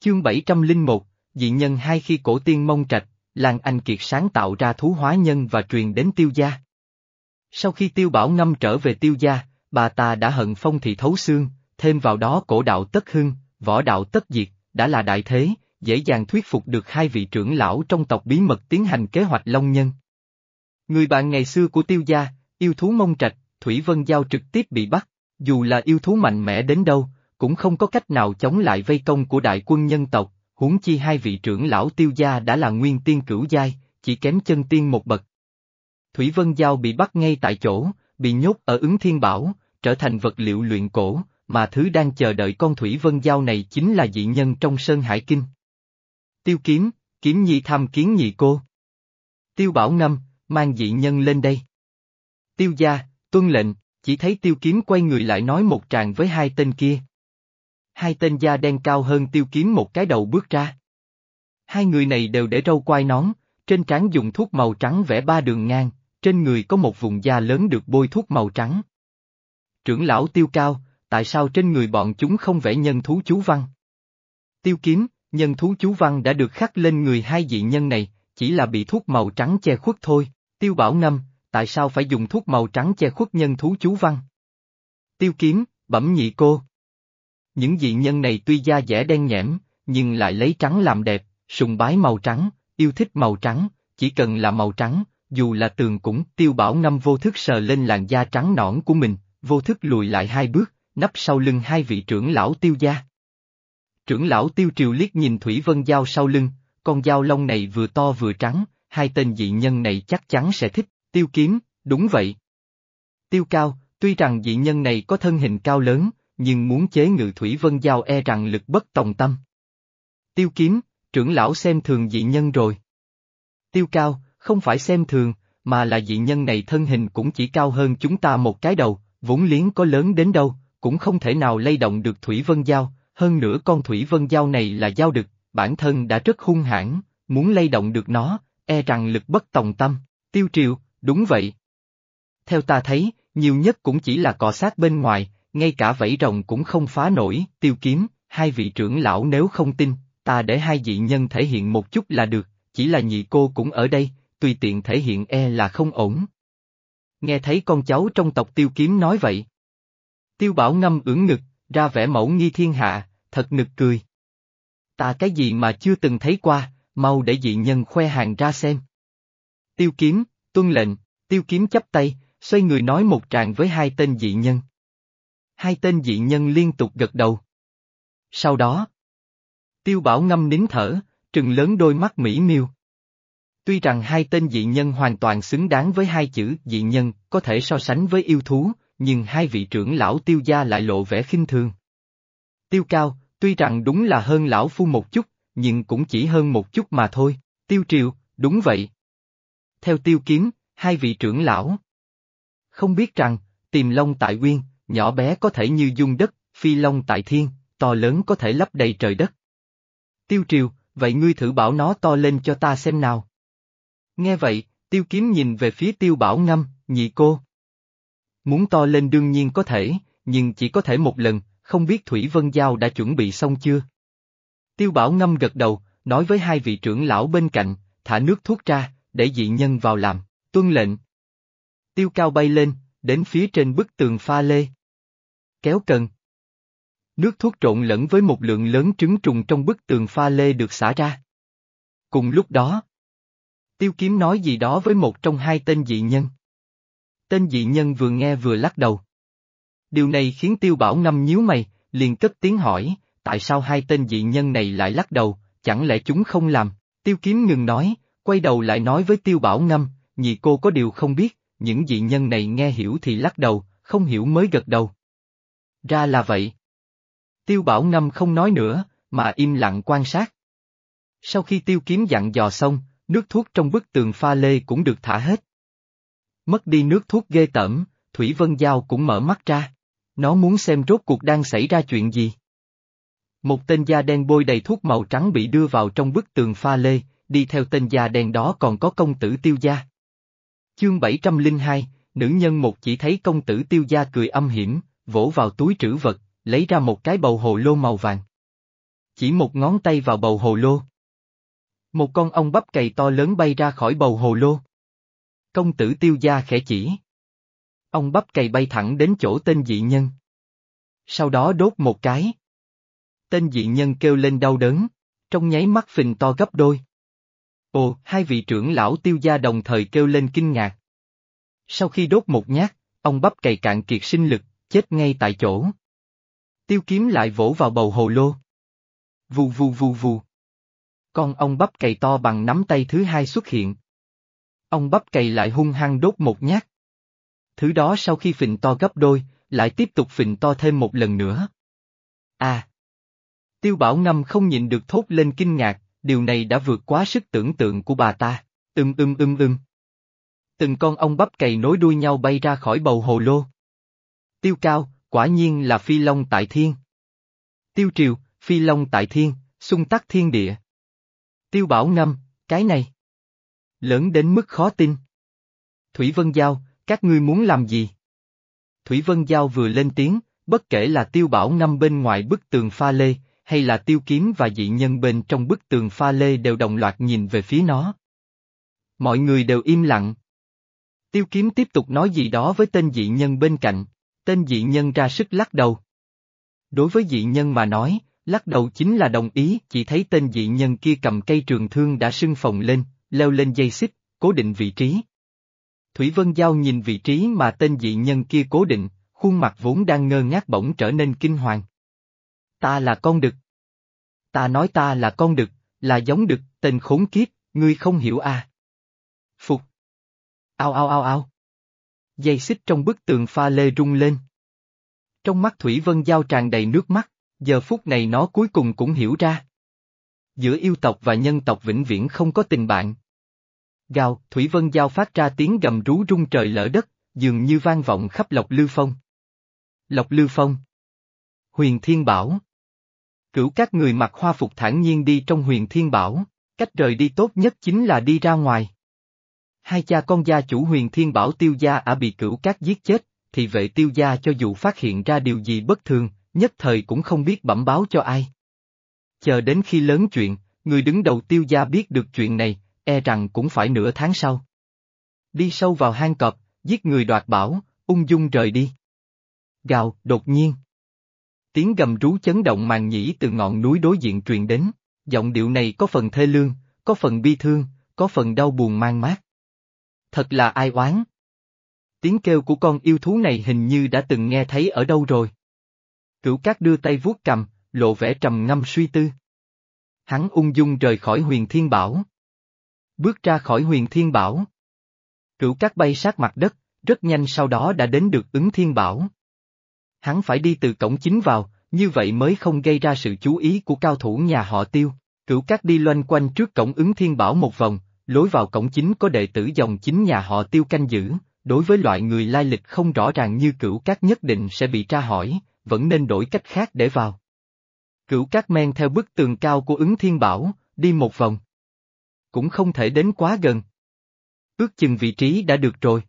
Chương 701, dị nhân hai khi cổ tiên mông trạch, Lan Anh Kiệt sáng tạo ra thú hóa nhân và truyền đến tiêu gia. Sau khi tiêu bảo ngâm trở về tiêu gia, bà ta đã hận phong thị thấu xương, thêm vào đó cổ đạo tất hưng, võ đạo tất diệt, đã là đại thế, dễ dàng thuyết phục được hai vị trưởng lão trong tộc bí mật tiến hành kế hoạch Long Nhân. Người bạn ngày xưa của tiêu gia, yêu thú mông trạch, Thủy Vân Giao trực tiếp bị bắt, dù là yêu thú mạnh mẽ đến đâu, cũng không có cách nào chống lại vây công của đại quân nhân tộc, huống chi hai vị trưởng lão tiêu gia đã là nguyên tiên cửu giai, chỉ kém chân tiên một bậc. Thủy Vân Giao bị bắt ngay tại chỗ, bị nhốt ở ứng thiên bảo, trở thành vật liệu luyện cổ, mà thứ đang chờ đợi con Thủy Vân Giao này chính là dị nhân trong Sơn Hải Kinh. Tiêu kiếm, kiếm nhi tham kiến nhị cô. Tiêu bảo ngâm, mang dị nhân lên đây. Tiêu gia, tuân lệnh, chỉ thấy tiêu kiếm quay người lại nói một tràng với hai tên kia. Hai tên da đen cao hơn tiêu kiếm một cái đầu bước ra. Hai người này đều để râu quai nón, trên trán dùng thuốc màu trắng vẽ ba đường ngang, trên người có một vùng da lớn được bôi thuốc màu trắng. Trưởng lão tiêu cao, tại sao trên người bọn chúng không vẽ nhân thú chú văn? Tiêu kiếm, nhân thú chú văn đã được khắc lên người hai dị nhân này, chỉ là bị thuốc màu trắng che khuất thôi. Tiêu bảo ngâm, tại sao phải dùng thuốc màu trắng che khuất nhân thú chú văn? Tiêu kiếm, bẩm nhị cô. Những dị nhân này tuy da dẻ đen nhẽm, nhưng lại lấy trắng làm đẹp, sùng bái màu trắng, yêu thích màu trắng, chỉ cần là màu trắng, dù là tường cũng tiêu bảo ngâm vô thức sờ lên làn da trắng nõn của mình, vô thức lùi lại hai bước, nấp sau lưng hai vị trưởng lão tiêu gia. Trưởng lão tiêu triều liếc nhìn Thủy Vân Giao sau lưng, con dao lông này vừa to vừa trắng, hai tên dị nhân này chắc chắn sẽ thích, tiêu kiếm, đúng vậy. Tiêu cao, tuy rằng dị nhân này có thân hình cao lớn, nhưng muốn chế ngự Thủy Vân Giao e rằng lực bất tòng tâm. Tiêu kiếm, trưởng lão xem thường dị nhân rồi. Tiêu cao, không phải xem thường, mà là dị nhân này thân hình cũng chỉ cao hơn chúng ta một cái đầu, vốn liếng có lớn đến đâu, cũng không thể nào lay động được Thủy Vân Giao, hơn nữa con Thủy Vân Giao này là giao đực, bản thân đã rất hung hãn, muốn lay động được nó, e rằng lực bất tòng tâm, tiêu triều, đúng vậy. Theo ta thấy, nhiều nhất cũng chỉ là cọ sát bên ngoài, ngay cả vẫy rồng cũng không phá nổi, tiêu kiếm, hai vị trưởng lão nếu không tin, ta để hai dị nhân thể hiện một chút là được, chỉ là nhị cô cũng ở đây, tùy tiện thể hiện e là không ổn. Nghe thấy con cháu trong tộc tiêu kiếm nói vậy. Tiêu bảo ngâm ưỡn ngực, ra vẻ mẫu nghi thiên hạ, thật nực cười. Ta cái gì mà chưa từng thấy qua, mau để dị nhân khoe hàng ra xem. Tiêu kiếm, tuân lệnh, tiêu kiếm chấp tay, xoay người nói một tràng với hai tên dị nhân. Hai tên dị nhân liên tục gật đầu. Sau đó, tiêu bảo ngâm nín thở, trừng lớn đôi mắt mỹ miêu. Tuy rằng hai tên dị nhân hoàn toàn xứng đáng với hai chữ dị nhân, có thể so sánh với yêu thú, nhưng hai vị trưởng lão tiêu gia lại lộ vẻ khinh thường. Tiêu cao, tuy rằng đúng là hơn lão phu một chút, nhưng cũng chỉ hơn một chút mà thôi, tiêu triều, đúng vậy. Theo tiêu kiếm, hai vị trưởng lão. Không biết rằng, tìm long tại quyên nhỏ bé có thể như dung đất, phi long tại thiên, to lớn có thể lấp đầy trời đất. Tiêu triều, vậy ngươi thử bảo nó to lên cho ta xem nào. Nghe vậy, tiêu kiếm nhìn về phía tiêu bảo ngâm, nhị cô. Muốn to lên đương nhiên có thể, nhưng chỉ có thể một lần, không biết Thủy Vân Giao đã chuẩn bị xong chưa? Tiêu bảo ngâm gật đầu, nói với hai vị trưởng lão bên cạnh, thả nước thuốc ra, để dị nhân vào làm, tuân lệnh. Tiêu cao bay lên, đến phía trên bức tường pha lê. Kéo cần. Nước thuốc trộn lẫn với một lượng lớn trứng trùng trong bức tường pha lê được xả ra. Cùng lúc đó, Tiêu kiếm nói gì đó với một trong hai tên dị nhân. Tên dị nhân vừa nghe vừa lắc đầu. Điều này khiến tiêu bảo ngâm nhíu mày, liền cất tiếng hỏi, tại sao hai tên dị nhân này lại lắc đầu, chẳng lẽ chúng không làm, tiêu kiếm ngừng nói, quay đầu lại nói với tiêu bảo ngâm, nhị cô có điều không biết, những dị nhân này nghe hiểu thì lắc đầu, không hiểu mới gật đầu. Ra là vậy. Tiêu bảo ngâm không nói nữa, mà im lặng quan sát. Sau khi tiêu kiếm dặn dò xong, nước thuốc trong bức tường pha lê cũng được thả hết. Mất đi nước thuốc ghê tởm, Thủy Vân Giao cũng mở mắt ra. Nó muốn xem rốt cuộc đang xảy ra chuyện gì. Một tên da đen bôi đầy thuốc màu trắng bị đưa vào trong bức tường pha lê, đi theo tên da đen đó còn có công tử tiêu gia. Chương 702, nữ nhân một chỉ thấy công tử tiêu gia cười âm hiểm, vỗ vào túi trữ vật, lấy ra một cái bầu hồ lô màu vàng. Chỉ một ngón tay vào bầu hồ lô. Một con ong bắp cày to lớn bay ra khỏi bầu hồ lô. Công tử tiêu gia khẽ chỉ. Ông bắp cày bay thẳng đến chỗ tên dị nhân. Sau đó đốt một cái. Tên dị nhân kêu lên đau đớn, trong nháy mắt phình to gấp đôi. Ồ, hai vị trưởng lão tiêu gia đồng thời kêu lên kinh ngạc. Sau khi đốt một nhát, ông bắp cày cạn kiệt sinh lực, chết ngay tại chỗ. Tiêu kiếm lại vỗ vào bầu hồ lô. Vù vù vù vù. Con ông bắp cày to bằng nắm tay thứ hai xuất hiện. Ông bắp cày lại hung hăng đốt một nhát. Thứ đó sau khi phình to gấp đôi, lại tiếp tục phình to thêm một lần nữa. À! Tiêu bảo ngâm không nhịn được thốt lên kinh ngạc, điều này đã vượt quá sức tưởng tượng của bà ta. Ưm ưm ưm ưm. Từng con ong bắp cày nối đuôi nhau bay ra khỏi bầu hồ lô. Tiêu cao, quả nhiên là phi long tại thiên. Tiêu triều, phi long tại thiên, xung tắc thiên địa. Tiêu bảo ngâm, cái này. Lớn đến mức khó tin. Thủy Vân Giao, các ngươi muốn làm gì? Thủy Vân Giao vừa lên tiếng, bất kể là tiêu bảo ngâm bên ngoài bức tường pha lê, hay là tiêu kiếm và dị nhân bên trong bức tường pha lê đều đồng loạt nhìn về phía nó. Mọi người đều im lặng. Tiêu kiếm tiếp tục nói gì đó với tên dị nhân bên cạnh, tên dị nhân ra sức lắc đầu. Đối với dị nhân mà nói, lắc đầu chính là đồng ý, chỉ thấy tên dị nhân kia cầm cây trường thương đã sưng phồng lên, leo lên dây xích, cố định vị trí. Thủy Vân Giao nhìn vị trí mà tên dị nhân kia cố định, khuôn mặt vốn đang ngơ ngác bỗng trở nên kinh hoàng. Ta là con đực. Ta nói ta là con đực, là giống đực, tên khốn kiếp, ngươi không hiểu à. Phục. Ao ao ao ao. Dây xích trong bức tường pha lê rung lên. Trong mắt Thủy Vân Giao tràn đầy nước mắt, giờ phút này nó cuối cùng cũng hiểu ra. Giữa yêu tộc và nhân tộc vĩnh viễn không có tình bạn. Gào, Thủy Vân Giao phát ra tiếng gầm rú rung trời lỡ đất, dường như vang vọng khắp Lộc Lư Phong. Lộc Lư Phong. Huyền Thiên Bảo. Cửu các người mặc hoa phục thản nhiên đi trong huyền thiên bảo, cách rời đi tốt nhất chính là đi ra ngoài. Hai cha con gia chủ huyền thiên bảo tiêu gia ả bị cửu cát giết chết, thì vệ tiêu gia cho dù phát hiện ra điều gì bất thường, nhất thời cũng không biết bẩm báo cho ai. Chờ đến khi lớn chuyện, người đứng đầu tiêu gia biết được chuyện này, e rằng cũng phải nửa tháng sau. Đi sâu vào hang cọp, giết người đoạt bảo, ung dung rời đi. Gào, đột nhiên. Tiếng gầm rú chấn động màn nhĩ từ ngọn núi đối diện truyền đến, giọng điệu này có phần thê lương, có phần bi thương, có phần đau buồn mang mát. Thật là ai oán. Tiếng kêu của con yêu thú này hình như đã từng nghe thấy ở đâu rồi. Cửu cát đưa tay vuốt cầm, lộ vẻ trầm ngâm suy tư. Hắn ung dung rời khỏi huyền thiên bảo. Bước ra khỏi huyền thiên bảo. Cửu cát bay sát mặt đất, rất nhanh sau đó đã đến được ứng thiên bảo. Hắn phải đi từ cổng chính vào, như vậy mới không gây ra sự chú ý của cao thủ nhà họ tiêu. Cửu cát đi loanh quanh trước cổng ứng thiên bảo một vòng, lối vào cổng chính có đệ tử dòng chính nhà họ tiêu canh giữ, đối với loại người lai lịch không rõ ràng như cửu cát nhất định sẽ bị tra hỏi, vẫn nên đổi cách khác để vào. Cửu cát men theo bức tường cao của ứng thiên bảo, đi một vòng. Cũng không thể đến quá gần. Ước chừng vị trí đã được rồi.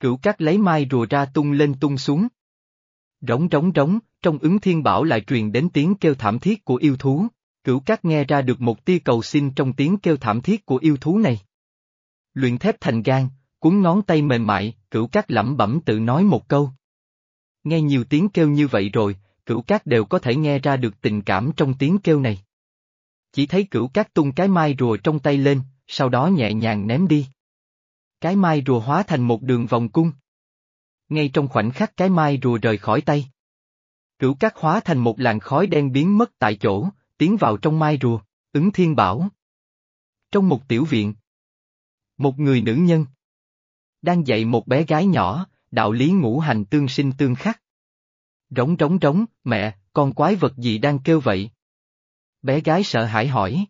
Cửu cát lấy mai rùa ra tung lên tung xuống. Rống rống rống, trong ứng thiên bảo lại truyền đến tiếng kêu thảm thiết của yêu thú. Cửu cát nghe ra được một tia cầu xin trong tiếng kêu thảm thiết của yêu thú này. Luyện thép thành gan, cuốn ngón tay mềm mại, cửu cát lẩm bẩm tự nói một câu. Nghe nhiều tiếng kêu như vậy rồi, cửu cát đều có thể nghe ra được tình cảm trong tiếng kêu này. Chỉ thấy cửu cát tung cái mai rùa trong tay lên, sau đó nhẹ nhàng ném đi. Cái mai rùa hóa thành một đường vòng cung. Ngay trong khoảnh khắc cái mai rùa rời khỏi tay. Cửu cát hóa thành một làn khói đen biến mất tại chỗ, tiến vào trong mai rùa, ứng thiên bảo. Trong một tiểu viện. Một người nữ nhân. Đang dạy một bé gái nhỏ, đạo lý ngũ hành tương sinh tương khắc. Rống rống rống, mẹ, con quái vật gì đang kêu vậy? Bé gái sợ hãi hỏi.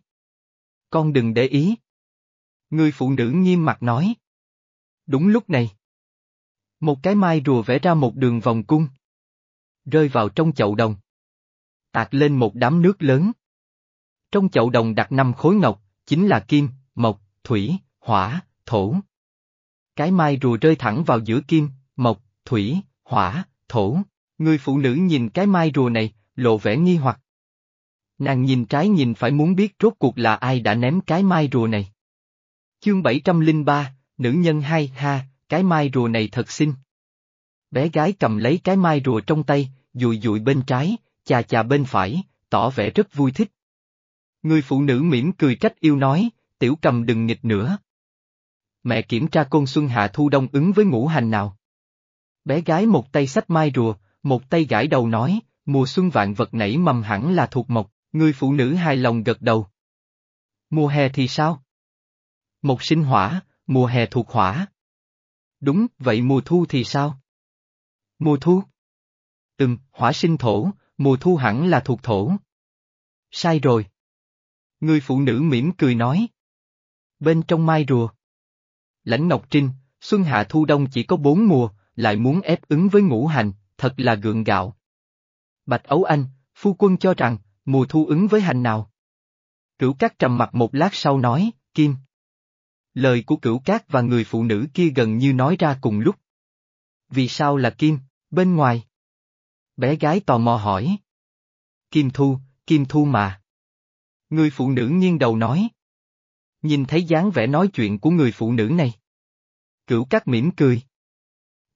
Con đừng để ý. Người phụ nữ nghiêm mặt nói. Đúng lúc này. Một cái mai rùa vẽ ra một đường vòng cung. Rơi vào trong chậu đồng. Tạt lên một đám nước lớn. Trong chậu đồng đặt năm khối ngọc, chính là kim, mộc, thủy, hỏa, thổ. Cái mai rùa rơi thẳng vào giữa kim, mộc, thủy, hỏa, thổ. Người phụ nữ nhìn cái mai rùa này, lộ vẻ nghi hoặc. Nàng nhìn trái nhìn phải muốn biết rốt cuộc là ai đã ném cái mai rùa này. Chương 703, Nữ nhân hai ha, cái mai rùa này thật xinh. Bé gái cầm lấy cái mai rùa trong tay, dụi dụi bên trái, chà chà bên phải, tỏ vẻ rất vui thích. Người phụ nữ mỉm cười cách yêu nói, tiểu cầm đừng nghịch nữa. Mẹ kiểm tra côn xuân hạ thu đông ứng với ngũ hành nào. Bé gái một tay sách mai rùa, một tay gãi đầu nói, mùa xuân vạn vật nảy mầm hẳn là thuộc mộc, người phụ nữ hài lòng gật đầu. Mùa hè thì sao? mộc sinh hỏa, mùa hè thuộc hỏa. Đúng, vậy mùa thu thì sao? Mùa thu? Ừm, hỏa sinh thổ, mùa thu hẳn là thuộc thổ. Sai rồi. Người phụ nữ mỉm cười nói. Bên trong mai rùa. Lãnh Ngọc Trinh, xuân hạ thu đông chỉ có bốn mùa, lại muốn ép ứng với ngũ hành, thật là gượng gạo. Bạch Ấu Anh, phu quân cho rằng, mùa thu ứng với hành nào? Cửu Cát trầm mặt một lát sau nói, Kim. Lời của Cửu Cát và người phụ nữ kia gần như nói ra cùng lúc. Vì sao là Kim, bên ngoài? Bé gái tò mò hỏi. Kim Thu, Kim Thu mà. Người phụ nữ nghiêng đầu nói. Nhìn thấy dáng vẻ nói chuyện của người phụ nữ này. Cửu Cát mỉm cười.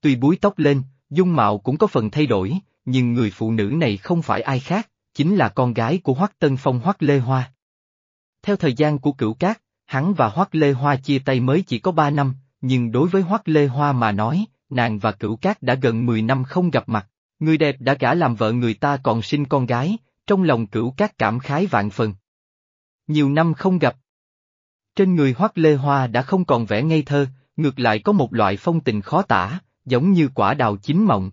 Tuy búi tóc lên, dung mạo cũng có phần thay đổi, nhưng người phụ nữ này không phải ai khác, chính là con gái của Hoắc Tân Phong Hoắc Lê Hoa. Theo thời gian của cửu cát, hắn và Hoắc Lê Hoa chia tay mới chỉ có ba năm, nhưng đối với Hoắc Lê Hoa mà nói, nàng và cửu cát đã gần 10 năm không gặp mặt, người đẹp đã gả làm vợ người ta còn sinh con gái, trong lòng cửu cát cảm khái vạn phần. Nhiều năm không gặp. Trên người Hoắc Lê Hoa đã không còn vẻ ngây thơ, ngược lại có một loại phong tình khó tả, giống như quả đào chín mọng.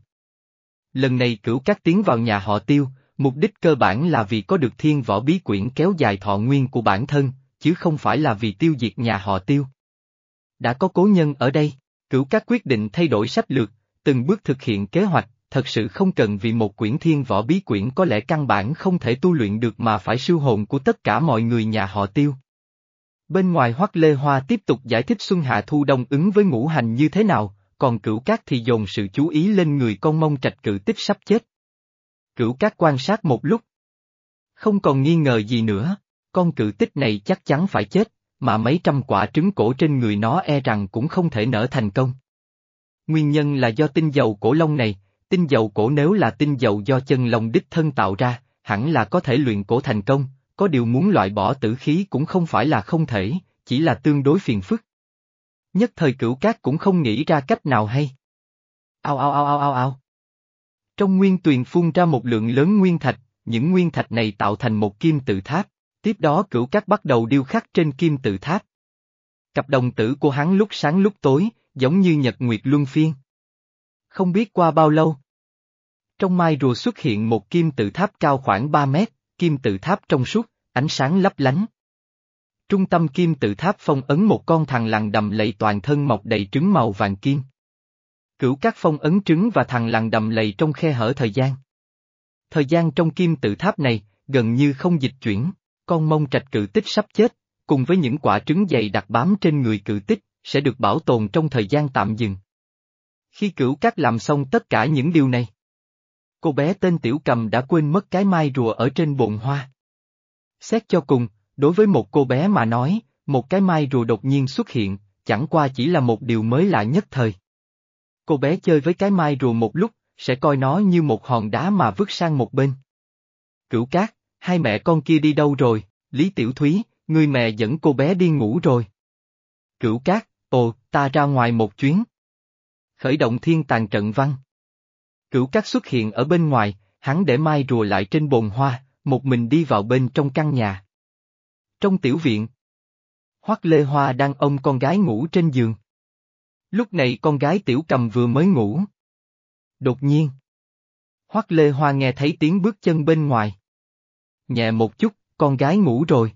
Lần này cửu các tiến vào nhà họ tiêu, mục đích cơ bản là vì có được thiên võ bí quyển kéo dài thọ nguyên của bản thân, chứ không phải là vì tiêu diệt nhà họ tiêu. Đã có cố nhân ở đây, cửu các quyết định thay đổi sách lược, từng bước thực hiện kế hoạch, thật sự không cần vì một quyển thiên võ bí quyển có lẽ căn bản không thể tu luyện được mà phải siêu hồn của tất cả mọi người nhà họ tiêu. Bên ngoài Hoắc Lê Hoa tiếp tục giải thích Xuân Hạ Thu Đông ứng với ngũ hành như thế nào, còn cửu cát thì dồn sự chú ý lên người con mông trạch cử tích sắp chết. Cửu cát quan sát một lúc. Không còn nghi ngờ gì nữa, con cử tích này chắc chắn phải chết, mà mấy trăm quả trứng cổ trên người nó e rằng cũng không thể nở thành công. Nguyên nhân là do tinh dầu cổ lông này, tinh dầu cổ nếu là tinh dầu do chân lòng đích thân tạo ra, hẳn là có thể luyện cổ thành công, có điều muốn loại bỏ tử khí cũng không phải là không thể, chỉ là tương đối phiền phức. Nhất thời cửu cát cũng không nghĩ ra cách nào hay. Ao ao ao ao ao ao. Trong nguyên tuyền phun ra một lượng lớn nguyên thạch, những nguyên thạch này tạo thành một kim tự tháp, tiếp đó cửu cát bắt đầu điêu khắc trên kim tự tháp. Cặp đồng tử của hắn lúc sáng lúc tối, giống như nhật nguyệt luân phiên. Không biết qua bao lâu. Trong mai rùa xuất hiện một kim tự tháp cao khoảng 3 mét, kim tự tháp trong suốt, ánh sáng lấp lánh. Trung tâm kim tự tháp phong ấn một con thằng lằn đầm lầy toàn thân mọc đầy trứng màu vàng kim. Cửu các phong ấn trứng và thằng lằn đầm lầy trong khe hở thời gian. Thời gian trong kim tự tháp này, gần như không dịch chuyển, con mông trạch cự tích sắp chết, cùng với những quả trứng dày đặc bám trên người cự tích, sẽ được bảo tồn trong thời gian tạm dừng. Khi cửu các làm xong tất cả những điều này, cô bé tên Tiểu Cầm đã quên mất cái mai rùa ở trên bồn hoa. Xét cho cùng, Đối với một cô bé mà nói, một cái mai rùa đột nhiên xuất hiện, chẳng qua chỉ là một điều mới lạ nhất thời. Cô bé chơi với cái mai rùa một lúc, sẽ coi nó như một hòn đá mà vứt sang một bên. Cửu cát, hai mẹ con kia đi đâu rồi, Lý Tiểu Thúy, người mẹ dẫn cô bé đi ngủ rồi. Cửu cát, ồ, ta ra ngoài một chuyến. Khởi động thiên tàn trận văn. Cửu cát xuất hiện ở bên ngoài, hắn để mai rùa lại trên bồn hoa, một mình đi vào bên trong căn nhà. Trong tiểu viện, Hoắc Lê Hoa đang ôm con gái ngủ trên giường. Lúc này con gái tiểu cầm vừa mới ngủ. Đột nhiên, Hoắc Lê Hoa nghe thấy tiếng bước chân bên ngoài. Nhẹ một chút, con gái ngủ rồi.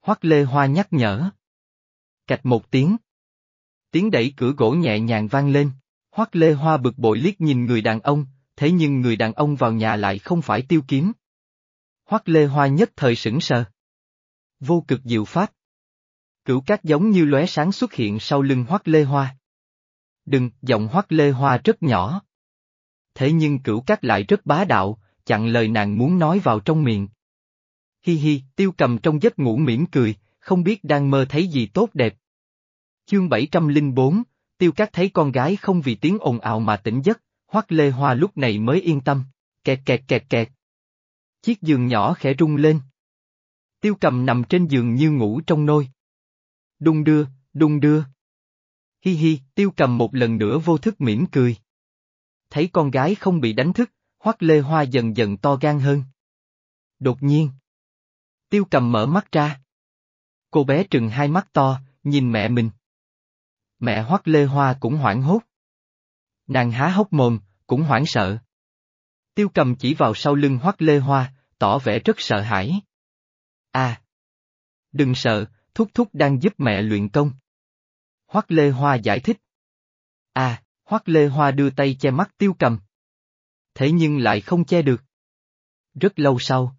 Hoắc Lê Hoa nhắc nhở. Cạch một tiếng. Tiếng đẩy cửa gỗ nhẹ nhàng vang lên. Hoắc Lê Hoa bực bội liếc nhìn người đàn ông, thế nhưng người đàn ông vào nhà lại không phải tiêu kiếm. Hoắc Lê Hoa nhất thời sững sờ. Vô cực diệu pháp. Cửu cát giống như lóe sáng xuất hiện sau lưng hoắc lê hoa. Đừng, giọng hoắc lê hoa rất nhỏ. Thế nhưng cửu cát lại rất bá đạo, chặn lời nàng muốn nói vào trong miệng. Hi hi, tiêu cầm trong giấc ngủ mỉm cười, không biết đang mơ thấy gì tốt đẹp. Chương 704, tiêu cát thấy con gái không vì tiếng ồn ào mà tỉnh giấc, hoắc lê hoa lúc này mới yên tâm, kẹt kẹt kẹt kẹt. Chiếc giường nhỏ khẽ rung lên. Tiêu cầm nằm trên giường như ngủ trong nôi. Đung đưa, đung đưa. Hi hi, tiêu cầm một lần nữa vô thức mỉm cười. Thấy con gái không bị đánh thức, hoắc lê hoa dần dần to gan hơn. Đột nhiên. Tiêu cầm mở mắt ra. Cô bé trừng hai mắt to, nhìn mẹ mình. Mẹ hoắc lê hoa cũng hoảng hốt. Nàng há hốc mồm, cũng hoảng sợ. Tiêu cầm chỉ vào sau lưng hoắc lê hoa, tỏ vẻ rất sợ hãi. À! Đừng sợ, Thúc Thúc đang giúp mẹ luyện công. Hoắc Lê Hoa giải thích. À, Hoắc Lê Hoa đưa tay che mắt tiêu cầm. Thế nhưng lại không che được. Rất lâu sau.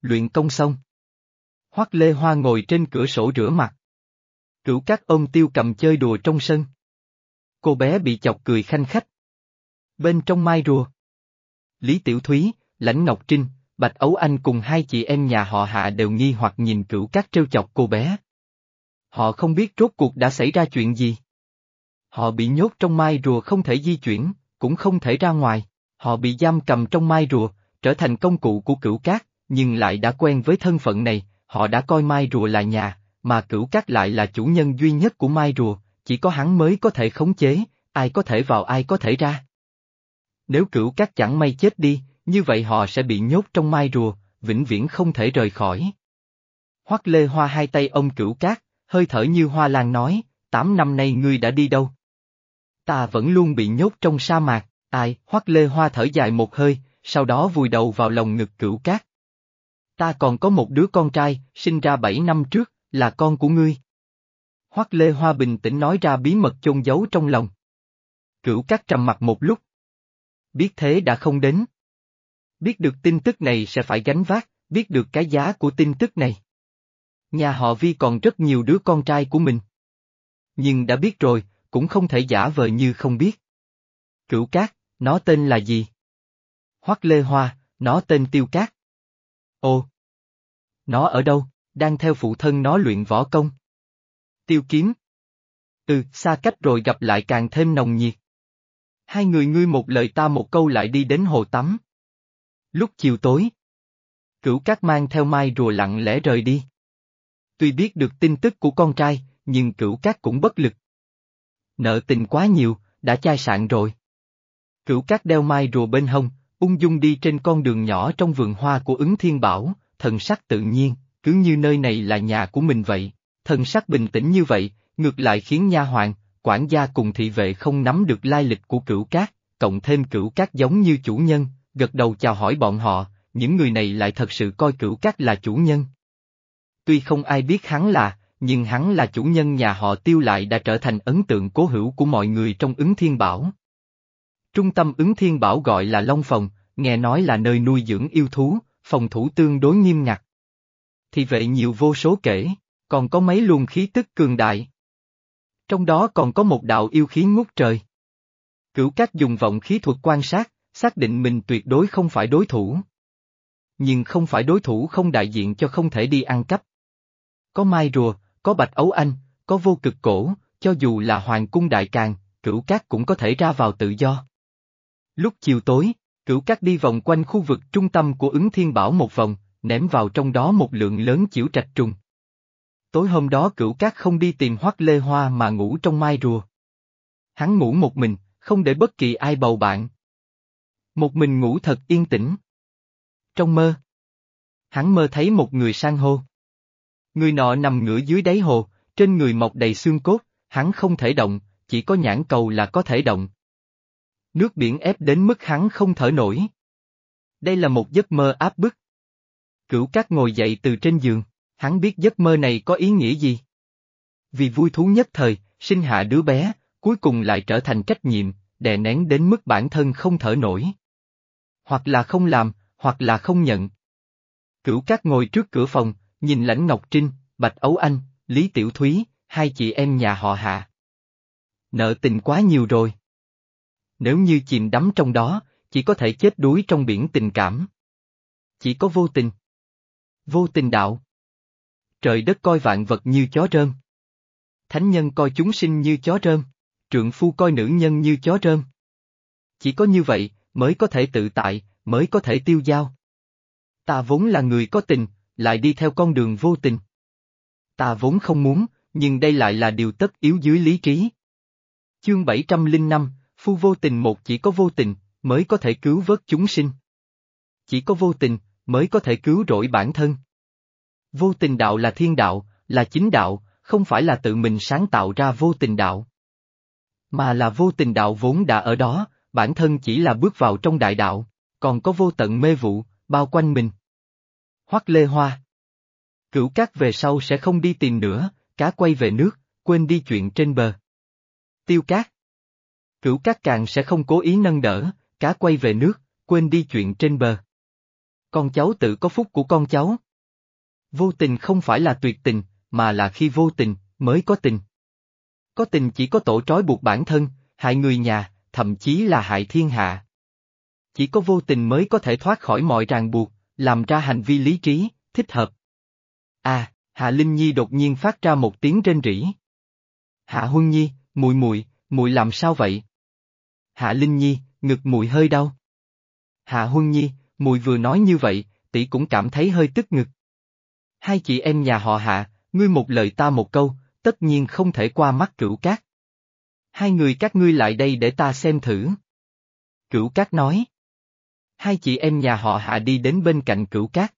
Luyện công xong. Hoắc Lê Hoa ngồi trên cửa sổ rửa mặt. Cửu các ôm tiêu cầm chơi đùa trong sân. Cô bé bị chọc cười khanh khách. Bên trong mai rùa. Lý Tiểu Thúy, Lãnh Ngọc Trinh, Bạch Ấu Anh cùng hai chị em nhà họ hạ đều nghi hoặc nhìn cửu các trêu chọc cô bé. Họ không biết rốt cuộc đã xảy ra chuyện gì. Họ bị nhốt trong mai rùa không thể di chuyển, cũng không thể ra ngoài. Họ bị giam cầm trong mai rùa, trở thành công cụ của cửu cát, nhưng lại đã quen với thân phận này, họ đã coi mai rùa là nhà, mà cửu cát lại là chủ nhân duy nhất của mai rùa, chỉ có hắn mới có thể khống chế, ai có thể vào ai có thể ra. Nếu cửu cát chẳng may chết đi, như vậy họ sẽ bị nhốt trong mai rùa, vĩnh viễn không thể rời khỏi. Hoắc Lê Hoa hai tay ông cửu cát, hơi thở như hoa lan nói, tám năm nay ngươi đã đi đâu? Ta vẫn luôn bị nhốt trong sa mạc, ai, Hoắc Lê Hoa thở dài một hơi, sau đó vùi đầu vào lòng ngực cửu cát. Ta còn có một đứa con trai, sinh ra bảy năm trước, là con của ngươi. Hoắc Lê Hoa bình tĩnh nói ra bí mật chôn giấu trong lòng. Cửu cát trầm mặt một lúc. Biết thế đã không đến. Biết được tin tức này sẽ phải gánh vác, biết được cái giá của tin tức này. Nhà họ Vi còn rất nhiều đứa con trai của mình. Nhưng đã biết rồi, cũng không thể giả vờ như không biết. Cửu Cát, nó tên là gì? Hoắc Lê Hoa, nó tên Tiêu Cát. Ồ! Nó ở đâu, đang theo phụ thân nó luyện võ công. Tiêu kiếm. Ừ, xa cách rồi gặp lại càng thêm nồng nhiệt. Hai người ngươi một lời ta một câu lại đi đến hồ tắm. Lúc chiều tối, cửu cát mang theo mai rùa lặng lẽ rời đi. Tuy biết được tin tức của con trai, nhưng cửu cát cũng bất lực. Nợ tình quá nhiều, đã chai sạn rồi. Cửu cát đeo mai rùa bên hông, ung dung đi trên con đường nhỏ trong vườn hoa của ứng thiên bảo, thần sắc tự nhiên, cứ như nơi này là nhà của mình vậy. Thần sắc bình tĩnh như vậy, ngược lại khiến nha hoàng, quản gia cùng thị vệ không nắm được lai lịch của cửu cát, cộng thêm cửu cát giống như chủ nhân, gật đầu chào hỏi bọn họ, những người này lại thật sự coi cửu cát là chủ nhân. Tuy không ai biết hắn là, nhưng hắn là chủ nhân nhà họ tiêu lại đã trở thành ấn tượng cố hữu của mọi người trong ứng thiên bảo. Trung tâm ứng thiên bảo gọi là Long Phòng, nghe nói là nơi nuôi dưỡng yêu thú, phòng thủ tương đối nghiêm ngặt. Thì vậy nhiều vô số kể, còn có mấy luồng khí tức cường đại. Trong đó còn có một đạo yêu khí ngút trời. Cửu Cát dùng vọng khí thuật quan sát, xác định mình tuyệt đối không phải đối thủ. Nhưng không phải đối thủ không đại diện cho không thể đi ăn cắp. Có mai rùa, có bạch ấu anh, có vô cực cổ, cho dù là hoàng cung đại càng, cửu cát cũng có thể ra vào tự do. Lúc chiều tối, cửu cát đi vòng quanh khu vực trung tâm của ứng thiên bảo một vòng, ném vào trong đó một lượng lớn chiểu trạch trùng. Tối hôm đó cửu cát không đi tìm hoắc lê hoa mà ngủ trong mai rùa. Hắn ngủ một mình, không để bất kỳ ai bầu bạn. Một mình ngủ thật yên tĩnh. Trong mơ, hắn mơ thấy một người sang hô. Người nọ nằm ngửa dưới đáy hồ, trên người mọc đầy xương cốt, hắn không thể động, chỉ có nhãn cầu là có thể động. Nước biển ép đến mức hắn không thở nổi. Đây là một giấc mơ áp bức. Cửu cát ngồi dậy từ trên giường, hắn biết giấc mơ này có ý nghĩa gì. Vì vui thú nhất thời, sinh hạ đứa bé, cuối cùng lại trở thành trách nhiệm, đè nén đến mức bản thân không thở nổi. Hoặc là không làm, hoặc là không nhận. Cửu Cát ngồi trước cửa phòng, nhìn Lãnh Ngọc Trinh, Bạch Ấu Anh, Lý Tiểu Thúy, hai chị em nhà họ Hạ. Nợ tình quá nhiều rồi. Nếu như chìm đắm trong đó, chỉ có thể chết đuối trong biển tình cảm. Chỉ có vô tình. Vô tình đạo. Trời đất coi vạn vật như chó rơm. Thánh nhân coi chúng sinh như chó rơm. Trượng phu coi nữ nhân như chó rơm. Chỉ có như vậy, mới có thể tự tại, mới có thể tiêu giao. Ta vốn là người có tình, lại đi theo con đường vô tình. Ta vốn không muốn, nhưng đây lại là điều tất yếu dưới lý trí. Chương 705, Phu vô tình một chỉ có vô tình, mới có thể cứu vớt chúng sinh. Chỉ có vô tình, mới có thể cứu rỗi bản thân. Vô tình đạo là thiên đạo, là chính đạo, không phải là tự mình sáng tạo ra vô tình đạo. Mà là vô tình đạo vốn đã ở đó, bản thân chỉ là bước vào trong đại đạo, còn có vô tận mê vụ, bao quanh mình. Hoắc Lê Hoa Cửu cát về sau sẽ không đi tìm nữa, cá quay về nước, quên đi chuyện trên bờ. Tiêu cát Cửu cát càng sẽ không cố ý nâng đỡ, cá quay về nước, quên đi chuyện trên bờ. Con cháu tự có phúc của con cháu. Vô tình không phải là tuyệt tình, mà là khi vô tình, mới có tình. Có tình chỉ có tổ trói buộc bản thân, hại người nhà, thậm chí là hại thiên hạ. Chỉ có vô tình mới có thể thoát khỏi mọi ràng buộc, làm ra hành vi lý trí, thích hợp. À, Hạ Linh Nhi đột nhiên phát ra một tiếng rên rỉ. Hạ Huân Nhi, mùi mùi, mùi làm sao vậy? Hạ Linh Nhi, ngực mùi hơi đau. Hạ Huân Nhi, mùi vừa nói như vậy, tỷ cũng cảm thấy hơi tức ngực. Hai chị em nhà họ Hạ, ngươi một lời ta một câu, tất nhiên không thể qua mắt cửu cát. Hai người các ngươi lại đây để ta xem thử. Cửu cát nói. Hai chị em nhà họ Hạ đi đến bên cạnh cửu cát.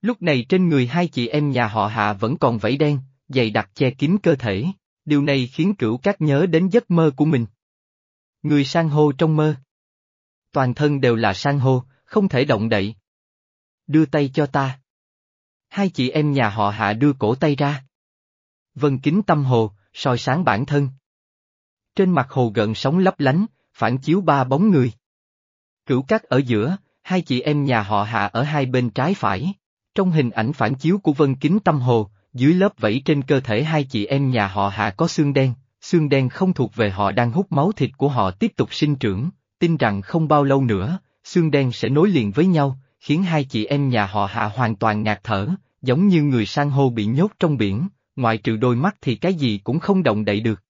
Lúc này trên người hai chị em nhà họ Hạ vẫn còn vẫy đen, dày đặc che kín cơ thể, điều này khiến cửu cát nhớ đến giấc mơ của mình. Người sang hô trong mơ. Toàn thân đều là sang hô, không thể động đậy. Đưa tay cho ta. Hai chị em nhà họ Hạ đưa cổ tay ra. Vân kính tâm hồ, soi sáng bản thân. Trên mặt hồ gợn sóng lấp lánh, phản chiếu ba bóng người. Cửu cát ở giữa, hai chị em nhà họ Hạ ở hai bên trái phải. Trong hình ảnh phản chiếu của vân kính tâm hồ, dưới lớp vẫy trên cơ thể hai chị em nhà họ Hạ có xương đen, xương đen không thuộc về họ đang hút máu thịt của họ tiếp tục sinh trưởng, tin rằng không bao lâu nữa, xương đen sẽ nối liền với nhau, khiến hai chị em nhà họ Hạ hoàn toàn ngạt thở, giống như người sang hô bị nhốt trong biển, ngoại trừ đôi mắt thì cái gì cũng không động đậy được.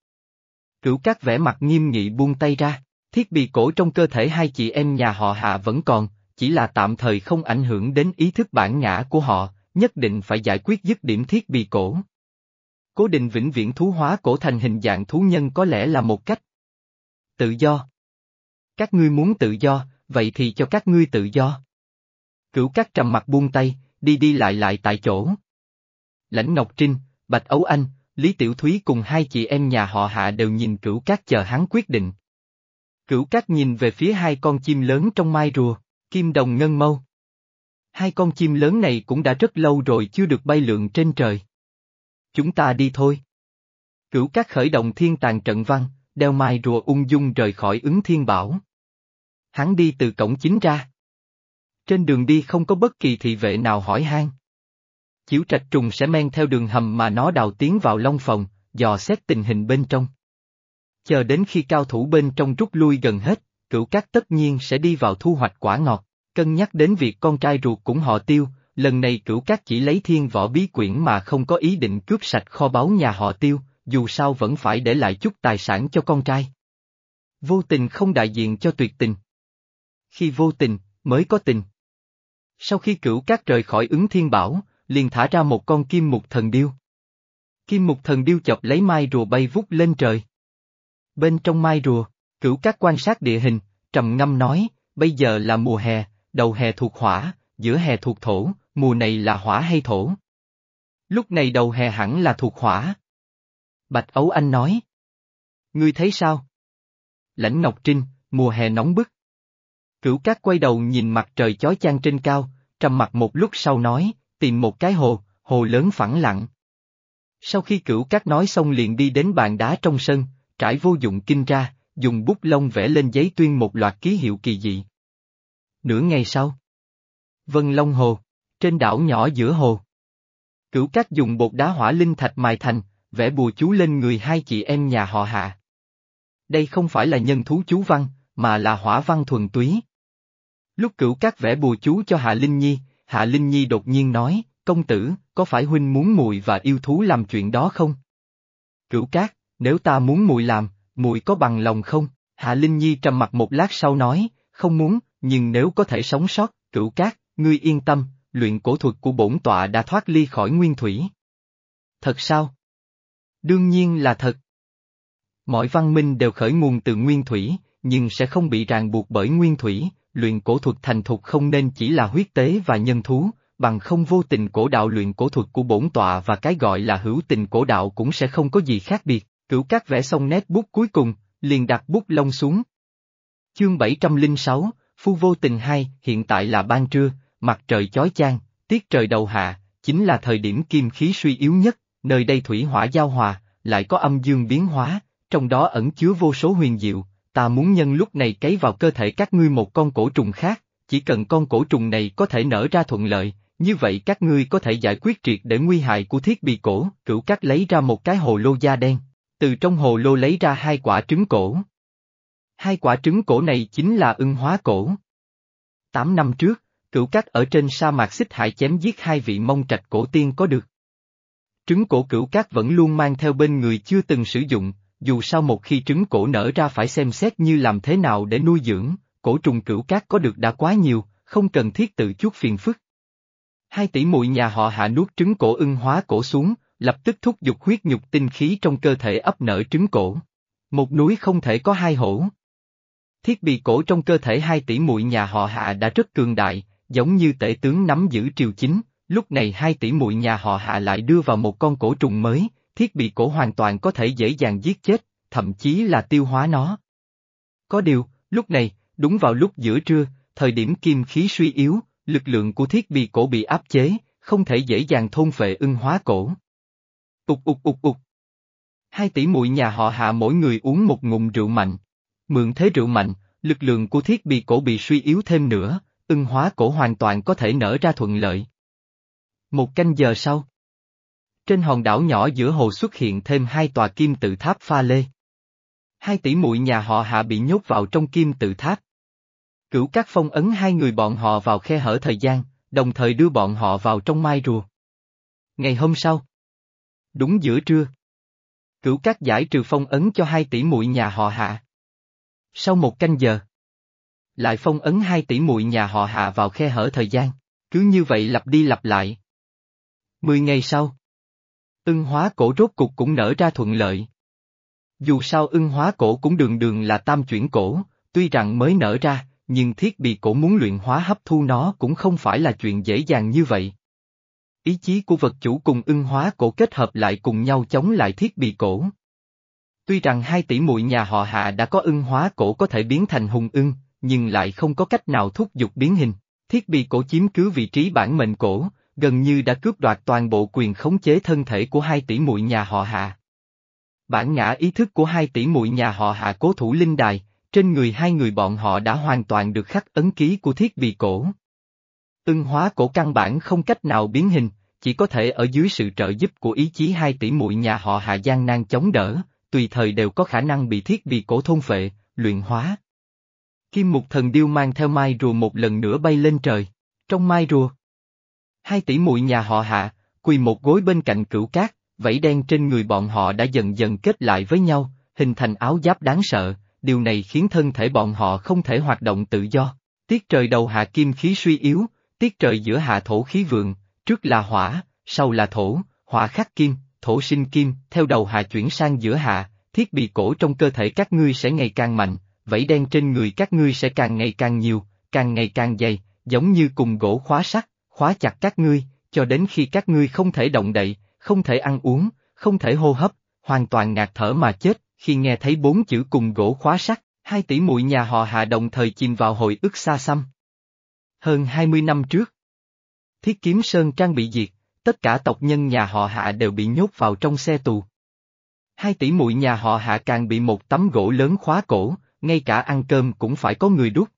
Cửu các vẻ mặt nghiêm nghị buông tay ra, thiết bị cổ trong cơ thể hai chị em nhà họ Hạ vẫn còn, chỉ là tạm thời không ảnh hưởng đến ý thức bản ngã của họ, nhất định phải giải quyết dứt điểm thiết bị cổ. Cố định vĩnh viễn thú hóa cổ thành hình dạng thú nhân có lẽ là một cách. Tự do. Các ngươi muốn tự do, vậy thì cho các ngươi tự do. Cửu các trầm mặt buông tay, đi đi lại lại tại chỗ. Lãnh Ngọc Trinh, Bạch Ấu Anh, Lý Tiểu Thúy cùng hai chị em nhà họ Hạ đều nhìn cửu các chờ hắn quyết định. Cửu các nhìn về phía hai con chim lớn trong mai rùa, kim đồng ngân mâu. Hai con chim lớn này cũng đã rất lâu rồi chưa được bay lượn trên trời. Chúng ta đi thôi. Cửu các khởi động thiên tàng trận văn, đeo mai rùa ung dung rời khỏi ứng thiên bảo. Hắn đi từ cổng chính ra. Trên đường đi không có bất kỳ thị vệ nào hỏi han. Chiếu trạch trùng sẽ men theo đường hầm mà nó đào tiến vào long phòng, dò xét tình hình bên trong. Chờ đến khi cao thủ bên trong rút lui gần hết, cửu cát tất nhiên sẽ đi vào thu hoạch quả ngọt, cân nhắc đến việc con trai ruột cũng họ tiêu, lần này cửu cát chỉ lấy thiên võ bí quyển mà không có ý định cướp sạch kho báu nhà họ tiêu, dù sao vẫn phải để lại chút tài sản cho con trai. Vô tình không đại diện cho tuyệt tình. Khi vô tình, mới có tình. Sau khi cửu cát rời khỏi ứng thiên bảo, liền thả ra một con kim mục thần điêu. Kim mục thần điêu chọc lấy mai rùa bay vút lên trời. Bên trong mai rùa, cửu cát quan sát địa hình, trầm ngâm nói, bây giờ là mùa hè, đầu hè thuộc hỏa, giữa hè thuộc thổ, mùa này là hỏa hay thổ? Lúc này đầu hè hẳn là thuộc hỏa. Bạch Ấu Anh nói. Ngươi thấy sao? Lãnh Ngọc Trinh, mùa hè nóng bức. Cửu cát quay đầu nhìn mặt trời chói chang trên cao, trầm mặt một lúc sau nói, tìm một cái hồ, hồ lớn phẳng lặng. Sau khi cửu cát nói xong liền đi đến bàn đá trong sân, trải vô dụng kinh ra, dùng bút lông vẽ lên giấy tuyên một loạt ký hiệu kỳ dị. Nửa ngày sau, Vân Long Hồ, trên đảo nhỏ giữa hồ. Cửu Cát dùng bột đá hỏa linh thạch mài thành, vẽ bùa chú lên người hai chị em nhà họ hạ. Đây không phải là nhân thú chú văn, mà là hỏa văn thuần túy. Lúc cửu Cát vẽ bùa chú cho Hạ Linh Nhi, Hạ Linh Nhi đột nhiên nói, công tử, có phải huynh muốn mùi và yêu thú làm chuyện đó không? Cửu cát, nếu ta muốn mùi làm, mùi có bằng lòng không? Hạ Linh Nhi trầm mặt một lát sau nói, không muốn, nhưng nếu có thể sống sót, cửu cát, ngươi yên tâm, luyện cổ thuật của bổn tọa đã thoát ly khỏi nguyên thủy. Thật sao? Đương nhiên là thật. Mọi văn minh đều khởi nguồn từ nguyên thủy, nhưng sẽ không bị ràng buộc bởi nguyên thủy, luyện cổ thuật thành thục không nên chỉ là huyết tế và nhân thú, bằng không vô tình cổ đạo luyện cổ thuật của bổn tọa và cái gọi là hữu tình cổ đạo cũng sẽ không có gì khác biệt. Cửu các vẽ xong nét bút cuối cùng, liền đặt bút lông xuống. Chương 706, Phu vô tình hai, hiện tại là ban trưa, mặt trời chói chang, tiết trời đầu hạ, chính là thời điểm kim khí suy yếu nhất, nơi đây thủy hỏa giao hòa, lại có âm dương biến hóa, trong đó ẩn chứa vô số huyền diệu, ta muốn nhân lúc này cấy vào cơ thể các ngươi một con cổ trùng khác, chỉ cần con cổ trùng này có thể nở ra thuận lợi, như vậy các ngươi có thể giải quyết triệt để nguy hại của thiết bị cổ, cửu cắt lấy ra một cái hồ lô da đen, từ trong hồ lô lấy ra hai quả trứng cổ. Hai quả trứng cổ này chính là ưng hóa cổ. Tám năm trước, cửu cắt ở trên sa mạc xích hải chém giết hai vị mông trạch cổ tiên có được. Trứng cổ cửu cát vẫn luôn mang theo bên người chưa từng sử dụng, dù sao một khi trứng cổ nở ra phải xem xét như làm thế nào để nuôi dưỡng, cổ trùng cửu cát có được đã quá nhiều, không cần thiết tự chuốt phiền phức. Hai tỷ muội nhà họ hạ nuốt trứng cổ ưng hóa cổ xuống, lập tức thúc giục huyết nhục tinh khí trong cơ thể ấp nở trứng cổ. Một núi không thể có hai hổ. Thiết bị cổ trong cơ thể hai tỷ muội nhà họ hạ đã rất cường đại, giống như tể tướng nắm giữ triều chính, lúc này hai tỷ muội nhà họ hạ lại đưa vào một con cổ trùng mới, thiết bị cổ hoàn toàn có thể dễ dàng giết chết, thậm chí là tiêu hóa nó. Có điều, lúc này, đúng vào lúc giữa trưa, thời điểm kim khí suy yếu, lực lượng của thiết bị cổ bị áp chế, không thể dễ dàng thôn phệ ưng hóa cổ. Ục ục ục ục. Hai tỷ muội nhà họ hạ mỗi người uống một ngụm rượu mạnh. Mượn thế rượu mạnh, lực lượng của thiết bị cổ bị suy yếu thêm nữa, ưng hóa cổ hoàn toàn có thể nở ra thuận lợi. Một canh giờ sau. Trên hòn đảo nhỏ giữa hồ xuất hiện thêm hai tòa kim tự tháp pha lê. Hai tỷ muội nhà họ hạ bị nhốt vào trong kim tự tháp. Cửu các phong ấn hai người bọn họ vào khe hở thời gian, đồng thời đưa bọn họ vào trong mai rùa. Ngày hôm sau. Đúng giữa trưa. Cửu các giải trừ phong ấn cho hai tỷ muội nhà họ hạ. Sau một canh giờ. Lại phong ấn hai tỷ muội nhà họ hạ vào khe hở thời gian, cứ như vậy lặp đi lặp lại. Mười ngày sau. Ưng hóa cổ rốt cục cũng nở ra thuận lợi. Dù sao ưng hóa cổ cũng đường đường là tam chuyển cổ, tuy rằng mới nở ra, nhưng thiết bị cổ muốn luyện hóa hấp thu nó cũng không phải là chuyện dễ dàng như vậy. Ý chí của vật chủ cùng ưng hóa cổ kết hợp lại cùng nhau chống lại thiết bị cổ. Tuy rằng hai tỷ muội nhà họ hạ đã có ưng hóa cổ có thể biến thành hùng ưng, nhưng lại không có cách nào thúc giục biến hình. Thiết bị cổ chiếm cứ vị trí bản mệnh cổ, gần như đã cướp đoạt toàn bộ quyền khống chế thân thể của hai tỷ muội nhà họ hạ. Bản ngã ý thức của hai tỷ muội nhà họ hạ cố thủ linh đài, trên người hai người bọn họ đã hoàn toàn được khắc ấn ký của thiết bị cổ. Ưng hóa cổ căn bản không cách nào biến hình, chỉ có thể ở dưới sự trợ giúp của ý chí hai tỷ muội nhà họ hạ gian nan chống đỡ, tùy thời đều có khả năng bị thiết bị cổ thôn phệ, luyện hóa. Kim mục thần điêu mang theo mai rùa một lần nữa bay lên trời. Trong mai rùa, hai tỷ muội nhà họ hạ, quỳ một gối bên cạnh cửu cát, vẫy đen trên người bọn họ đã dần dần kết lại với nhau, hình thành áo giáp đáng sợ, điều này khiến thân thể bọn họ không thể hoạt động tự do. Tiết trời đầu hạ kim khí suy yếu, tiết trời giữa hạ thổ khí vượng, trước là hỏa, sau là thổ, hỏa khắc kim, thổ sinh kim, theo đầu hạ chuyển sang giữa hạ, thiết bị cổ trong cơ thể các ngươi sẽ ngày càng mạnh, vẫy đen trên người các ngươi sẽ càng ngày càng nhiều, càng ngày càng dày, giống như cùng gỗ khóa sắt, khóa chặt các ngươi, cho đến khi các ngươi không thể động đậy, không thể ăn uống, không thể hô hấp, hoàn toàn ngạt thở mà chết, khi nghe thấy bốn chữ cùng gỗ khóa sắt, hai tỷ muội nhà họ hạ đồng thời chìm vào hồi ức xa xăm. Hơn 20 năm trước, Thiết Kiếm Sơn Trang bị diệt, tất cả tộc nhân nhà họ hạ đều bị nhốt vào trong xe tù. Hai tỷ muội nhà họ hạ càng bị một tấm gỗ lớn khóa cổ, ngay cả ăn cơm cũng phải có người đút.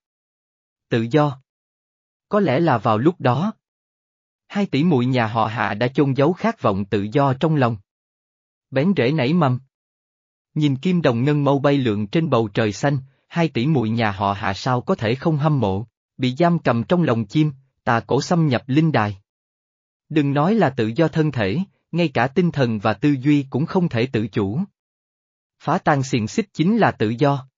Tự do. Có lẽ là vào lúc đó. Hai tỷ muội nhà họ hạ đã chôn giấu khát vọng tự do trong lòng. Bén rễ nảy mầm. Nhìn kim đồng ngân mâu bay lượn trên bầu trời xanh, hai tỷ muội nhà họ hạ sao có thể không hâm mộ, bị giam cầm trong lòng chim, tà cổ xâm nhập linh đài. Đừng nói là tự do thân thể, ngay cả tinh thần và tư duy cũng không thể tự chủ. Phá tan xiềng xích chính là tự do.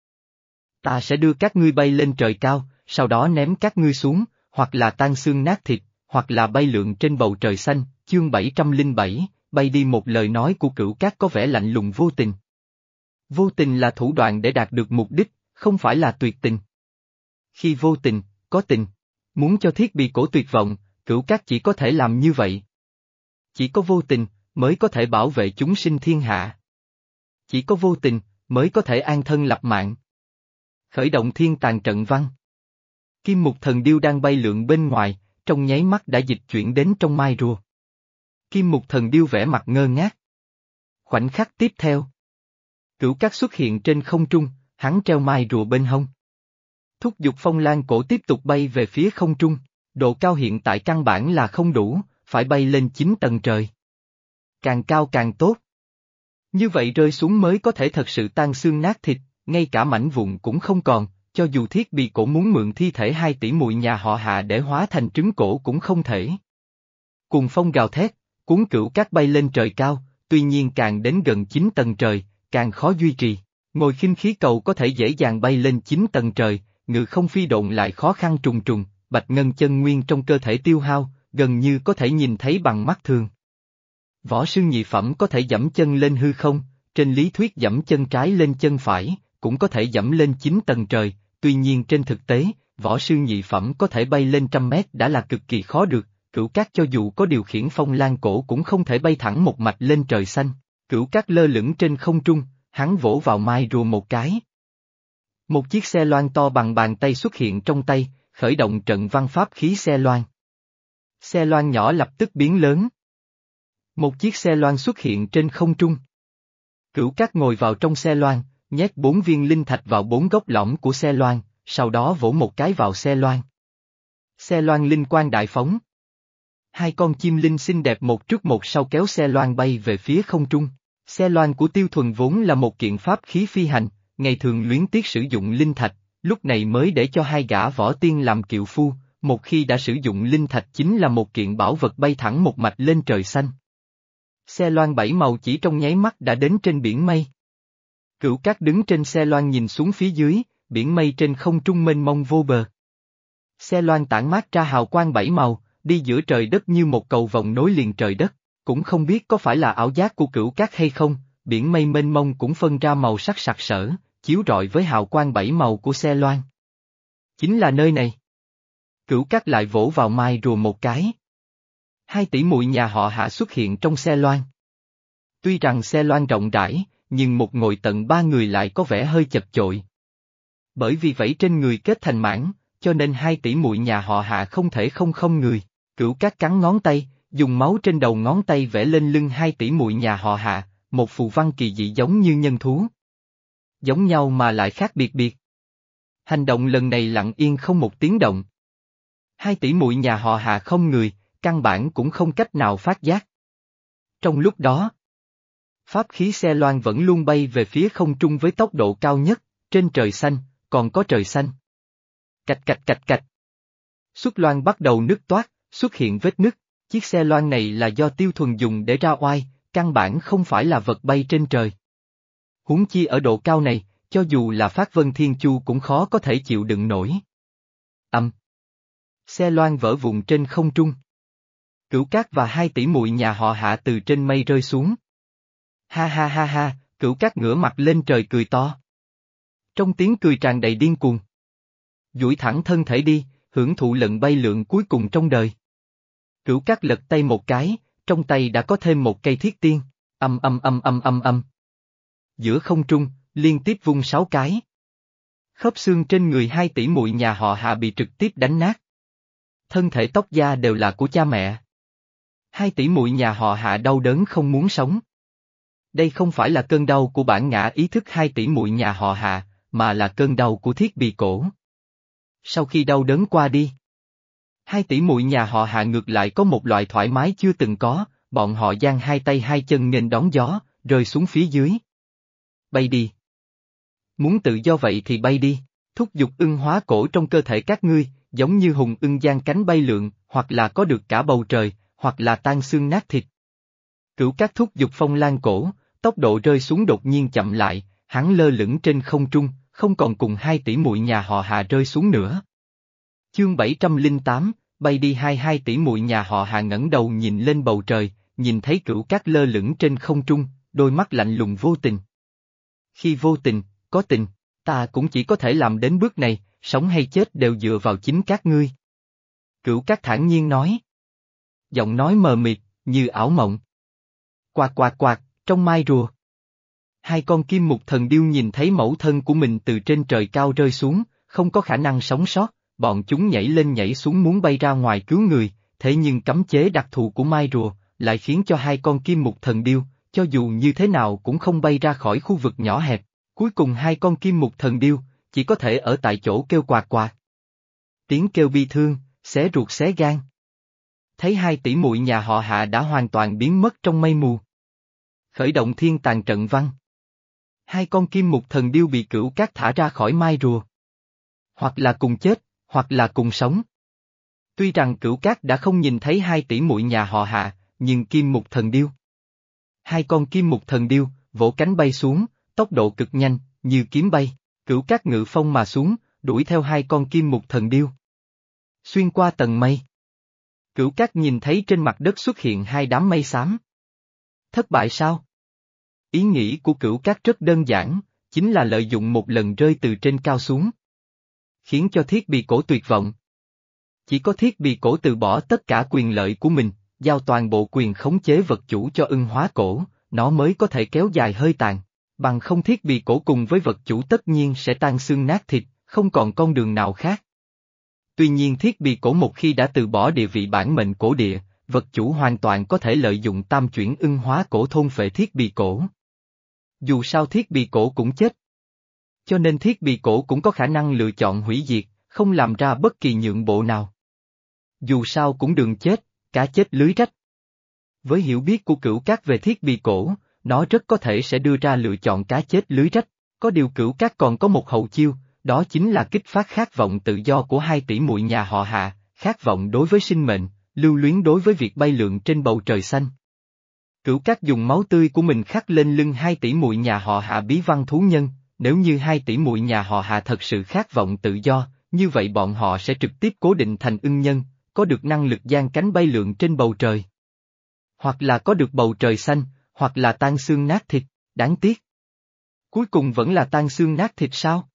Ta sẽ đưa các ngươi bay lên trời cao, sau đó ném các ngươi xuống, hoặc là tan xương nát thịt, hoặc là bay lượn trên bầu trời xanh, chương 707, bay đi một lời nói của cửu cát có vẻ lạnh lùng vô tình. Vô tình là thủ đoạn để đạt được mục đích, không phải là tuyệt tình. Khi vô tình, có tình. Muốn cho thiết bị cổ tuyệt vọng, cửu cát chỉ có thể làm như vậy. Chỉ có vô tình, mới có thể bảo vệ chúng sinh thiên hạ. Chỉ có vô tình, mới có thể an thân lập mạng. Khởi động thiên tàn trận văn. Kim mục thần điêu đang bay lượn bên ngoài, trong nháy mắt đã dịch chuyển đến trong mai rùa. Kim mục thần điêu vẽ mặt ngơ ngác. Khoảnh khắc tiếp theo. Cửu cát xuất hiện trên không trung, hắn treo mai rùa bên hông. Thúc giục phong lan cổ tiếp tục bay về phía không trung, độ cao hiện tại căn bản là không đủ, phải bay lên 9 tầng trời. Càng cao càng tốt. Như vậy rơi xuống mới có thể thật sự tan xương nát thịt, ngay cả mảnh vụn cũng không còn, cho dù thiết bị cổ muốn mượn thi thể hai tỷ muội nhà họ hạ để hóa thành trứng cổ cũng không thể. Cùng phong gào thét, cuốn cửu cát bay lên trời cao, tuy nhiên càng đến gần 9 tầng trời, càng khó duy trì. Ngồi khinh khí cầu có thể dễ dàng bay lên 9 tầng trời, ngự không phi độn lại khó khăn trùng trùng, bạch ngân chân nguyên trong cơ thể tiêu hao, gần như có thể nhìn thấy bằng mắt thường. Võ sư nhị phẩm có thể dẫm chân lên hư không, trên lý thuyết dẫm chân trái lên chân phải, cũng có thể dẫm lên 9 tầng trời, tuy nhiên trên thực tế, võ sư nhị phẩm có thể bay lên trăm mét đã là cực kỳ khó được, cửu cát cho dù có điều khiển phong lan cổ cũng không thể bay thẳng một mạch lên trời xanh, cửu cát lơ lửng trên không trung, hắn vỗ vào mai rùa một cái. Một chiếc xe loan to bằng bàn tay xuất hiện trong tay, khởi động trận văn pháp khí xe loan. Xe loan nhỏ lập tức biến lớn. Một chiếc xe loan xuất hiện trên không trung. Cửu cát ngồi vào trong xe loan, nhét bốn viên linh thạch vào bốn góc lõm của xe loan, sau đó vỗ một cái vào xe loan. Xe loan linh quang đại phóng. Hai con chim linh xinh đẹp một trước một sau kéo xe loan bay về phía không trung. Xe loan của tiêu thuần vốn là một kiện pháp khí phi hành, ngày thường luyến tiếc sử dụng linh thạch, lúc này mới để cho hai gã võ tiên làm kiệu phu, một khi đã sử dụng linh thạch chính là một kiện bảo vật bay thẳng một mạch lên trời xanh. Xe loan bảy màu chỉ trong nháy mắt đã đến trên biển mây. Cửu cát đứng trên xe loan nhìn xuống phía dưới, biển mây trên không trung mênh mông vô bờ. Xe loan tản mát ra hào quang bảy màu, đi giữa trời đất như một cầu vòng nối liền trời đất, cũng không biết có phải là ảo giác của cửu cát hay không, biển mây mênh mông cũng phân ra màu sắc sặc sỡ, chiếu rọi với hào quang bảy màu của xe loan. Chính là nơi này. Cửu cát lại vỗ vào mai rùa một cái. Hai tỷ muội nhà họ hạ xuất hiện trong xe loan. Tuy rằng xe loan rộng rãi, nhưng một ngồi tận ba người lại có vẻ hơi chật chội. Bởi vì vẫy trên người kết thành mảng, cho nên hai tỷ muội nhà họ hạ không thể không không người, cửu các cắn ngón tay, dùng máu trên đầu ngón tay vẽ lên lưng hai tỷ muội nhà họ hạ, một phù văn kỳ dị giống như nhân thú. Giống nhau mà lại khác biệt biệt. Hành động lần này lặng yên không một tiếng động. Hai tỷ muội nhà họ hạ không người, căn bản cũng không cách nào phát giác. Trong lúc đó, pháp khí xe loan vẫn luôn bay về phía không trung với tốc độ cao nhất, trên trời xanh, còn có trời xanh. Cạch cạch cạch cạch. Xuất loan bắt đầu nứt toát, xuất hiện vết nứt, chiếc xe loan này là do tiêu thuần dùng để ra oai, căn bản không phải là vật bay trên trời. Huống chi ở độ cao này, cho dù là Phát Vân Thiên Chu cũng khó có thể chịu đựng nổi. Âm. Xe loan vỡ vụn trên không trung. Cửu Cát và hai tỷ muội nhà họ hạ từ trên mây rơi xuống. Ha ha ha ha, cửu Cát ngửa mặt lên trời cười to. Trong tiếng cười tràn đầy điên cuồng. duỗi thẳng thân thể đi, hưởng thụ lần bay lượn cuối cùng trong đời. Cửu Cát lật tay một cái, trong tay đã có thêm một cây thiết tiên, âm âm âm âm âm âm. Giữa không trung, liên tiếp vung sáu cái. Khớp xương trên người hai tỷ muội nhà họ hạ bị trực tiếp đánh nát. Thân thể tóc da đều là của cha mẹ. Hai tỷ muội nhà họ hạ đau đớn không muốn sống. Đây không phải là cơn đau của bản ngã ý thức hai tỷ muội nhà họ hạ, mà là cơn đau của thiết bị cổ. Sau khi đau đớn qua đi, Hai tỷ muội nhà họ hạ ngược lại có một loại thoải mái chưa từng có, bọn họ giang hai tay hai chân nghênh đón gió, rơi xuống phía dưới. Bay đi. Muốn tự do vậy thì bay đi, thúc giục ưng hóa cổ trong cơ thể các ngươi, giống như hùng ưng giang cánh bay lượn, hoặc là có được cả bầu trời, hoặc là tan xương nát thịt. Cửu các thúc giục phong lan cổ, tốc độ rơi xuống đột nhiên chậm lại, hắn lơ lửng trên không trung, không còn cùng hai tỷ muội nhà họ Hà rơi xuống nữa. Chương 708, bay đi hai hai tỷ muội nhà họ Hà ngẩng đầu nhìn lên bầu trời, nhìn thấy cửu cát lơ lửng trên không trung, đôi mắt lạnh lùng vô tình. Khi vô tình, có tình, ta cũng chỉ có thể làm đến bước này, sống hay chết đều dựa vào chính các ngươi. Cửu cát thản nhiên nói. Giọng nói mờ mịt, như ảo mộng. Quạt quạt quạt, trong mai rùa. Hai con kim mục thần điêu nhìn thấy mẫu thân của mình từ trên trời cao rơi xuống, không có khả năng sống sót, bọn chúng nhảy lên nhảy xuống muốn bay ra ngoài cứu người, thế nhưng cấm chế đặc thù của mai rùa, lại khiến cho hai con kim mục thần điêu, cho dù như thế nào cũng không bay ra khỏi khu vực nhỏ hẹp. Cuối cùng hai con kim mục thần điêu, chỉ có thể ở tại chỗ kêu quạt quạt. Tiếng kêu bi thương, xé ruột xé gan. Thấy hai tỷ muội nhà họ hạ đã hoàn toàn biến mất trong mây mù. Khởi động thiên tàn trận văn. Hai con kim mục thần điêu bị cửu cát thả ra khỏi mai rùa. Hoặc là cùng chết, hoặc là cùng sống. Tuy rằng cửu cát đã không nhìn thấy hai tỷ muội nhà họ hạ, nhưng kim mục thần điêu. Hai con kim mục thần điêu, vỗ cánh bay xuống, tốc độ cực nhanh, như kiếm bay, cửu cát ngự phong mà xuống, đuổi theo hai con kim mục thần điêu. Xuyên qua tầng mây. Cửu cát nhìn thấy trên mặt đất xuất hiện hai đám mây xám. Thất bại sao? Ý nghĩ của cửu cát rất đơn giản, chính là lợi dụng một lần rơi từ trên cao xuống. Khiến cho thiết bị cổ tuyệt vọng. Chỉ có thiết bị cổ từ bỏ tất cả quyền lợi của mình, giao toàn bộ quyền khống chế vật chủ cho ưng hóa cổ, nó mới có thể kéo dài hơi tàn. Bằng không thiết bị cổ cùng với vật chủ tất nhiên sẽ tan xương nát thịt, không còn con đường nào khác. Tuy nhiên thiết bị cổ một khi đã từ bỏ địa vị bản mệnh cổ địa, vật chủ hoàn toàn có thể lợi dụng tam chuyển ưng hóa cổ thôn phệ thiết bị cổ. Dù sao thiết bị cổ cũng chết. Cho nên thiết bị cổ cũng có khả năng lựa chọn hủy diệt, không làm ra bất kỳ nhượng bộ nào. Dù sao cũng đừng chết, cá chết lưới rách. Với hiểu biết của cửu cát về thiết bị cổ, nó rất có thể sẽ đưa ra lựa chọn cá chết lưới rách, có điều cửu cát còn có một hậu chiêu, đó chính là kích phát khát vọng tự do của hai tỷ muội nhà họ hạ, khát vọng đối với sinh mệnh, lưu luyến đối với việc bay lượn trên bầu trời xanh. Cửu cát dùng máu tươi của mình khắc lên lưng hai tỷ muội nhà họ hạ bí văn thú nhân, nếu như hai tỷ muội nhà họ hạ thật sự khát vọng tự do, như vậy bọn họ sẽ trực tiếp cố định thành ưng nhân, có được năng lực gian cánh bay lượn trên bầu trời. Hoặc là có được bầu trời xanh, hoặc là tan xương nát thịt, đáng tiếc. Cuối cùng vẫn là tan xương nát thịt sao?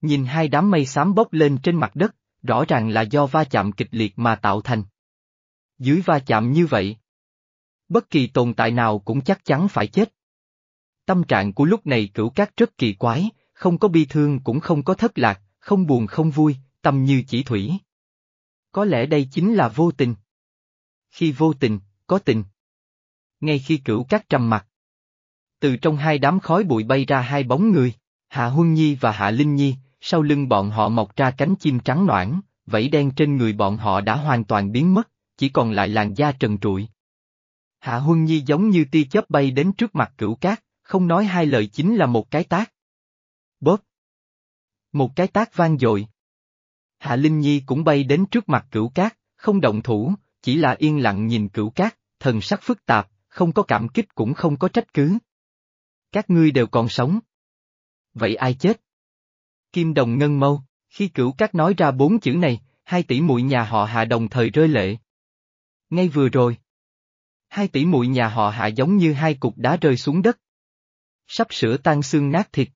Nhìn hai đám mây xám bốc lên trên mặt đất, rõ ràng là do va chạm kịch liệt mà tạo thành. Dưới va chạm như vậy, bất kỳ tồn tại nào cũng chắc chắn phải chết. Tâm trạng của lúc này cửu cát rất kỳ quái, không có bi thương cũng không có thất lạc, không buồn không vui, tâm như chỉ thủy. Có lẽ đây chính là vô tình. Khi vô tình, có tình. Ngay khi cửu cát trầm mặt. Từ trong hai đám khói bụi bay ra hai bóng người, Hạ Huân Nhi và Hạ Linh Nhi, sau lưng bọn họ mọc ra cánh chim trắng noãn, vẫy đen trên người bọn họ đã hoàn toàn biến mất, chỉ còn lại làn da trần trụi. Hạ Huân Nhi giống như tia chớp bay đến trước mặt cửu cát, không nói hai lời chính là một cái tác. Bóp. Một cái tác vang dội. Hạ Linh Nhi cũng bay đến trước mặt cửu cát, không động thủ, chỉ là yên lặng nhìn cửu cát, thần sắc phức tạp, không có cảm kích cũng không có trách cứ. Các ngươi đều còn sống. Vậy ai chết? Kim đồng ngân mâu, khi cửu cát nói ra bốn chữ này, hai tỷ muội nhà họ hạ đồng thời rơi lệ. Ngay vừa rồi. Hai tỷ muội nhà họ hạ giống như hai cục đá rơi xuống đất. Sắp sửa tan xương nát thịt.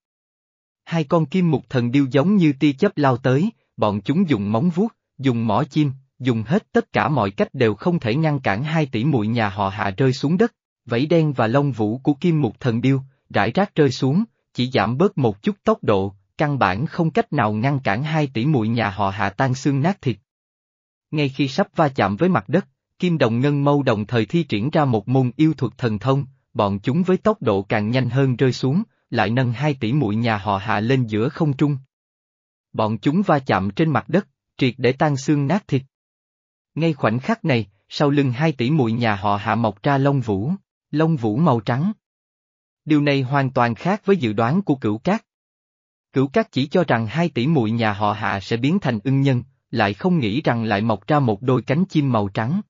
Hai con kim mục thần điêu giống như tia chớp lao tới, bọn chúng dùng móng vuốt, dùng mỏ chim, dùng hết tất cả mọi cách đều không thể ngăn cản hai tỷ muội nhà họ hạ rơi xuống đất, vẫy đen và lông vũ của kim mục thần điêu, rải rác rơi xuống, chỉ giảm bớt một chút tốc độ, căn bản không cách nào ngăn cản hai tỷ muội nhà họ hạ tan xương nát thịt. Ngay khi sắp va chạm với mặt đất, Kim Đồng Ngân Mâu đồng thời thi triển ra một môn yêu thuật thần thông, bọn chúng với tốc độ càng nhanh hơn rơi xuống, lại nâng hai tỷ muội nhà họ hạ lên giữa không trung. Bọn chúng va chạm trên mặt đất, triệt để tan xương nát thịt. Ngay khoảnh khắc này, sau lưng hai tỷ muội nhà họ hạ mọc ra lông vũ, lông vũ màu trắng. Điều này hoàn toàn khác với dự đoán của cửu cát. Cửu cát chỉ cho rằng hai tỷ muội nhà họ hạ sẽ biến thành ưng nhân, lại không nghĩ rằng lại mọc ra một đôi cánh chim màu trắng.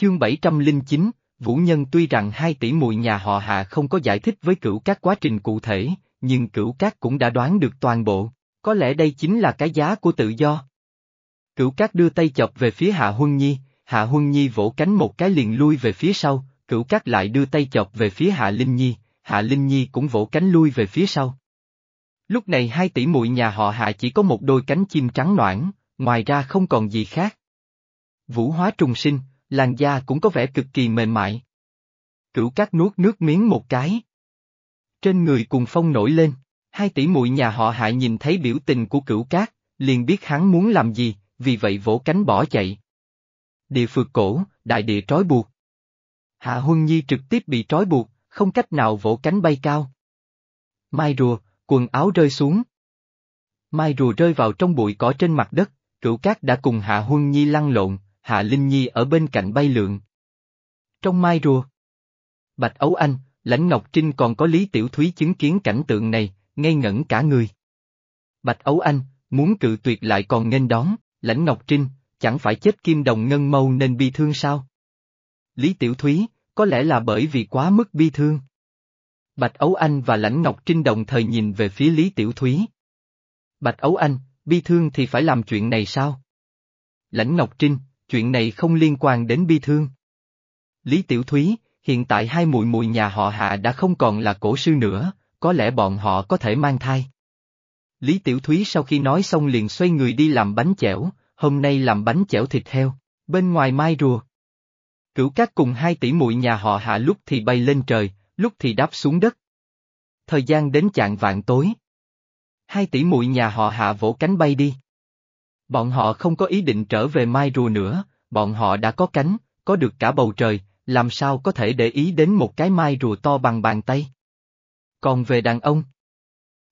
Chương 709, Vũ Nhân tuy rằng hai tỷ muội nhà họ Hạ không có giải thích với cửu các quá trình cụ thể, nhưng cửu các cũng đã đoán được toàn bộ, có lẽ đây chính là cái giá của tự do. Cửu các đưa tay chọc về phía Hạ Huân Nhi, Hạ Huân Nhi vỗ cánh một cái liền lui về phía sau, cửu các lại đưa tay chọc về phía Hạ Linh Nhi, Hạ Linh Nhi cũng vỗ cánh lui về phía sau. Lúc này hai tỷ muội nhà họ Hạ chỉ có một đôi cánh chim trắng noãn, ngoài ra không còn gì khác. Vũ hóa trùng sinh, làn da cũng có vẻ cực kỳ mềm mại. Cửu cát nuốt nước miếng một cái. Trên người cùng phong nổi lên, hai tỷ muội nhà họ hại nhìn thấy biểu tình của cửu cát, liền biết hắn muốn làm gì, vì vậy vỗ cánh bỏ chạy. Địa phượt cổ, đại địa trói buộc. Hạ Huân Nhi trực tiếp bị trói buộc, không cách nào vỗ cánh bay cao. Mai rùa, quần áo rơi xuống. Mai rùa rơi vào trong bụi cỏ trên mặt đất, cửu cát đã cùng Hạ Huân Nhi lăn lộn, Hạ Linh Nhi ở bên cạnh bay lượn. Trong mai rùa, Bạch Ấu Anh, Lãnh Ngọc Trinh còn có Lý Tiểu Thúy chứng kiến cảnh tượng này, ngây ngẩn cả người. Bạch Ấu Anh, muốn cự tuyệt lại còn nghênh đón, Lãnh Ngọc Trinh, chẳng phải chết kim đồng ngân mâu nên bi thương sao? Lý Tiểu Thúy, có lẽ là bởi vì quá mức bi thương. Bạch Ấu Anh và Lãnh Ngọc Trinh đồng thời nhìn về phía Lý Tiểu Thúy. Bạch Ấu Anh, bi thương thì phải làm chuyện này sao? Lãnh Ngọc Trinh, chuyện này không liên quan đến bi thương. Lý Tiểu Thúy, hiện tại hai muội muội nhà họ Hạ đã không còn là cổ sư nữa, có lẽ bọn họ có thể mang thai. Lý Tiểu Thúy sau khi nói xong liền xoay người đi làm bánh chẻo, hôm nay làm bánh chẻo thịt heo, bên ngoài mai rùa. Cửu Cát cùng hai tỷ muội nhà họ Hạ lúc thì bay lên trời, lúc thì đáp xuống đất. Thời gian đến chạng vạn tối. Hai tỷ muội nhà họ Hạ vỗ cánh bay đi. Bọn họ không có ý định trở về mai rùa nữa, bọn họ đã có cánh, có được cả bầu trời, làm sao có thể để ý đến một cái mai rùa to bằng bàn tay. Còn về đàn ông,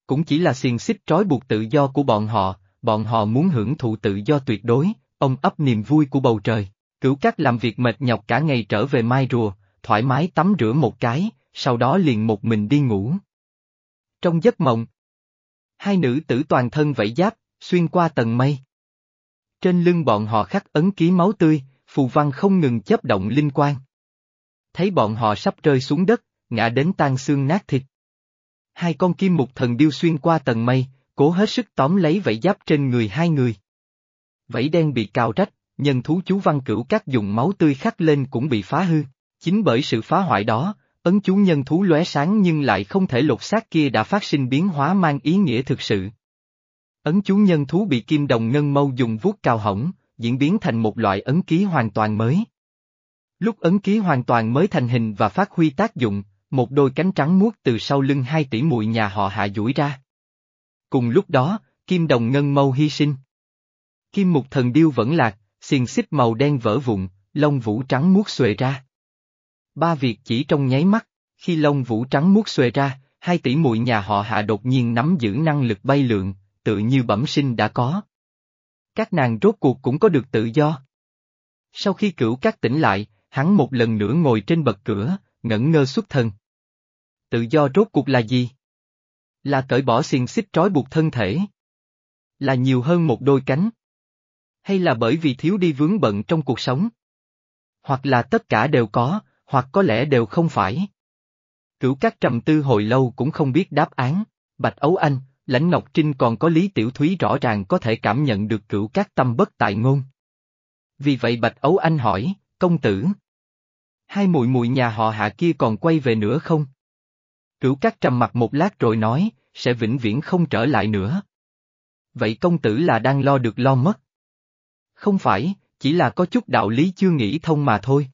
cũng chỉ là xiềng xích trói buộc tự do của bọn họ, bọn họ muốn hưởng thụ tự do tuyệt đối, ông ấp niềm vui của bầu trời. Cửu cát làm việc mệt nhọc cả ngày trở về mai rùa, thoải mái tắm rửa một cái, sau đó liền một mình đi ngủ. Trong giấc mộng, hai nữ tử toàn thân vẫy giáp, xuyên qua tầng mây. Trên lưng bọn họ khắc ấn ký máu tươi, phù văn không ngừng chấp động linh quan. Thấy bọn họ sắp rơi xuống đất, ngã đến tan xương nát thịt. Hai con kim mục thần điêu xuyên qua tầng mây, cố hết sức tóm lấy vảy giáp trên người hai người. Vảy đen bị cào rách, nhân thú chú văn cửu các dùng máu tươi khắc lên cũng bị phá hư. Chính bởi sự phá hoại đó, ấn chú nhân thú lóe sáng nhưng lại không thể lột xác kia đã phát sinh biến hóa mang ý nghĩa thực sự. Ấn chú nhân thú bị kim đồng ngân mâu dùng vuốt cao hỏng, diễn biến thành một loại ấn ký hoàn toàn mới. Lúc ấn ký hoàn toàn mới thành hình và phát huy tác dụng, một đôi cánh trắng muốt từ sau lưng hai tỷ muội nhà họ hạ duỗi ra. Cùng lúc đó, kim đồng ngân mâu hy sinh. Kim mục thần điêu vẫn lạc, xiềng xích màu đen vỡ vụn, lông vũ trắng muốt xuề ra. Ba việc chỉ trong nháy mắt, khi lông vũ trắng muốt xuề ra, hai tỷ muội nhà họ hạ đột nhiên nắm giữ năng lực bay lượn, tự như bẩm sinh đã có. Các nàng rốt cuộc cũng có được tự do. Sau khi cửu các tỉnh lại, hắn một lần nữa ngồi trên bậc cửa, ngẩn ngơ xuất thân. Tự do rốt cuộc là gì? Là cởi bỏ xiềng xích trói buộc thân thể. Là nhiều hơn một đôi cánh. Hay là bởi vì thiếu đi vướng bận trong cuộc sống? Hoặc là tất cả đều có, hoặc có lẽ đều không phải. Cửu các trầm tư hồi lâu cũng không biết đáp án, Bạch Ấu Anh, Lãnh Ngọc Trinh còn có Lý Tiểu Thúy rõ ràng có thể cảm nhận được cửu các tâm bất tại ngôn. Vì vậy Bạch Ấu Anh hỏi, công tử. Hai mùi mùi nhà họ hạ kia còn quay về nữa không? Cửu các trầm mặt một lát rồi nói, sẽ vĩnh viễn không trở lại nữa. Vậy công tử là đang lo được lo mất? Không phải, chỉ là có chút đạo lý chưa nghĩ thông mà thôi.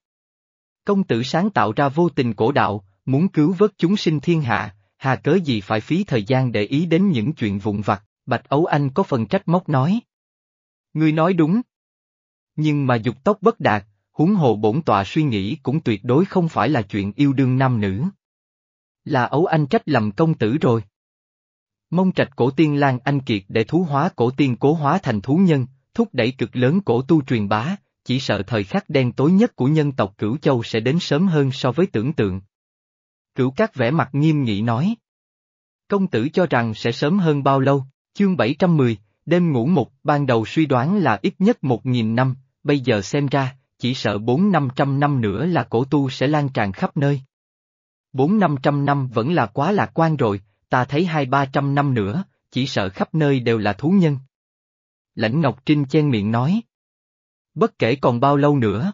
Công tử sáng tạo ra vô tình cổ đạo, muốn cứu vớt chúng sinh thiên hạ, hà cớ gì phải phí thời gian để ý đến những chuyện vụn vặt, Bạch Ấu Anh có phần trách móc nói. Ngươi nói đúng. Nhưng mà dục tốc bất đạt, huống hồ bổn tọa suy nghĩ cũng tuyệt đối không phải là chuyện yêu đương nam nữ. Là Ấu Anh trách lầm công tử rồi. Mông trạch cổ tiên Lan Anh Kiệt để thú hóa cổ tiên cố hóa thành thú nhân, thúc đẩy cực lớn cổ tu truyền bá, chỉ sợ thời khắc đen tối nhất của nhân tộc Cửu Châu sẽ đến sớm hơn so với tưởng tượng. Cửu các vẻ mặt nghiêm nghị nói. Công tử cho rằng sẽ sớm hơn bao lâu, chương 710, đêm ngủ một, ban đầu suy đoán là ít nhất một nghìn năm, bây giờ xem ra, chỉ sợ bốn năm trăm năm nữa là cổ tu sẽ lan tràn khắp nơi. Bốn năm trăm năm vẫn là quá lạc quan rồi, ta thấy hai ba trăm năm nữa, chỉ sợ khắp nơi đều là thú nhân. Lãnh Ngọc Trinh chen miệng nói. Bất kể còn bao lâu nữa.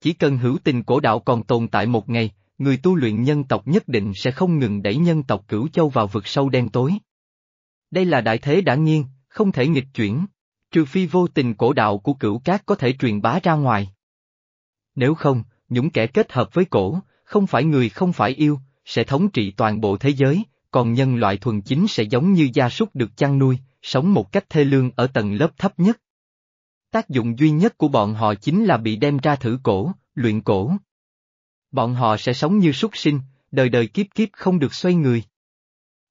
Chỉ cần hữu tình cổ đạo còn tồn tại một ngày, người tu luyện nhân tộc nhất định sẽ không ngừng đẩy nhân tộc cửu châu vào vực sâu đen tối. Đây là đại thế đã nghiêng, không thể nghịch chuyển, trừ phi vô tình cổ đạo của cửu cát có thể truyền bá ra ngoài. Nếu không, những kẻ kết hợp với cổ, không phải người không phải yêu, sẽ thống trị toàn bộ thế giới, còn nhân loại thuần chính sẽ giống như gia súc được chăn nuôi, sống một cách thê lương ở tầng lớp thấp nhất. Tác dụng duy nhất của bọn họ chính là bị đem ra thử cổ, luyện cổ. Bọn họ sẽ sống như súc sinh, đời đời kiếp kiếp không được xoay người.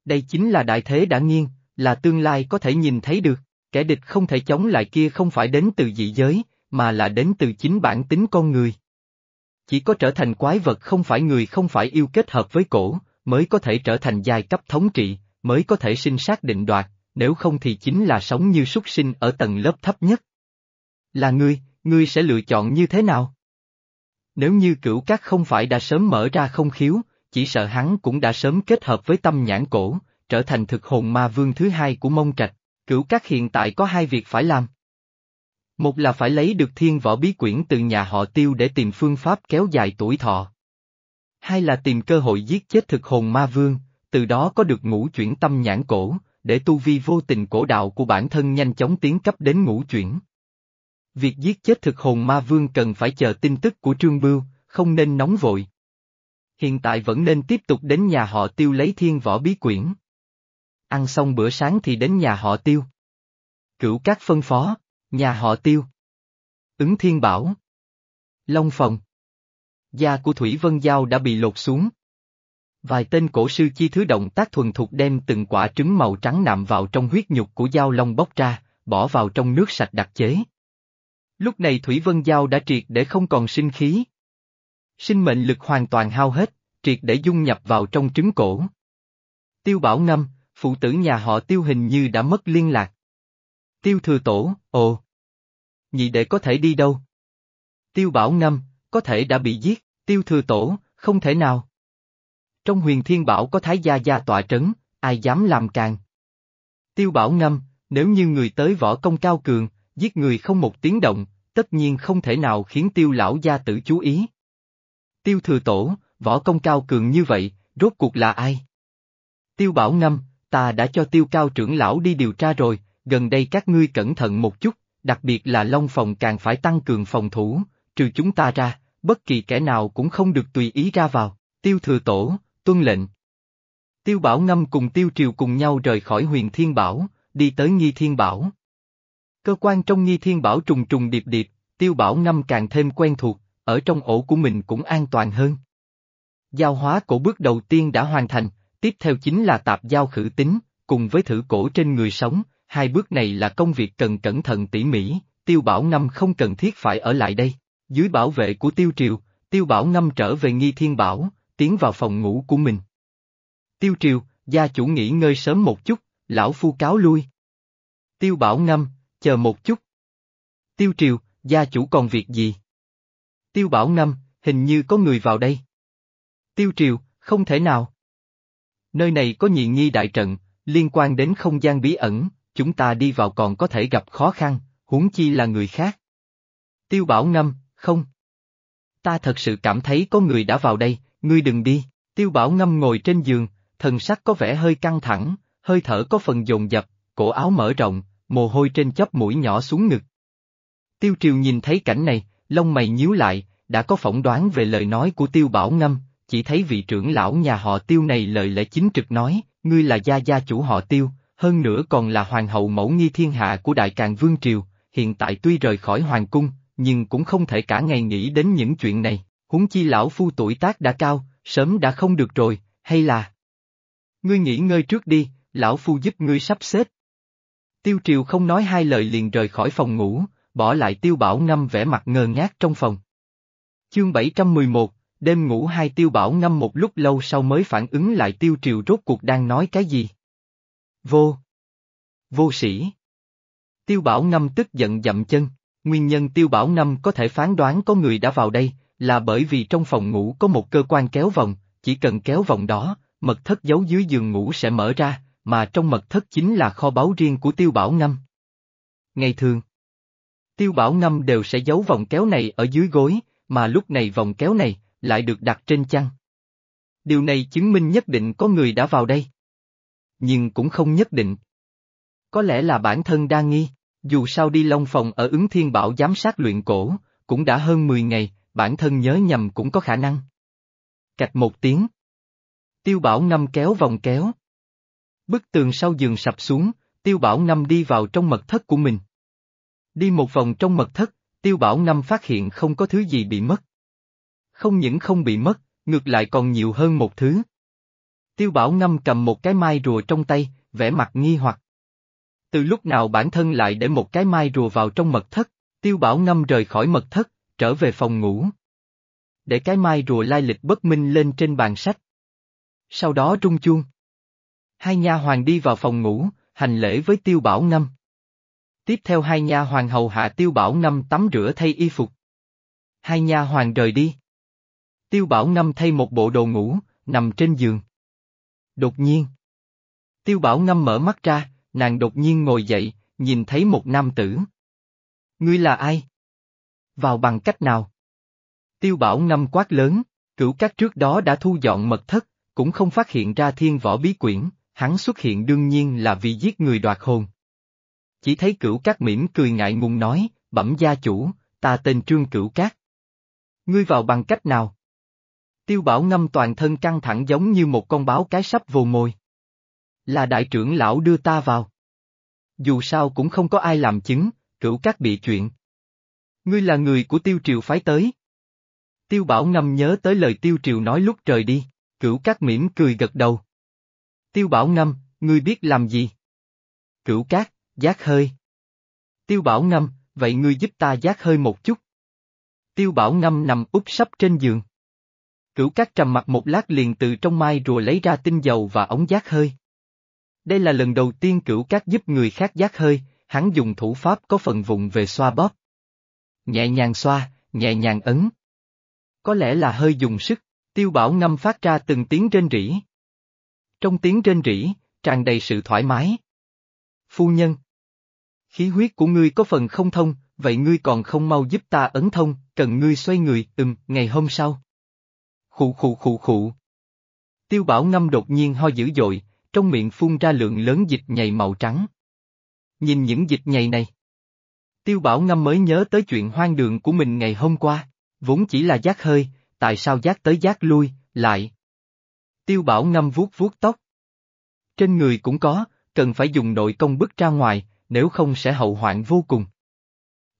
Đây chính là đại thế đã nghiêng, là tương lai có thể nhìn thấy được, kẻ địch không thể chống lại kia không phải đến từ dị giới, mà là đến từ chính bản tính con người. Chỉ có trở thành quái vật không phải người không phải yêu kết hợp với cổ, mới có thể trở thành giai cấp thống trị, mới có thể sinh sát định đoạt, nếu không thì chính là sống như súc sinh ở tầng lớp thấp nhất. Là ngươi, ngươi sẽ lựa chọn như thế nào? Nếu như cửu các không phải đã sớm mở ra không khiếu, chỉ sợ hắn cũng đã sớm kết hợp với tâm nhãn cổ, trở thành thực hồn ma vương thứ hai của mông trạch. Cửu các hiện tại có hai việc phải làm. Một là phải lấy được thiên võ bí quyển từ nhà họ tiêu để tìm phương pháp kéo dài tuổi thọ. Hai là tìm cơ hội giết chết thực hồn ma vương, từ đó có được ngũ chuyển tâm nhãn cổ, để tu vi vô tình cổ đạo của bản thân nhanh chóng tiến cấp đến ngũ chuyển. Việc giết chết thực hồn ma vương cần phải chờ tin tức của Trương Bưu, không nên nóng vội. Hiện tại vẫn nên tiếp tục đến nhà họ tiêu lấy thiên võ bí quyển. Ăn xong bữa sáng thì đến nhà họ tiêu. Cửu các phân phó, nhà họ tiêu. Ứng thiên bảo. Long phòng. Da của Thủy Vân Giao đã bị lột xuống. Vài tên cổ sư chi thứ động tác thuần thục đem từng quả trứng màu trắng nạm vào trong huyết nhục của dao Long bóc ra, bỏ vào trong nước sạch đặc chế. Lúc này Thủy Vân Giao đã triệt để không còn sinh khí. Sinh mệnh lực hoàn toàn hao hết, triệt để dung nhập vào trong trứng cổ. Tiêu Bảo Ngâm, phụ tử nhà họ Tiêu hình như đã mất liên lạc. Tiêu Thừa Tổ, ồ. Nhị đệ có thể đi đâu? Tiêu Bảo Ngâm, có thể đã bị giết, Tiêu Thừa Tổ, không thể nào. Trong huyền thiên bảo có thái gia gia tọa trấn, ai dám làm càng. Tiêu Bảo Ngâm, nếu như người tới võ công cao cường, giết người không một tiếng động, tất nhiên không thể nào khiến tiêu lão gia tử chú ý. Tiêu thừa tổ, võ công cao cường như vậy, rốt cuộc là ai? Tiêu bảo ngâm, ta đã cho tiêu cao trưởng lão đi điều tra rồi, gần đây các ngươi cẩn thận một chút, đặc biệt là Long Phòng càng phải tăng cường phòng thủ, trừ chúng ta ra, bất kỳ kẻ nào cũng không được tùy ý ra vào, tiêu thừa tổ, tuân lệnh. Tiêu Bảo Ngâm cùng Tiêu Triều cùng nhau rời khỏi huyền Thiên Bảo, đi tới Nghi Thiên Bảo. Cơ quan trong nghi thiên bảo trùng trùng điệp điệp, tiêu bảo ngâm càng thêm quen thuộc, ở trong ổ của mình cũng an toàn hơn. Giao hóa cổ bước đầu tiên đã hoàn thành, tiếp theo chính là tạp giao khử tính, cùng với thử cổ trên người sống, hai bước này là công việc cần cẩn thận tỉ mỉ, tiêu bảo ngâm không cần thiết phải ở lại đây. Dưới bảo vệ của tiêu triều, tiêu bảo ngâm trở về nghi thiên bảo, tiến vào phòng ngủ của mình. Tiêu triều, gia chủ nghỉ ngơi sớm một chút, lão phu cáo lui. Tiêu bảo ngâm, chờ một chút. Tiêu Triều, gia chủ còn việc gì? Tiêu Bảo Ngâm, hình như có người vào đây. Tiêu Triều, không thể nào. Nơi này có nhị nghi đại trận, liên quan đến không gian bí ẩn, chúng ta đi vào còn có thể gặp khó khăn, huống chi là người khác. Tiêu Bảo Ngâm, không. Ta thật sự cảm thấy có người đã vào đây, ngươi đừng đi. Tiêu Bảo Ngâm ngồi trên giường, thần sắc có vẻ hơi căng thẳng, hơi thở có phần dồn dập, cổ áo mở rộng, mồ hôi trên chóp mũi nhỏ xuống ngực. Tiêu Triều nhìn thấy cảnh này, lông mày nhíu lại, đã có phỏng đoán về lời nói của Tiêu Bảo Ngâm, chỉ thấy vị trưởng lão nhà họ Tiêu này lời lẽ chính trực nói, ngươi là gia gia chủ họ Tiêu, hơn nữa còn là hoàng hậu mẫu nghi thiên hạ của Đại Càng Vương Triều, hiện tại tuy rời khỏi hoàng cung, nhưng cũng không thể cả ngày nghĩ đến những chuyện này, huống chi lão phu tuổi tác đã cao, sớm đã không được rồi, hay là... Ngươi nghỉ ngơi trước đi, lão phu giúp ngươi sắp xếp. Tiêu Triều không nói hai lời liền rời khỏi phòng ngủ, bỏ lại Tiêu Bảo Ngâm vẻ mặt ngơ ngác trong phòng. Chương 711, đêm ngủ hai Tiêu Bảo Ngâm một lúc lâu sau mới phản ứng lại Tiêu Triều rốt cuộc đang nói cái gì. Vô. Vô sĩ. Tiêu Bảo Ngâm tức giận dậm chân, nguyên nhân Tiêu Bảo Ngâm có thể phán đoán có người đã vào đây, là bởi vì trong phòng ngủ có một cơ quan kéo vòng, chỉ cần kéo vòng đó, mật thất giấu dưới giường ngủ sẽ mở ra, mà trong mật thất chính là kho báu riêng của Tiêu Bảo ngâm Ngày thường, Tiêu Bảo ngâm đều sẽ giấu vòng kéo này ở dưới gối, mà lúc này vòng kéo này lại được đặt trên chăn. Điều này chứng minh nhất định có người đã vào đây. Nhưng cũng không nhất định. Có lẽ là bản thân đa nghi, dù sao đi Long Phòng ở ứng thiên bảo giám sát luyện cổ, cũng đã hơn 10 ngày, bản thân nhớ nhầm cũng có khả năng. Cạch một tiếng. Tiêu bảo năm kéo vòng kéo. Bức tường sau giường sập xuống, tiêu bảo năm đi vào trong mật thất của mình. Đi một vòng trong mật thất, tiêu bảo năm phát hiện không có thứ gì bị mất. Không những không bị mất, ngược lại còn nhiều hơn một thứ. Tiêu bảo năm cầm một cái mai rùa trong tay, vẻ mặt nghi hoặc. Từ lúc nào bản thân lại để một cái mai rùa vào trong mật thất, tiêu bảo năm rời khỏi mật thất, trở về phòng ngủ. Để cái mai rùa lai lịch bất minh lên trên bàn sách. Sau đó trung chuông. Hai nha hoàng đi vào phòng ngủ, hành lễ với tiêu bảo năm. Tiếp theo hai nha hoàng hầu hạ tiêu bảo năm tắm rửa thay y phục. Hai nha hoàng rời đi. Tiêu bảo năm thay một bộ đồ ngủ, nằm trên giường. Đột nhiên. Tiêu bảo năm mở mắt ra, nàng đột nhiên ngồi dậy, nhìn thấy một nam tử. Ngươi là ai? Vào bằng cách nào? Tiêu bảo năm quát lớn, cửu các trước đó đã thu dọn mật thất, cũng không phát hiện ra thiên võ bí quyển, hắn xuất hiện đương nhiên là vì giết người đoạt hồn. Chỉ thấy cửu các mỉm cười ngại ngùng nói, bẩm gia chủ, ta tên trương cửu các. Ngươi vào bằng cách nào? Tiêu bảo ngâm toàn thân căng thẳng giống như một con báo cái sắp vồ mồi. Là đại trưởng lão đưa ta vào. Dù sao cũng không có ai làm chứng, cửu các bị chuyện. Ngươi là người của tiêu triều phái tới. Tiêu bảo ngâm nhớ tới lời tiêu triều nói lúc trời đi, cửu các mỉm cười gật đầu. Tiêu bảo ngâm, ngươi biết làm gì? Cửu cát, giác hơi. Tiêu bảo ngâm, vậy ngươi giúp ta giác hơi một chút. Tiêu bảo ngâm nằm úp sấp trên giường. Cửu cát trầm mặt một lát liền từ trong mai rùa lấy ra tinh dầu và ống giác hơi. Đây là lần đầu tiên cửu cát giúp người khác giác hơi, hắn dùng thủ pháp có phần vùng về xoa bóp. Nhẹ nhàng xoa, nhẹ nhàng ấn. Có lẽ là hơi dùng sức, tiêu bảo ngâm phát ra từng tiếng rên rỉ. Trong tiếng rên rỉ, tràn đầy sự thoải mái. Phu nhân. Khí huyết của ngươi có phần không thông, vậy ngươi còn không mau giúp ta ấn thông, cần ngươi xoay người, ừm, ngày hôm sau. Khụ khụ khụ khụ. Tiêu bảo ngâm đột nhiên ho dữ dội, trong miệng phun ra lượng lớn dịch nhầy màu trắng. Nhìn những dịch nhầy này. Tiêu bảo ngâm mới nhớ tới chuyện hoang đường của mình ngày hôm qua, vốn chỉ là giác hơi, tại sao giác tới giác lui, lại. Tiêu bảo ngâm vuốt vuốt tóc. Trên người cũng có, cần phải dùng nội công bức ra ngoài, nếu không sẽ hậu hoạn vô cùng.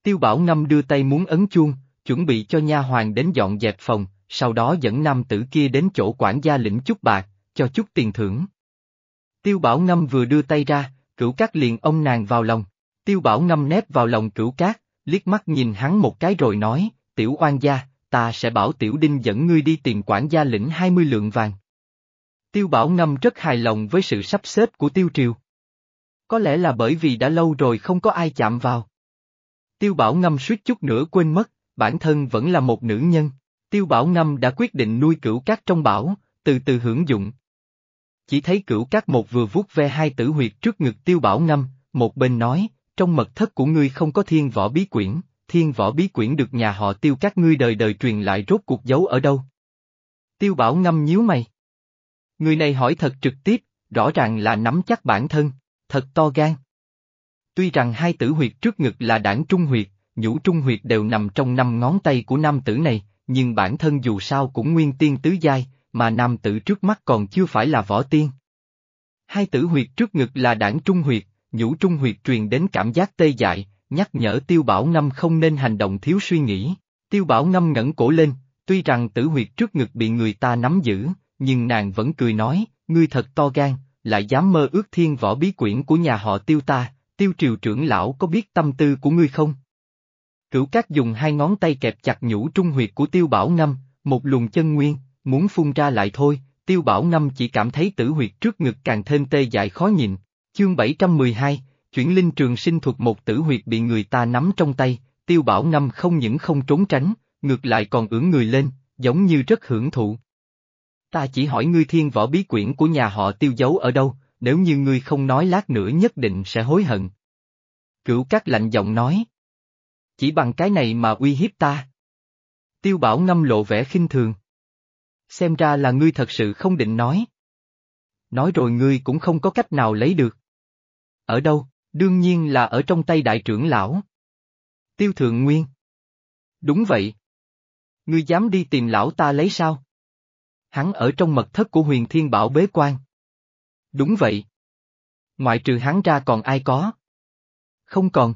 Tiêu bảo ngâm đưa tay muốn ấn chuông, chuẩn bị cho nha hoàng đến dọn dẹp phòng, sau đó dẫn nam tử kia đến chỗ quản gia lĩnh chút bạc, cho chút tiền thưởng. Tiêu bảo ngâm vừa đưa tay ra, cửu cát liền ông nàng vào lòng. Tiêu bảo ngâm nép vào lòng cửu cát, liếc mắt nhìn hắn một cái rồi nói, tiểu oan gia, ta sẽ bảo tiểu đinh dẫn ngươi đi tìm quản gia lĩnh 20 lượng vàng. Tiêu bảo ngâm rất hài lòng với sự sắp xếp của tiêu triều. Có lẽ là bởi vì đã lâu rồi không có ai chạm vào. Tiêu bảo ngâm suýt chút nữa quên mất, bản thân vẫn là một nữ nhân. Tiêu bảo ngâm đã quyết định nuôi cửu cát trong bảo, từ từ hưởng dụng. Chỉ thấy cửu cát một vừa vuốt ve hai tử huyệt trước ngực tiêu bảo ngâm, một bên nói, trong mật thất của ngươi không có thiên võ bí quyển, thiên võ bí quyển được nhà họ tiêu các ngươi đời đời truyền lại rốt cuộc giấu ở đâu. Tiêu bảo ngâm nhíu mày. Người này hỏi thật trực tiếp, rõ ràng là nắm chắc bản thân, thật to gan. Tuy rằng hai tử huyệt trước ngực là đảng trung huyệt, nhũ trung huyệt đều nằm trong năm ngón tay của nam tử này, nhưng bản thân dù sao cũng nguyên tiên tứ giai, mà nam tử trước mắt còn chưa phải là võ tiên. Hai tử huyệt trước ngực là đảng trung huyệt, nhũ trung huyệt truyền đến cảm giác tê dại, nhắc nhở tiêu bảo năm không nên hành động thiếu suy nghĩ. Tiêu bảo năm ngẩng cổ lên, tuy rằng tử huyệt trước ngực bị người ta nắm giữ, nhưng nàng vẫn cười nói, ngươi thật to gan, lại dám mơ ước thiên võ bí quyển của nhà họ tiêu ta, tiêu triều trưởng lão có biết tâm tư của ngươi không? Cửu Cát dùng hai ngón tay kẹp chặt nhũ trung huyệt của tiêu bảo ngâm, một luồng chân nguyên, muốn phun ra lại thôi, tiêu bảo ngâm chỉ cảm thấy tử huyệt trước ngực càng thêm tê dại khó nhìn. Chương 712, Chuyển linh trường sinh thuật một tử huyệt bị người ta nắm trong tay, tiêu bảo ngâm không những không trốn tránh, ngược lại còn ưỡn người lên, giống như rất hưởng thụ. Ta chỉ hỏi ngươi thiên võ bí quyển của nhà họ tiêu giấu ở đâu, nếu như ngươi không nói lát nữa nhất định sẽ hối hận. Cửu các lạnh giọng nói. Chỉ bằng cái này mà uy hiếp ta. Tiêu bảo ngâm lộ vẻ khinh thường. Xem ra là ngươi thật sự không định nói. Nói rồi ngươi cũng không có cách nào lấy được. Ở đâu, đương nhiên là ở trong tay đại trưởng lão. Tiêu thượng nguyên. Đúng vậy. Ngươi dám đi tìm lão ta lấy sao? Hắn ở trong mật thất của huyền thiên bảo bế quan. Đúng vậy. Ngoại trừ hắn ra còn ai có? Không còn.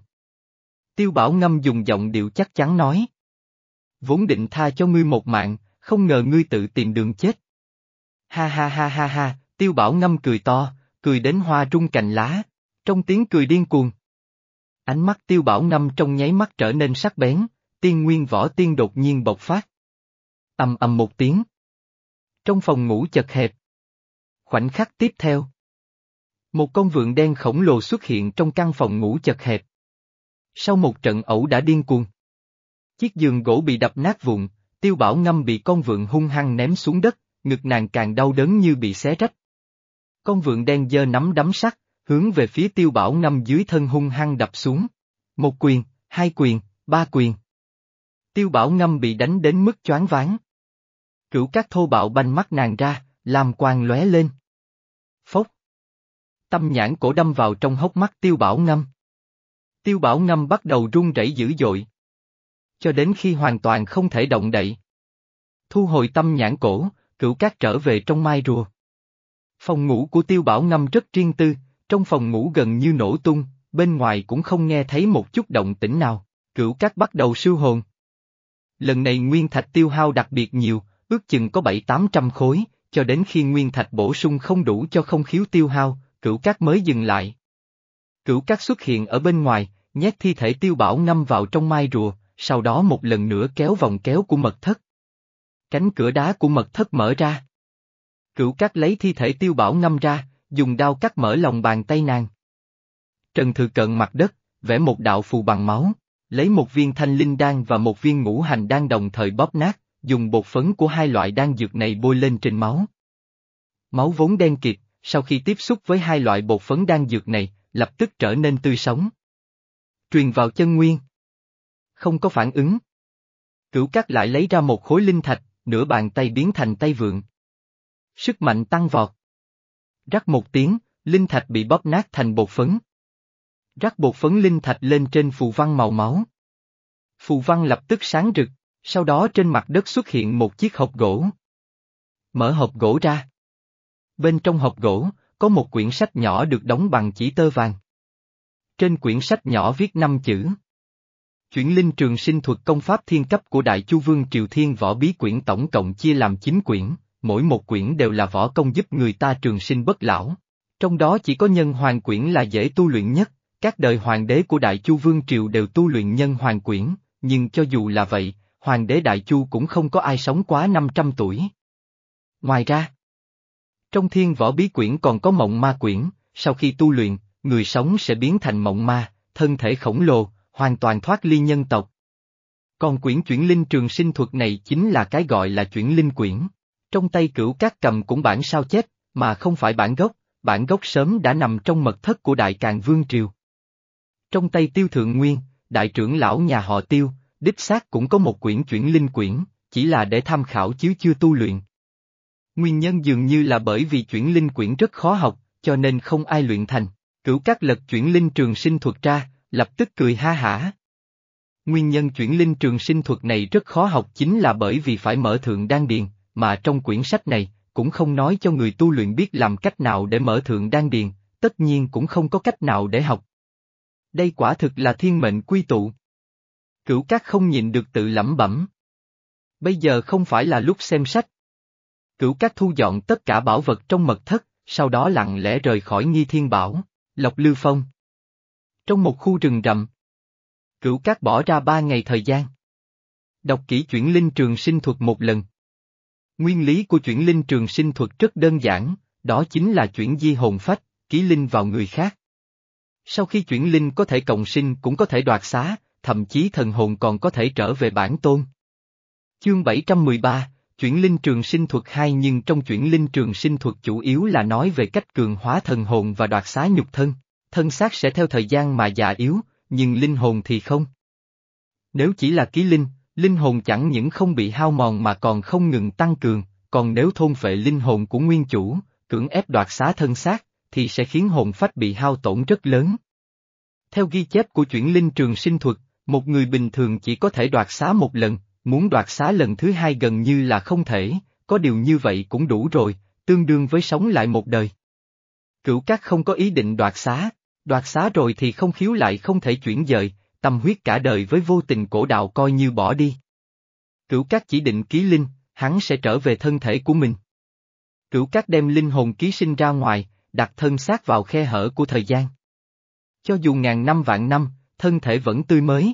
Tiêu bảo ngâm dùng giọng điệu chắc chắn nói. Vốn định tha cho ngươi một mạng, không ngờ ngươi tự tìm đường chết. Ha ha ha ha ha, tiêu bảo ngâm cười to, cười đến hoa trung cành lá, trong tiếng cười điên cuồng. Ánh mắt tiêu bảo ngâm trong nháy mắt trở nên sắc bén, tiên nguyên võ tiên đột nhiên bộc phát. ầm ầm một tiếng. Trong phòng ngủ chật hẹp. Khoảnh khắc tiếp theo. Một con vượn đen khổng lồ xuất hiện trong căn phòng ngủ chật hẹp. Sau một trận ẩu đã điên cuồng. Chiếc giường gỗ bị đập nát vụn, tiêu bảo ngâm bị con vượn hung hăng ném xuống đất, ngực nàng càng đau đớn như bị xé rách. Con vượn đen giơ nắm đấm sắt, hướng về phía tiêu bảo ngâm dưới thân hung hăng đập xuống. Một quyền, hai quyền, ba quyền. Tiêu bảo ngâm bị đánh đến mức choáng váng. Cửu các thô bạo banh mắt nàng ra, làm quang lóe lên. Phốc. Tâm nhãn cổ đâm vào trong hốc mắt tiêu bảo ngâm. Tiêu bảo ngâm bắt đầu run rẩy dữ dội. Cho đến khi hoàn toàn không thể động đậy. Thu hồi tâm nhãn cổ, cửu cát trở về trong mai rùa. Phòng ngủ của tiêu bảo ngâm rất riêng tư, trong phòng ngủ gần như nổ tung, bên ngoài cũng không nghe thấy một chút động tĩnh nào, cửu cát bắt đầu siêu hồn. Lần này nguyên thạch tiêu hao đặc biệt nhiều, ước chừng có bảy tám trăm khối, cho đến khi nguyên thạch bổ sung không đủ cho không khiếu tiêu hao, cửu cát mới dừng lại. Cửu cát xuất hiện ở bên ngoài, nhét thi thể tiêu bảo ngâm vào trong mai rùa, sau đó một lần nữa kéo vòng kéo của mật thất. Cánh cửa đá của mật thất mở ra. Cửu cát lấy thi thể tiêu bảo ngâm ra, dùng đao cắt mở lòng bàn tay nàng. Trần Thừa cận mặt đất, vẽ một đạo phù bằng máu, lấy một viên thanh linh đan và một viên ngũ hành đan đồng thời bóp nát, dùng bột phấn của hai loại đan dược này bôi lên trên máu. Máu vốn đen kịt, sau khi tiếp xúc với hai loại bột phấn đan dược này, lập tức trở nên tươi sống. Truyền vào chân nguyên. Không có phản ứng. Cửu cắt lại lấy ra một khối linh thạch, nửa bàn tay biến thành tay vượng. Sức mạnh tăng vọt. Rắc một tiếng, linh thạch bị bóp nát thành bột phấn. Rắc bột phấn linh thạch lên trên phù văn màu máu. Phù văn lập tức sáng rực, sau đó trên mặt đất xuất hiện một chiếc hộp gỗ. Mở hộp gỗ ra. Bên trong hộp gỗ, có một quyển sách nhỏ được đóng bằng chỉ tơ vàng. Trên quyển sách nhỏ viết năm chữ. Chuyển linh trường sinh thuật công pháp thiên cấp của Đại Chu Vương Triều Thiên võ bí quyển tổng cộng chia làm 9 quyển, mỗi một quyển đều là võ công giúp người ta trường sinh bất lão. Trong đó chỉ có nhân hoàng quyển là dễ tu luyện nhất, các đời hoàng đế của Đại Chu Vương Triều đều tu luyện nhân hoàng quyển, nhưng cho dù là vậy, hoàng đế Đại Chu cũng không có ai sống quá 500 tuổi. Ngoài ra, trong thiên võ bí quyển còn có mộng ma quyển, sau khi tu luyện, người sống sẽ biến thành mộng ma, thân thể khổng lồ, hoàn toàn thoát ly nhân tộc. Còn quyển chuyển linh trường sinh thuật này chính là cái gọi là chuyển linh quyển. Trong tay cửu các cầm cũng bản sao chép, mà không phải bản gốc, bản gốc sớm đã nằm trong mật thất của Đại Càng Vương Triều. Trong tay tiêu thượng nguyên, đại trưởng lão nhà họ tiêu, đích xác cũng có một quyển chuyển linh quyển, chỉ là để tham khảo chứ chưa tu luyện. Nguyên nhân dường như là bởi vì chuyển linh quyển rất khó học, cho nên không ai luyện thành. Cửu các lật chuyển linh trường sinh thuật ra, lập tức cười ha hả. Nguyên nhân chuyển linh trường sinh thuật này rất khó học chính là bởi vì phải mở thượng đan điền, mà trong quyển sách này, cũng không nói cho người tu luyện biết làm cách nào để mở thượng đan điền, tất nhiên cũng không có cách nào để học. Đây quả thực là thiên mệnh quy tụ. Cửu Cát không nhìn được tự lẩm bẩm. Bây giờ không phải là lúc xem sách. Cửu Cát thu dọn tất cả bảo vật trong mật thất, sau đó lặng lẽ rời khỏi nghi thiên bảo, Lộc Lư Phong. Trong một khu rừng rậm, Cửu Cát bỏ ra ba ngày thời gian. Đọc kỹ chuyển linh trường sinh thuật một lần. Nguyên lý của chuyển linh trường sinh thuật rất đơn giản, đó chính là chuyển di hồn phách, ký linh vào người khác. Sau khi chuyển linh có thể cộng sinh cũng có thể đoạt xá, thậm chí thần hồn còn có thể trở về bản tôn. Chương 713, chuyển linh trường sinh thuật 2 nhưng trong chuyển linh trường sinh thuật chủ yếu là nói về cách cường hóa thần hồn và đoạt xá nhục thân. Thân xác sẽ theo thời gian mà già yếu, nhưng linh hồn thì không. Nếu chỉ là ký linh, linh hồn chẳng những không bị hao mòn mà còn không ngừng tăng cường, còn nếu thôn phệ linh hồn của nguyên chủ, cưỡng ép đoạt xá thân xác, thì sẽ khiến hồn phách bị hao tổn rất lớn. Theo ghi chép của chuyển linh trường sinh thuật, một người bình thường chỉ có thể đoạt xá một lần, muốn đoạt xá lần thứ hai gần như là không thể, có điều như vậy cũng đủ rồi, tương đương với sống lại một đời. Cửu các không có ý định đoạt xá, đoạt xá rồi thì không khiếu lại không thể chuyển dời, tâm huyết cả đời với vô tình cổ đạo coi như bỏ đi. Cửu các chỉ định ký linh, hắn sẽ trở về thân thể của mình. Cửu các đem linh hồn ký sinh ra ngoài, đặt thân xác vào khe hở của thời gian. Cho dù ngàn năm vạn năm, thân thể vẫn tươi mới.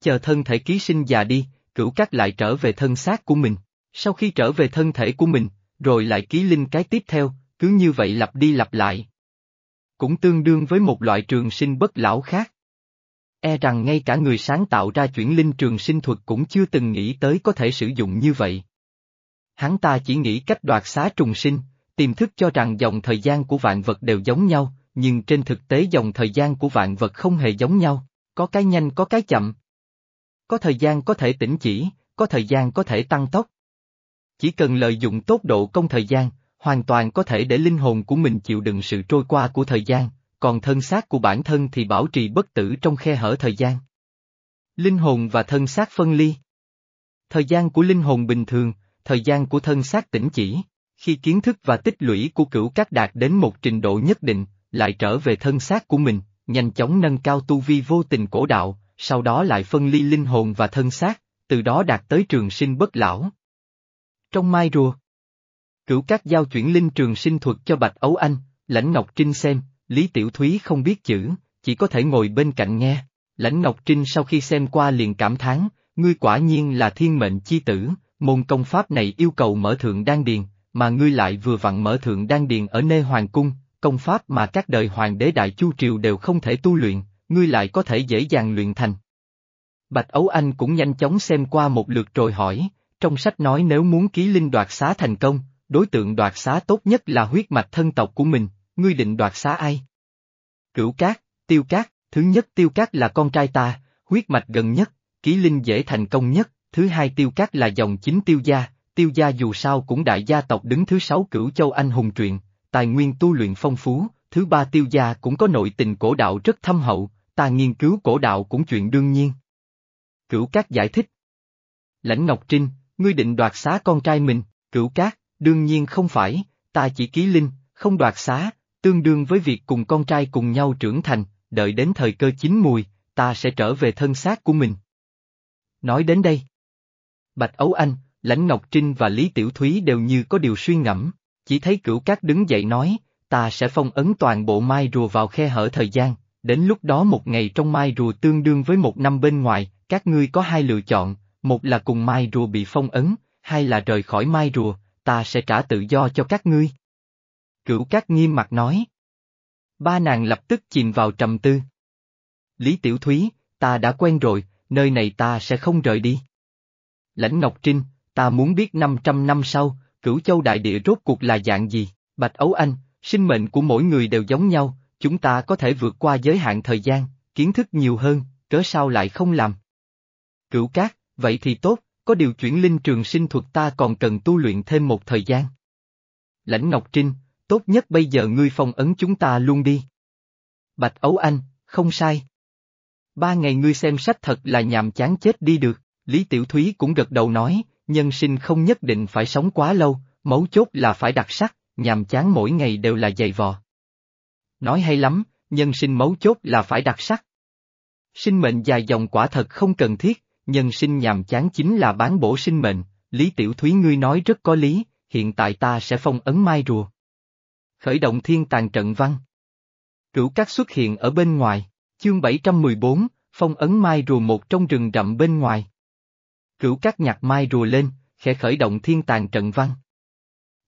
Chờ thân thể ký sinh già đi, cửu cát lại trở về thân xác của mình. Sau khi trở về thân thể của mình, rồi lại ký linh cái tiếp theo, cứ như vậy lặp đi lặp lại. Cũng tương đương với một loại trường sinh bất lão khác. E rằng ngay cả người sáng tạo ra chuyển linh trường sinh thuật cũng chưa từng nghĩ tới có thể sử dụng như vậy. Hắn ta chỉ nghĩ cách đoạt xá trùng sinh, tiềm thức cho rằng dòng thời gian của vạn vật đều giống nhau, nhưng trên thực tế dòng thời gian của vạn vật không hề giống nhau, có cái nhanh có cái chậm. Có thời gian có thể tĩnh chỉ, có thời gian có thể tăng tốc. Chỉ cần lợi dụng tốt độ công thời gian, hoàn toàn có thể để linh hồn của mình chịu đựng sự trôi qua của thời gian, còn thân xác của bản thân thì bảo trì bất tử trong khe hở thời gian. Linh hồn và thân xác phân ly. Thời gian của linh hồn bình thường, thời gian của thân xác tĩnh chỉ, khi kiến thức và tích lũy của cửu các đạt đến một trình độ nhất định, lại trở về thân xác của mình, nhanh chóng nâng cao tu vi vô tình cổ đạo, sau đó lại phân ly linh hồn và thân xác, từ đó đạt tới trường sinh bất lão. Trong mai rùa, cửu các giao chuyển linh trường sinh thuật cho Bạch Ấu Anh, Lãnh Ngọc Trinh xem, Lý Tiểu Thúy không biết chữ, chỉ có thể ngồi bên cạnh nghe. Lãnh Ngọc Trinh sau khi xem qua liền cảm thán, ngươi quả nhiên là thiên mệnh chi tử, môn công pháp này yêu cầu mở thượng đan điền, mà ngươi lại vừa vặn mở thượng đan điền ở nơi hoàng cung, công pháp mà các đời hoàng đế đại chu triều đều không thể tu luyện, ngươi lại có thể dễ dàng luyện thành. Bạch Ấu Anh cũng nhanh chóng xem qua một lượt rồi hỏi, trong sách nói nếu muốn ký linh đoạt xá thành công, đối tượng đoạt xá tốt nhất là huyết mạch thân tộc của mình, ngươi định đoạt xá ai? Cửu Cát, Tiêu Cát, thứ nhất Tiêu Cát là con trai ta, huyết mạch gần nhất, ký linh dễ thành công nhất, thứ hai Tiêu Cát là dòng chính Tiêu gia, Tiêu gia dù sao cũng đại gia tộc đứng thứ sáu cửu châu anh hùng truyện, tài nguyên tu luyện phong phú, thứ ba Tiêu gia cũng có nội tình cổ đạo rất thâm hậu, ta nghiên cứu cổ đạo cũng chuyện đương nhiên. Cửu Cát giải thích. Lãnh Ngọc Trinh, ngươi định đoạt xá con trai mình, Cửu Cát, đương nhiên không phải, ta chỉ ký linh, không đoạt xá, tương đương với việc cùng con trai cùng nhau trưởng thành, đợi đến thời cơ chín mùi, ta sẽ trở về thân xác của mình. Nói đến đây. Bạch Ấu Anh, Lãnh Ngọc Trinh và Lý Tiểu Thúy đều như có điều suy ngẫm, chỉ thấy cửu cát đứng dậy nói, ta sẽ phong ấn toàn bộ mai rùa vào khe hở thời gian, đến lúc đó một ngày trong mai rùa tương đương với một năm bên ngoài, các ngươi có hai lựa chọn, một là cùng mai rùa bị phong ấn, hai là rời khỏi mai rùa, ta sẽ trả tự do cho các ngươi. Cửu Cát nghiêm mặt nói. Ba nàng lập tức chìm vào trầm tư. Lý Tiểu Thúy, ta đã quen rồi, nơi này ta sẽ không rời đi. Lãnh Ngọc Trinh, ta muốn biết 500 năm sau, cửu châu đại địa rốt cuộc là dạng gì, Bạch Ấu Anh, sinh mệnh của mỗi người đều giống nhau, chúng ta có thể vượt qua giới hạn thời gian, kiến thức nhiều hơn, cớ sao lại không làm. Cửu Cát, vậy thì tốt, có điều chuyển linh trường sinh thuật ta còn cần tu luyện thêm một thời gian. Lãnh Ngọc Trinh, tốt nhất bây giờ ngươi phong ấn chúng ta luôn đi. Bạch Ấu Anh, không sai. Ba ngày ngươi xem sách thật là nhàm chán chết đi được, Lý Tiểu Thúy cũng gật đầu nói, nhân sinh không nhất định phải sống quá lâu, mấu chốt là phải đặc sắc, nhàm chán mỗi ngày đều là dày vò. Nói hay lắm, nhân sinh mấu chốt là phải đặc sắc. Sinh mệnh dài dòng quả thật không cần thiết, nhân sinh nhàm chán chính là bán bổ sinh mệnh, Lý Tiểu Thúy ngươi nói rất có lý, hiện tại ta sẽ phong ấn mai rùa. Khởi động thiên tàn trận văn. Rủ các xuất hiện ở bên ngoài, chương 714, phong ấn mai rùa một trong rừng rậm bên ngoài. Cửu các nhặt mai rùa lên, khẽ khởi động thiên tàn trận văn.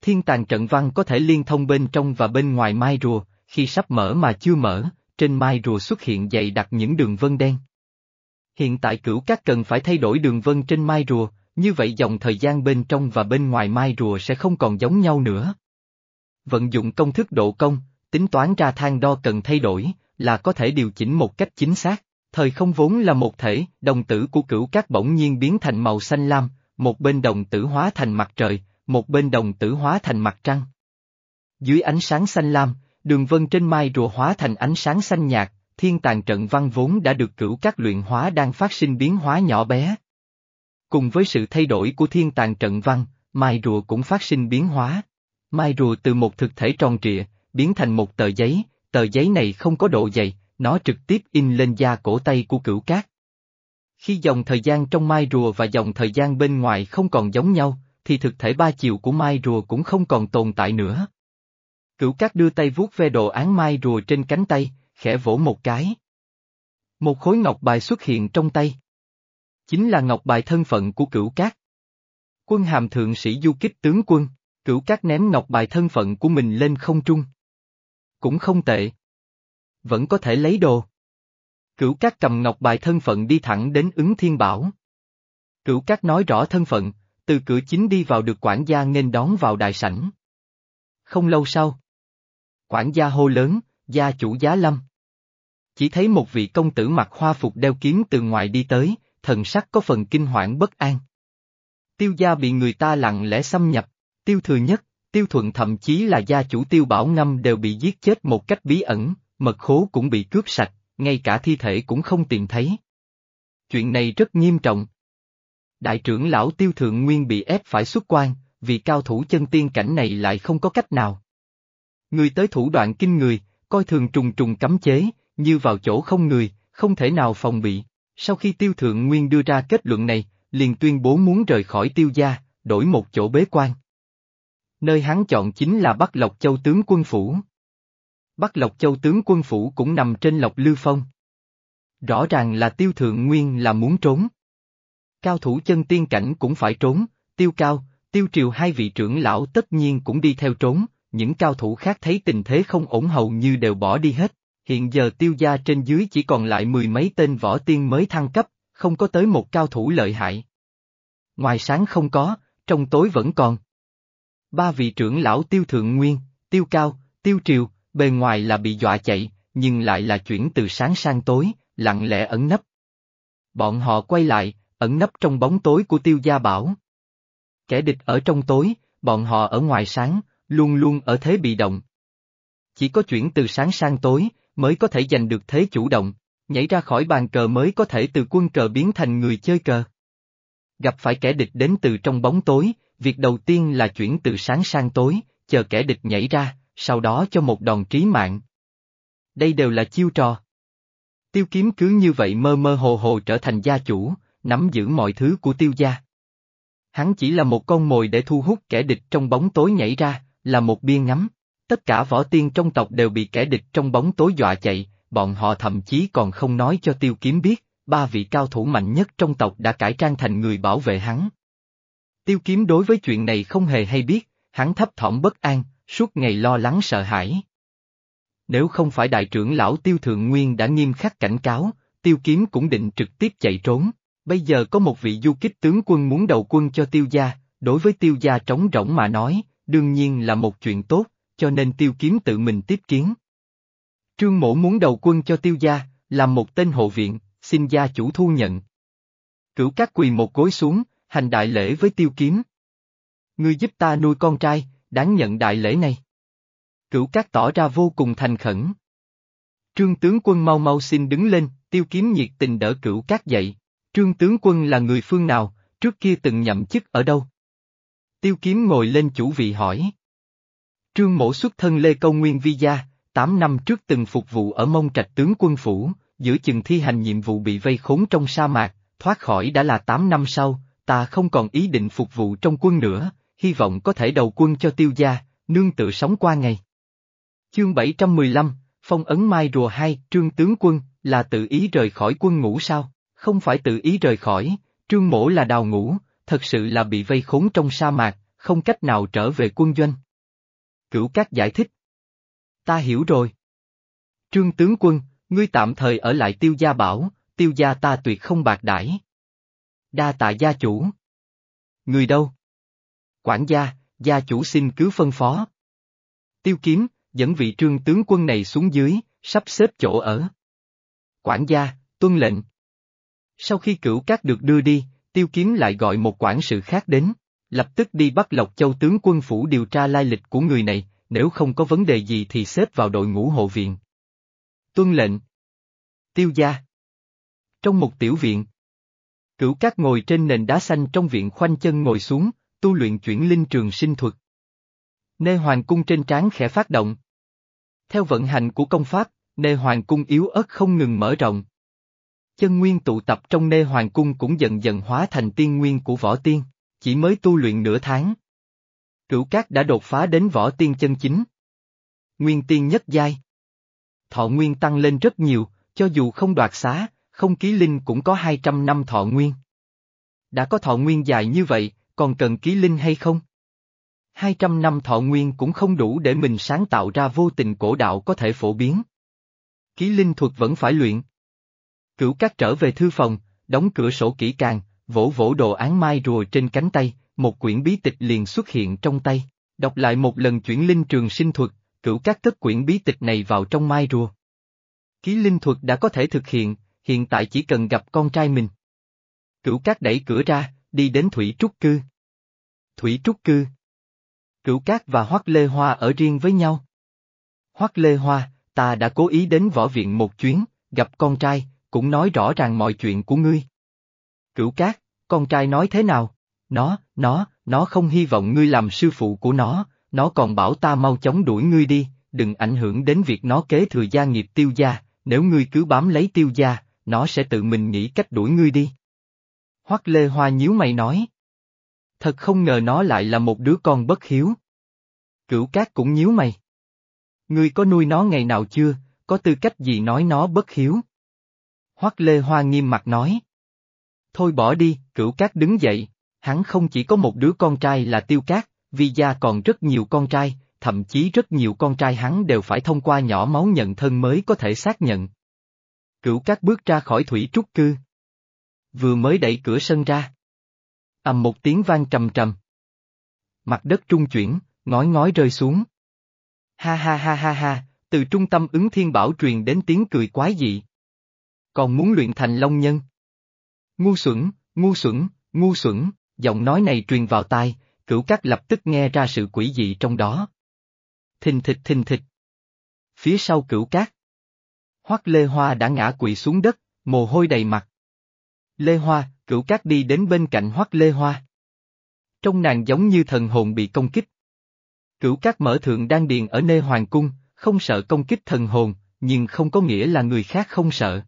Thiên tàn trận văn có thể liên thông bên trong và bên ngoài mai rùa, khi sắp mở mà chưa mở, trên mai rùa xuất hiện dày đặc những đường vân đen. Hiện tại cửu các cần phải thay đổi đường vân trên mai rùa, như vậy dòng thời gian bên trong và bên ngoài mai rùa sẽ không còn giống nhau nữa. Vận dụng công thức độ công, tính toán ra thang đo cần thay đổi, là có thể điều chỉnh một cách chính xác. Thời không vốn là một thể, đồng tử của cửu các bỗng nhiên biến thành màu xanh lam, một bên đồng tử hóa thành mặt trời, một bên đồng tử hóa thành mặt trăng. Dưới ánh sáng xanh lam, đường vân trên mai rùa hóa thành ánh sáng xanh nhạt, thiên tàng trận văn vốn đã được cửu các luyện hóa đang phát sinh biến hóa nhỏ bé. Cùng với sự thay đổi của thiên tàng trận văn, mai rùa cũng phát sinh biến hóa. Mai rùa từ một thực thể tròn trịa, biến thành một tờ giấy, tờ giấy này không có độ dày, nó trực tiếp in lên da cổ tay của cửu cát. Khi dòng thời gian trong mai rùa và dòng thời gian bên ngoài không còn giống nhau, thì thực thể ba chiều của mai rùa cũng không còn tồn tại nữa. Cửu cát đưa tay vuốt ve đồ án mai rùa trên cánh tay, khẽ vỗ một cái. Một khối ngọc bài xuất hiện trong tay. Chính là ngọc bài thân phận của cửu cát. Quân hàm thượng sĩ du kích tướng quân, cửu cát ném ngọc bài thân phận của mình lên không trung. Cũng không tệ. Vẫn có thể lấy đồ. Cửu cát cầm ngọc bài thân phận đi thẳng đến ứng thiên bảo. Cửu cát nói rõ thân phận, từ cửa chính đi vào được quản gia nên đón vào đại sảnh. Không lâu sau. Quản gia hô lớn, gia chủ giá lâm. Chỉ thấy một vị công tử mặc hoa phục đeo kiếm từ ngoài đi tới, thần sắc có phần kinh hoảng bất an. Tiêu gia bị người ta lặng lẽ xâm nhập, tiêu thừa nhất, tiêu thuận thậm chí là gia chủ tiêu bảo ngâm đều bị giết chết một cách bí ẩn, mật khố cũng bị cướp sạch, ngay cả thi thể cũng không tìm thấy. Chuyện này rất nghiêm trọng. Đại trưởng lão tiêu thượng nguyên bị ép phải xuất quan, vì cao thủ chân tiên cảnh này lại không có cách nào. Người tới thủ đoạn kinh người, coi thường trùng trùng cấm chế, như vào chỗ không người, không thể nào phòng bị. Sau khi tiêu thượng nguyên đưa ra kết luận này, liền tuyên bố muốn rời khỏi tiêu gia, đổi một chỗ bế quan. Nơi hắn chọn chính là Bắc Lộc Châu tướng quân phủ. Bắc Lộc Châu tướng quân phủ cũng nằm trên Lộc Lư Phong. Rõ ràng là tiêu thượng nguyên là muốn trốn. Cao thủ chân tiên cảnh cũng phải trốn, tiêu cao, tiêu triều hai vị trưởng lão tất nhiên cũng đi theo trốn, những cao thủ khác thấy tình thế không ổn hầu như đều bỏ đi hết. Hiện giờ tiêu gia trên dưới chỉ còn lại mười mấy tên võ tiên mới thăng cấp, không có tới một cao thủ lợi hại. Ngoài sáng không có, trong tối vẫn còn. Ba vị trưởng lão tiêu thượng nguyên, tiêu cao, tiêu triều, bề ngoài là bị dọa chạy, nhưng lại là chuyển từ sáng sang tối, lặng lẽ ẩn nấp. Bọn họ quay lại, ẩn nấp trong bóng tối của tiêu gia bảo. Kẻ địch ở trong tối, bọn họ ở ngoài sáng, luôn luôn ở thế bị động. Chỉ có chuyển từ sáng sang tối, mới có thể giành được thế chủ động, nhảy ra khỏi bàn cờ mới có thể từ quân cờ biến thành người chơi cờ. Gặp phải kẻ địch đến từ trong bóng tối, việc đầu tiên là chuyển từ sáng sang tối, chờ kẻ địch nhảy ra, sau đó cho một đòn trí mạng. Đây đều là chiêu trò. Tiêu kiếm cứ như vậy mơ mơ hồ hồ trở thành gia chủ, nắm giữ mọi thứ của tiêu gia. Hắn chỉ là một con mồi để thu hút kẻ địch trong bóng tối nhảy ra, là một biên ngắm. Tất cả võ tiên trong tộc đều bị kẻ địch trong bóng tối dọa chạy, bọn họ thậm chí còn không nói cho tiêu kiếm biết, ba vị cao thủ mạnh nhất trong tộc đã cải trang thành người bảo vệ hắn. Tiêu kiếm đối với chuyện này không hề hay biết, hắn thấp thỏm bất an, suốt ngày lo lắng sợ hãi. Nếu không phải đại trưởng lão Tiêu Thượng Nguyên đã nghiêm khắc cảnh cáo, Tiêu Kiếm cũng định trực tiếp chạy trốn. Bây giờ có một vị du kích tướng quân muốn đầu quân cho Tiêu gia, đối với Tiêu gia trống rỗng mà nói, đương nhiên là một chuyện tốt, cho nên Tiêu Kiếm tự mình tiếp kiến. Trương Mổ muốn đầu quân cho Tiêu gia, làm một tên hộ viện, xin gia chủ thu nhận. Cửu các quỳ một gối xuống, hành đại lễ với Tiêu Kiếm. Ngươi giúp ta nuôi con trai, đáng nhận đại lễ này. Cửu Cát tỏ ra vô cùng thành khẩn. Trương tướng quân mau mau xin đứng lên, tiêu kiếm nhiệt tình đỡ cửu Cát dậy. Trương tướng quân là người phương nào, trước kia từng nhậm chức ở đâu? Tiêu kiếm ngồi lên chủ vị hỏi. Trương mổ xuất thân Lê Câu Nguyên Vi Gia, 8 năm trước từng phục vụ ở mông trạch tướng quân phủ, giữa chừng thi hành nhiệm vụ bị vây khốn trong sa mạc, thoát khỏi đã là 8 năm sau, ta không còn ý định phục vụ trong quân nữa, hy vọng có thể đầu quân cho tiêu gia, nương tự sống qua ngày. Chương 715, Phong ấn Mai Rùa 2, Trương Tướng Quân, là tự ý rời khỏi quân ngũ sao? Không phải tự ý rời khỏi, Trương Mổ là đào ngũ, thật sự là bị vây khốn trong sa mạc, không cách nào trở về quân doanh. Cửu Cát giải thích. Ta hiểu rồi. Trương tướng quân, ngươi tạm thời ở lại tiêu gia bảo, tiêu gia ta tuyệt không bạc đãi. Đa tạ gia chủ. Người đâu? Quản gia, gia chủ xin cứ phân phó. Tiêu kiếm, dẫn vị trương tướng quân này xuống dưới, sắp xếp chỗ ở. Quản gia, tuân lệnh. Sau khi cửu cát được đưa đi, tiêu kiếm lại gọi một quản sự khác đến, lập tức đi bắt Lộc Châu tướng quân phủ điều tra lai lịch của người này, nếu không có vấn đề gì thì xếp vào đội ngũ hộ viện. Tuân lệnh. Tiêu gia. Trong một tiểu viện. Cửu cát ngồi trên nền đá xanh trong viện khoanh chân ngồi xuống, tu luyện chuyển linh trường sinh thuật. Nê hoàng cung trên trán khẽ phát động. Theo vận hành của công pháp, nê hoàng cung yếu ớt không ngừng mở rộng. Chân nguyên tụ tập trong nê hoàng cung cũng dần dần hóa thành tiên nguyên của võ tiên, chỉ mới tu luyện nửa tháng. Cửu cát đã đột phá đến võ tiên chân chính. Nguyên tiên nhất giai. Thọ nguyên tăng lên rất nhiều, cho dù không đoạt xá, không ký linh cũng có 200 năm thọ nguyên. Đã có thọ nguyên dài như vậy, còn cần ký linh hay không? 200 năm thọ nguyên cũng không đủ để mình sáng tạo ra vô tình cổ đạo có thể phổ biến. Ký linh thuật vẫn phải luyện. Cửu cát trở về thư phòng, đóng cửa sổ kỹ càng, vỗ vỗ đồ án mai rùa trên cánh tay, một quyển bí tịch liền xuất hiện trong tay. Đọc lại một lần chuyển linh trường sinh thuật, cửu cát cất quyển bí tịch này vào trong mai rùa. Ký linh thuật đã có thể thực hiện, hiện tại chỉ cần gặp con trai mình. Cửu cát đẩy cửa ra, đi đến Thủy Trúc Cư. Thủy Trúc Cư. Cửu Cát và Hoắc Lê Hoa ở riêng với nhau. Hoắc Lê Hoa, ta đã cố ý đến võ viện một chuyến, gặp con trai, cũng nói rõ ràng mọi chuyện của ngươi. Cửu Cát, con trai nói thế nào? Nó, nó, nó không hy vọng ngươi làm sư phụ của nó, nó còn bảo ta mau chóng đuổi ngươi đi, đừng ảnh hưởng đến việc nó kế thừa gia nghiệp tiêu gia, nếu ngươi cứ bám lấy tiêu gia, nó sẽ tự mình nghĩ cách đuổi ngươi đi. Hoắc Lê Hoa nhíu mày nói. Thật không ngờ nó lại là một đứa con bất hiếu. Cửu Cát cũng nhíu mày. Ngươi có nuôi nó ngày nào chưa, có tư cách gì nói nó bất hiếu? Hoắc Lê Hoa nghiêm mặt nói. Thôi bỏ đi, Cửu Cát đứng dậy, hắn không chỉ có một đứa con trai là Tiêu Cát, vì gia còn rất nhiều con trai, thậm chí rất nhiều con trai hắn đều phải thông qua nhỏ máu nhận thân mới có thể xác nhận. Cửu Cát bước ra khỏi thủy trúc cư vừa mới đẩy cửa sân ra. ầm một tiếng vang trầm trầm. Mặt đất trung chuyển, ngói ngói rơi xuống. Ha ha ha ha ha, từ trung tâm ứng thiên bảo truyền đến tiếng cười quái dị. Còn muốn luyện thành long nhân. Ngu xuẩn, ngu xuẩn, ngu xuẩn, giọng nói này truyền vào tai, cửu cát lập tức nghe ra sự quỷ dị trong đó. Thình thịch thình thịch. Phía sau cửu cát. Hoắc Lê Hoa đã ngã quỵ xuống đất, mồ hôi đầy mặt. Lê Hoa, cửu cát đi đến bên cạnh hoắc Lê Hoa. Trong nàng giống như thần hồn bị công kích. Cửu cát mở thượng đang điền ở nơi hoàng cung, không sợ công kích thần hồn, nhưng không có nghĩa là người khác không sợ.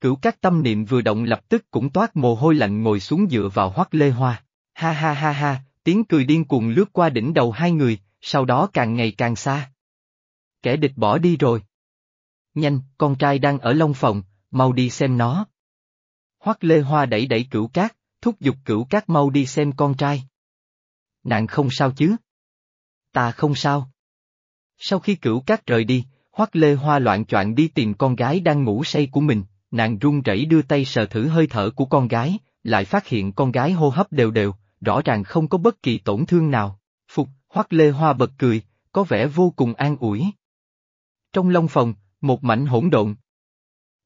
Cửu cát tâm niệm vừa động lập tức cũng toát mồ hôi lạnh ngồi xuống dựa vào hoắc Lê Hoa. Ha ha ha ha, tiếng cười điên cuồng lướt qua đỉnh đầu hai người, sau đó càng ngày càng xa. Kẻ địch bỏ đi rồi. Nhanh, con trai đang ở Long Phòng, mau đi xem nó. Hoắc Lê Hoa đẩy đẩy cửu cát, thúc giục cửu cát mau đi xem con trai. Nạn không sao chứ? Ta không sao. Sau khi cửu cát rời đi, Hoắc Lê Hoa loạn choạng đi tìm con gái đang ngủ say của mình, nàng run rẩy đưa tay sờ thử hơi thở của con gái, lại phát hiện con gái hô hấp đều đều, rõ ràng không có bất kỳ tổn thương nào. Phục, Hoắc Lê Hoa bật cười, có vẻ vô cùng an ủi. Trong long phòng, một mảnh hỗn độn.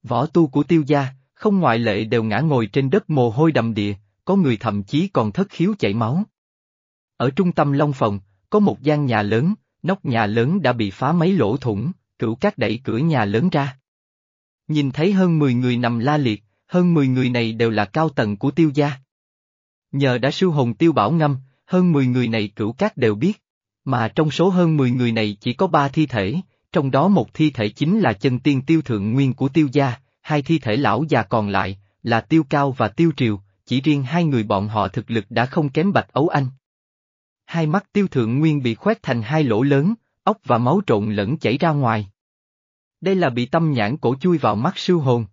Võ tu của tiêu gia, không ngoại lệ đều ngã ngồi trên đất mồ hôi đầm địa, có người thậm chí còn thất khiếu chảy máu. Ở trung tâm Long Phòng, có một gian nhà lớn, nóc nhà lớn đã bị phá mấy lỗ thủng, cửu cát đẩy cửa nhà lớn ra. Nhìn thấy hơn 10 người nằm la liệt, hơn 10 người này đều là cao tầng của tiêu gia. Nhờ đã sư hồn tiêu bảo ngâm, hơn 10 người này cửu cát đều biết, mà trong số hơn 10 người này chỉ có ba thi thể, trong đó một thi thể chính là chân tiên tiêu thượng nguyên của tiêu gia, hai thi thể lão già còn lại, là Tiêu Cao và Tiêu Triều, chỉ riêng hai người bọn họ thực lực đã không kém Bạch Ấu Anh. Hai mắt Tiêu Thượng Nguyên bị khoét thành hai lỗ lớn, ốc và máu trộn lẫn chảy ra ngoài. Đây là bị tâm nhãn cổ chui vào mắt sư hồn.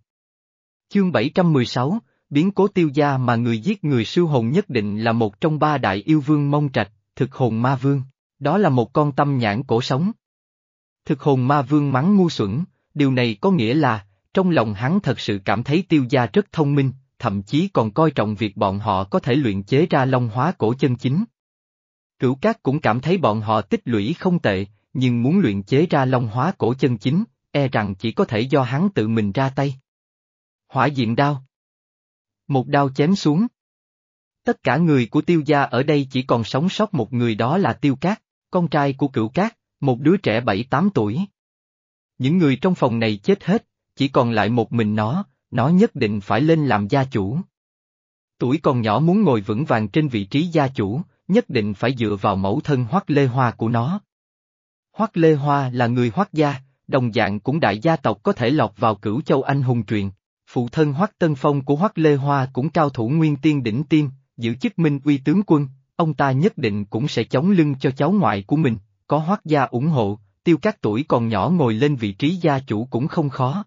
Chương 716, biến cố tiêu gia mà người giết người sư hồn nhất định là một trong ba đại yêu vương mông trạch, thực hồn ma vương, đó là một con tâm nhãn cổ sống. Thực hồn ma vương mắng ngu xuẩn, điều này có nghĩa là, trong lòng hắn thật sự cảm thấy tiêu gia rất thông minh, thậm chí còn coi trọng việc bọn họ có thể luyện chế ra long hóa cổ chân chính. Cửu Cát cũng cảm thấy bọn họ tích lũy không tệ, nhưng muốn luyện chế ra long hóa cổ chân chính, e rằng chỉ có thể do hắn tự mình ra tay. Hỏa diện đao Một đao chém xuống. Tất cả người của tiêu gia ở đây chỉ còn sống sót một người đó là tiêu cát, con trai của cửu cát, một đứa trẻ bảy tám tuổi. Những người trong phòng này chết hết, chỉ còn lại một mình nó, nó nhất định phải lên làm gia chủ. Tuổi còn nhỏ muốn ngồi vững vàng trên vị trí gia chủ, nhất định phải dựa vào mẫu thân Hoắc Lê Hoa của nó. Hoắc Lê Hoa là người Hoắc gia, đồng dạng cũng đại gia tộc có thể lọt vào cửu châu anh hùng truyền. Phụ thân Hoắc Tân Phong của Hoắc Lê Hoa cũng cao thủ nguyên tiên đỉnh tiên, giữ chức minh uy tướng quân, ông ta nhất định cũng sẽ chống lưng cho cháu ngoại của mình, có Hoắc gia ủng hộ, tiêu các tuổi còn nhỏ ngồi lên vị trí gia chủ cũng không khó.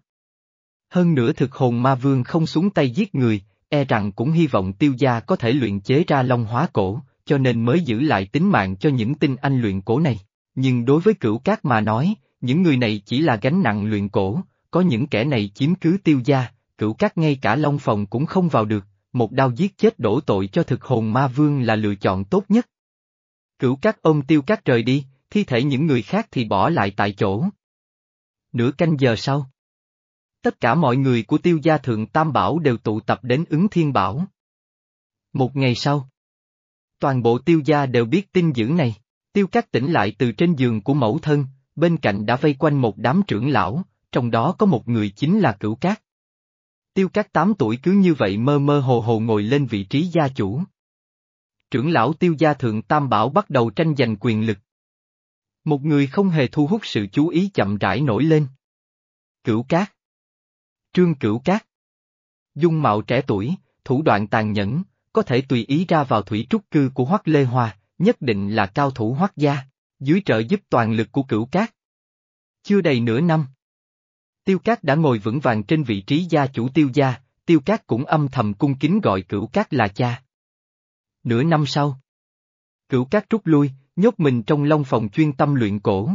Hơn nữa thực hồn ma vương không xuống tay giết người, e rằng cũng hy vọng tiêu gia có thể luyện chế ra long hóa cổ, cho nên mới giữ lại tính mạng cho những tinh anh luyện cổ này. Nhưng đối với cửu cát mà nói, những người này chỉ là gánh nặng luyện cổ, có những kẻ này chiếm cứ tiêu gia, cửu cát ngay cả long phòng cũng không vào được, một đao giết chết đổ tội cho thực hồn ma vương là lựa chọn tốt nhất. Cửu cát ôm tiêu cát rời đi, thi thể những người khác thì bỏ lại tại chỗ. Nửa canh giờ sau. Tất cả mọi người của tiêu gia thượng Tam Bảo đều tụ tập đến ứng thiên bảo. Một ngày sau. Toàn bộ tiêu gia đều biết tin dữ này, tiêu cát tỉnh lại từ trên giường của mẫu thân, bên cạnh đã vây quanh một đám trưởng lão, trong đó có một người chính là cửu cát. Tiêu cát 8 tuổi cứ như vậy mơ mơ hồ hồ ngồi lên vị trí gia chủ. Trưởng lão tiêu gia thượng Tam Bảo bắt đầu tranh giành quyền lực. Một người không hề thu hút sự chú ý chậm rãi nổi lên. Cửu cát. Trương cửu cát. Dung mạo trẻ tuổi, thủ đoạn tàn nhẫn, có thể tùy ý ra vào thủy trúc cư của Hoắc Lê Hoa, nhất định là cao thủ Hoắc gia, dưới trợ giúp toàn lực của cửu cát. Chưa đầy nửa năm. Tiêu Cát đã ngồi vững vàng trên vị trí gia chủ tiêu gia, Tiêu Cát cũng âm thầm cung kính gọi cửu cát là cha. Nửa năm sau. Cửu cát rút lui, nhốt mình trong long phòng chuyên tâm luyện cổ.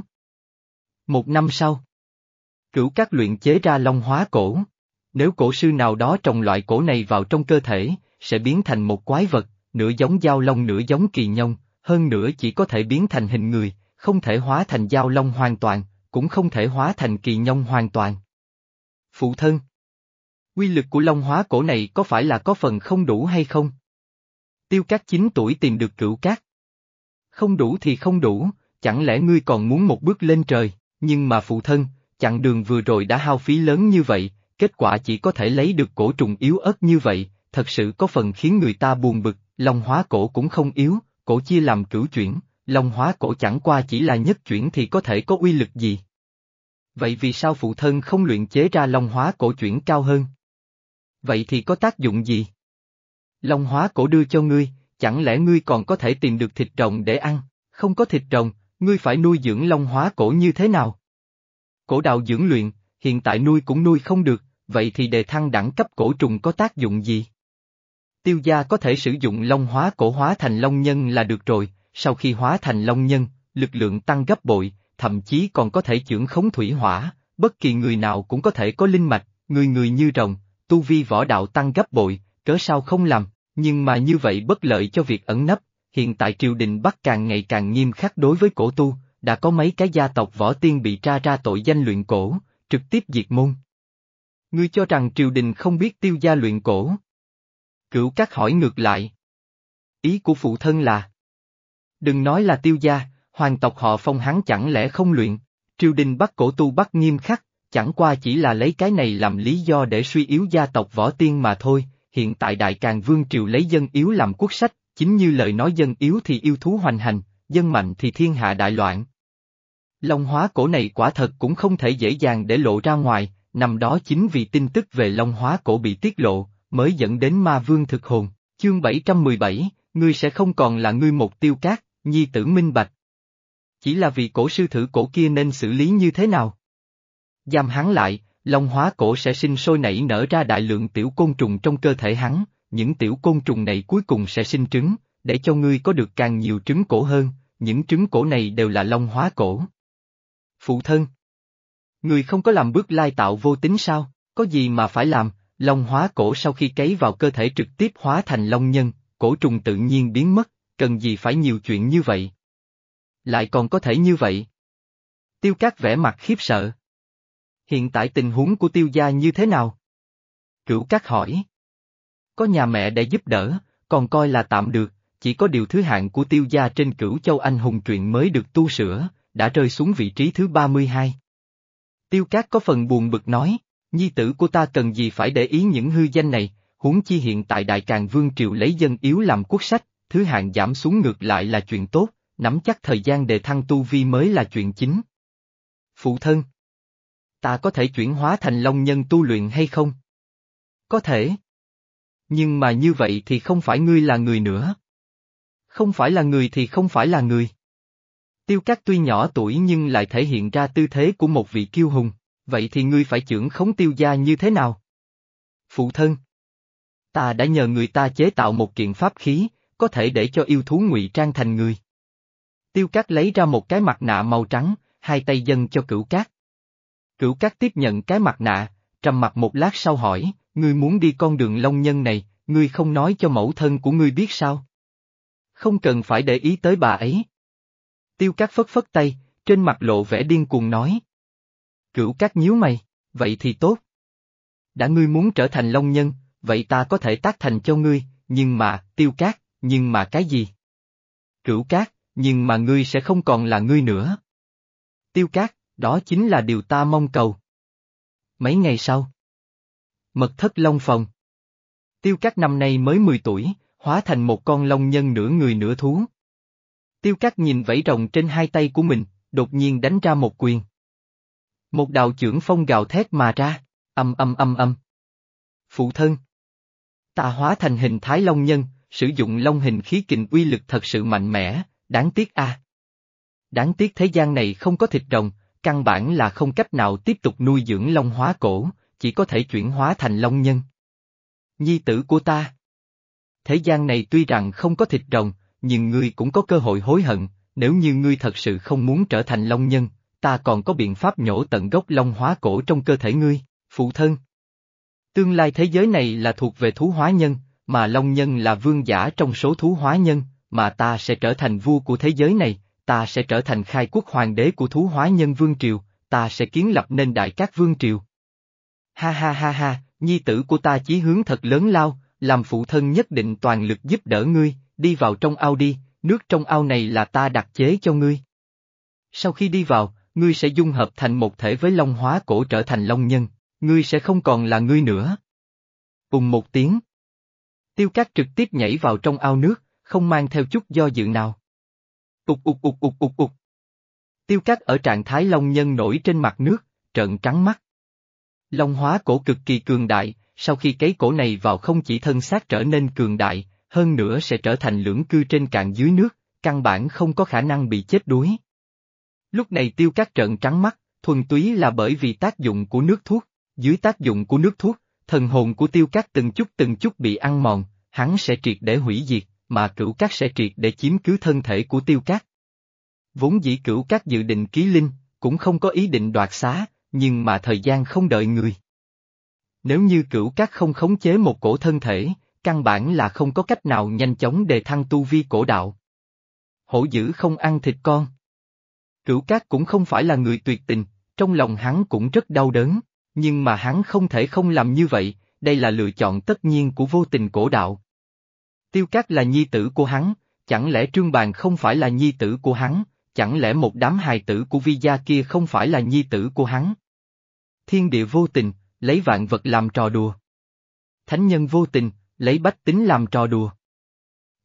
Một năm sau. Cửu các luyện chế ra long hóa cổ. Nếu cổ sư nào đó trồng loại cổ này vào trong cơ thể, sẽ biến thành một quái vật, nửa giống dao long nửa giống kỳ nhông, hơn nữa chỉ có thể biến thành hình người, không thể hóa thành dao long hoàn toàn, cũng không thể hóa thành kỳ nhông hoàn toàn. Phụ thân Quy lực của long hóa cổ này có phải là có phần không đủ hay không? Tiêu Cát 9 tuổi tìm được cửu cát. Không đủ thì không đủ, chẳng lẽ ngươi còn muốn một bước lên trời, nhưng mà phụ thân, chặng đường vừa rồi đã hao phí lớn như vậy, kết quả chỉ có thể lấy được cổ trùng yếu ớt như vậy, thật sự có phần khiến người ta buồn bực, long hóa cổ cũng không yếu, cổ chia làm cửu chuyển, long hóa cổ chẳng qua chỉ là nhất chuyển thì có thể có uy lực gì. Vậy vì sao phụ thân không luyện chế ra long hóa cổ chuyển cao hơn? Vậy thì có tác dụng gì? Long hóa cổ đưa cho ngươi, chẳng lẽ ngươi còn có thể tìm được thịt rồng để ăn, không có thịt rồng, ngươi phải nuôi dưỡng long hóa cổ như thế nào? Cổ đạo dưỡng luyện, hiện tại nuôi cũng nuôi không được, vậy thì đề thăng đẳng cấp cổ trùng có tác dụng gì? Tiêu gia có thể sử dụng long hóa cổ hóa thành long nhân là được rồi, sau khi hóa thành long nhân, lực lượng tăng gấp bội, thậm chí còn có thể trưởng khống thủy hỏa, bất kỳ người nào cũng có thể có linh mạch, người người như rồng, tu vi võ đạo tăng gấp bội, cớ sao không làm, nhưng mà như vậy bất lợi cho việc ẩn nấp, hiện tại triều đình Bắc càng ngày càng nghiêm khắc đối với cổ tu, đã có mấy cái gia tộc võ tiên bị tra ra tội danh luyện cổ, trực tiếp diệt môn. Ngươi cho rằng triều đình không biết tiêu gia luyện cổ? Cửu các hỏi ngược lại. Ý của phụ thân là Đừng nói là tiêu gia, hoàng tộc họ phong hắn chẳng lẽ không luyện, triều đình bắt cổ tu bắt nghiêm khắc, chẳng qua chỉ là lấy cái này làm lý do để suy yếu gia tộc võ tiên mà thôi, hiện tại đại càng vương triều lấy dân yếu làm quốc sách, chính như lời nói dân yếu thì yêu thú hoành hành, dân mạnh thì thiên hạ đại loạn. Long hóa cổ này quả thật cũng không thể dễ dàng để lộ ra ngoài, nằm đó chính vì tin tức về Long hóa cổ bị tiết lộ, mới dẫn đến ma vương thực hồn. Chương 717, ngươi sẽ không còn là ngươi một tiêu cát, nhi tử minh bạch. Chỉ là vì cổ sư thử cổ kia nên xử lý như thế nào? Giam hắn lại, long hóa cổ sẽ sinh sôi nảy nở ra đại lượng tiểu côn trùng trong cơ thể hắn, những tiểu côn trùng này cuối cùng sẽ sinh trứng, để cho ngươi có được càng nhiều trứng cổ hơn, những trứng cổ này đều là long hóa cổ. Phụ thân Người không có làm bước lai tạo vô tính sao, có gì mà phải làm, long hóa cổ sau khi cấy vào cơ thể trực tiếp hóa thành long nhân, cổ trùng tự nhiên biến mất, cần gì phải nhiều chuyện như vậy. Lại còn có thể như vậy. Tiêu cát vẻ mặt khiếp sợ. Hiện tại tình huống của tiêu gia như thế nào? Cửu cát hỏi. Có nhà mẹ để giúp đỡ, còn coi là tạm được, chỉ có điều thứ hạng của tiêu gia trên cửu châu anh hùng truyện mới được tu sửa, đã rơi xuống vị trí thứ 32. Tiêu Cát có phần buồn bực nói, nhi tử của ta cần gì phải để ý những hư danh này, huống chi hiện tại Đại Càng Vương Triều lấy dân yếu làm quốc sách, thứ hạng giảm xuống ngược lại là chuyện tốt, nắm chắc thời gian để thăng tu vi mới là chuyện chính. Phụ thân Ta có thể chuyển hóa thành long nhân tu luyện hay không? Có thể. Nhưng mà như vậy thì không phải ngươi là người nữa. Không phải là người thì không phải là người. Tiêu Cát tuy nhỏ tuổi nhưng lại thể hiện ra tư thế của một vị kiêu hùng, vậy thì ngươi phải trưởng khống tiêu gia như thế nào? Phụ thân Ta đã nhờ người ta chế tạo một kiện pháp khí, có thể để cho yêu thú ngụy trang thành người. Tiêu Cát lấy ra một cái mặt nạ màu trắng, hai tay dâng cho cửu cát. Cửu cát tiếp nhận cái mặt nạ, trầm mặt một lát sau hỏi, ngươi muốn đi con đường long nhân này, ngươi không nói cho mẫu thân của ngươi biết sao? Không cần phải để ý tới bà ấy. Tiêu Cát phất phất tay, trên mặt lộ vẻ điên cuồng nói. Cửu Cát nhíu mày, vậy thì tốt. Đã ngươi muốn trở thành long nhân, vậy ta có thể tác thành cho ngươi, nhưng mà, Tiêu Cát, nhưng mà cái gì? Cửu Cát, nhưng mà ngươi sẽ không còn là ngươi nữa. Tiêu Cát, đó chính là điều ta mong cầu. Mấy ngày sau. Mật thất long phòng. Tiêu Cát năm nay mới 10 tuổi, hóa thành một con long nhân nửa người nửa thú. Tiêu Cát nhìn vẫy rồng trên hai tay của mình, đột nhiên đánh ra một quyền. Một đạo trưởng phong gào thét mà ra, âm âm âm âm. Phụ thân. Ta hóa thành hình thái long nhân, sử dụng long hình khí kình uy lực thật sự mạnh mẽ, đáng tiếc a. Đáng tiếc thế gian này không có thịt rồng, căn bản là không cách nào tiếp tục nuôi dưỡng long hóa cổ, chỉ có thể chuyển hóa thành long nhân. Nhi tử của ta. Thế gian này tuy rằng không có thịt rồng, nhưng ngươi cũng có cơ hội hối hận, nếu như ngươi thật sự không muốn trở thành long nhân, ta còn có biện pháp nhổ tận gốc long hóa cổ trong cơ thể ngươi, phụ thân. Tương lai thế giới này là thuộc về thú hóa nhân, mà long nhân là vương giả trong số thú hóa nhân, mà ta sẽ trở thành vua của thế giới này, ta sẽ trở thành khai quốc hoàng đế của thú hóa nhân vương triều, ta sẽ kiến lập nên đại các vương triều. Ha ha ha ha, nhi tử của ta chí hướng thật lớn lao, làm phụ thân nhất định toàn lực giúp đỡ ngươi, đi vào trong ao đi, nước trong ao này là ta đặc chế cho ngươi. Sau khi đi vào, ngươi sẽ dung hợp thành một thể với long hóa cổ trở thành long nhân, ngươi sẽ không còn là ngươi nữa. Cùng một tiếng. Tiêu cát trực tiếp nhảy vào trong ao nước, không mang theo chút do dự nào. Ục ục ục ục ục ục. Tiêu cát ở trạng thái long nhân nổi trên mặt nước, trợn trắng mắt. Long hóa cổ cực kỳ cường đại, sau khi cấy cổ này vào không chỉ thân xác trở nên cường đại, hơn nữa sẽ trở thành lưỡng cư trên cạn dưới nước, căn bản không có khả năng bị chết đuối. Lúc này tiêu cát trợn trắng mắt, thuần túy là bởi vì tác dụng của nước thuốc, dưới tác dụng của nước thuốc, thần hồn của tiêu cát từng chút từng chút bị ăn mòn, hắn sẽ triệt để hủy diệt, mà cửu cát sẽ triệt để chiếm cứ thân thể của tiêu cát. Vốn dĩ cửu cát dự định ký linh, cũng không có ý định đoạt xá, nhưng mà thời gian không đợi người. Nếu như cửu cát không khống chế một cổ thân thể, căn bản là không có cách nào nhanh chóng đề thăng tu vi cổ đạo. Hổ dữ không ăn thịt con. Cửu cát cũng không phải là người tuyệt tình, trong lòng hắn cũng rất đau đớn, nhưng mà hắn không thể không làm như vậy, đây là lựa chọn tất nhiên của vô tình cổ đạo. Tiêu cát là nhi tử của hắn, chẳng lẽ trương bàn không phải là nhi tử của hắn, chẳng lẽ một đám hài tử của vi gia kia không phải là nhi tử của hắn? Thiên địa vô tình, lấy vạn vật làm trò đùa. Thánh nhân vô tình, lấy bách tính làm trò đùa.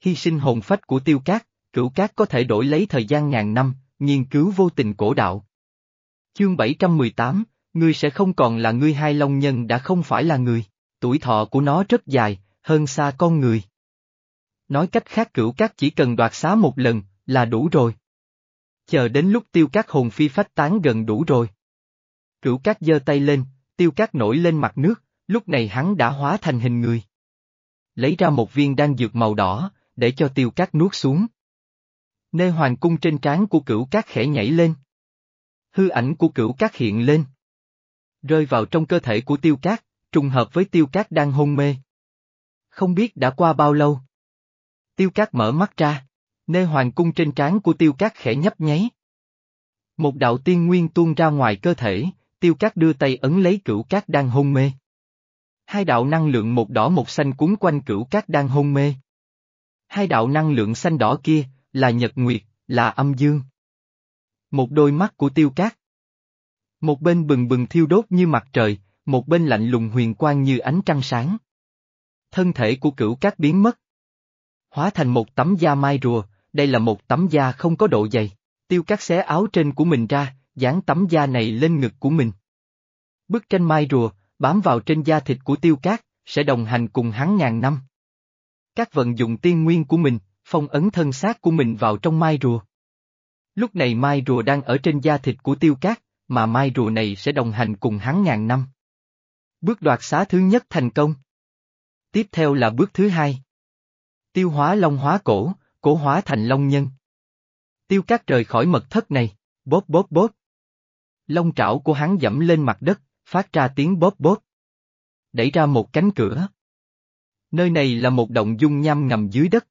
Hy sinh hồn phách của tiêu cát, cửu cát có thể đổi lấy thời gian ngàn năm, nghiên cứu vô tình cổ đạo. Chương 718, ngươi sẽ không còn là ngươi hai long nhân đã không phải là người, tuổi thọ của nó rất dài, hơn xa con người. Nói cách khác cửu cát chỉ cần đoạt xá một lần, là đủ rồi. Chờ đến lúc tiêu cát hồn phi phách tán gần đủ rồi. Cửu cát giơ tay lên, tiêu cát nổi lên mặt nước, lúc này hắn đã hóa thành hình người lấy ra một viên đan dược màu đỏ, để cho tiêu cát nuốt xuống. Nê hoàng cung trên trán của cửu cát khẽ nhảy lên. Hư ảnh của cửu cát hiện lên. rơi vào trong cơ thể của tiêu cát, trùng hợp với tiêu cát đang hôn mê. Không biết đã qua bao lâu. Tiêu cát mở mắt ra, nê hoàng cung trên trán của tiêu cát khẽ nhấp nháy. Một đạo tiên nguyên tuôn ra ngoài cơ thể, tiêu cát đưa tay ấn lấy cửu cát đang hôn mê. Hai đạo năng lượng một đỏ một xanh cuốn quanh cửu cát đang hôn mê. Hai đạo năng lượng xanh đỏ kia, là nhật nguyệt, là âm dương. Một đôi mắt của tiêu cát. Một bên bừng bừng thiêu đốt như mặt trời, một bên lạnh lùng huyền quang như ánh trăng sáng. Thân thể của cửu cát biến mất. Hóa thành một tấm da mai rùa, đây là một tấm da không có độ dày. Tiêu cát xé áo trên của mình ra, dán tấm da này lên ngực của mình. Bức tranh mai rùa, bám vào trên da thịt của tiêu cát, sẽ đồng hành cùng hắn ngàn năm. Các vận dụng tiên nguyên của mình, phong ấn thân xác của mình vào trong mai rùa. Lúc này mai rùa đang ở trên da thịt của tiêu cát, mà mai rùa này sẽ đồng hành cùng hắn ngàn năm. Bước đoạt xá thứ nhất thành công. Tiếp theo là bước thứ hai. Tiêu hóa long hóa cổ, cổ hóa thành long nhân. Tiêu cát rời khỏi mật thất này, bóp bóp bóp. Long trảo của hắn dẫm lên mặt đất, phát ra tiếng bóp bóp. Đẩy ra một cánh cửa. Nơi này là một động dung nham ngầm dưới đất.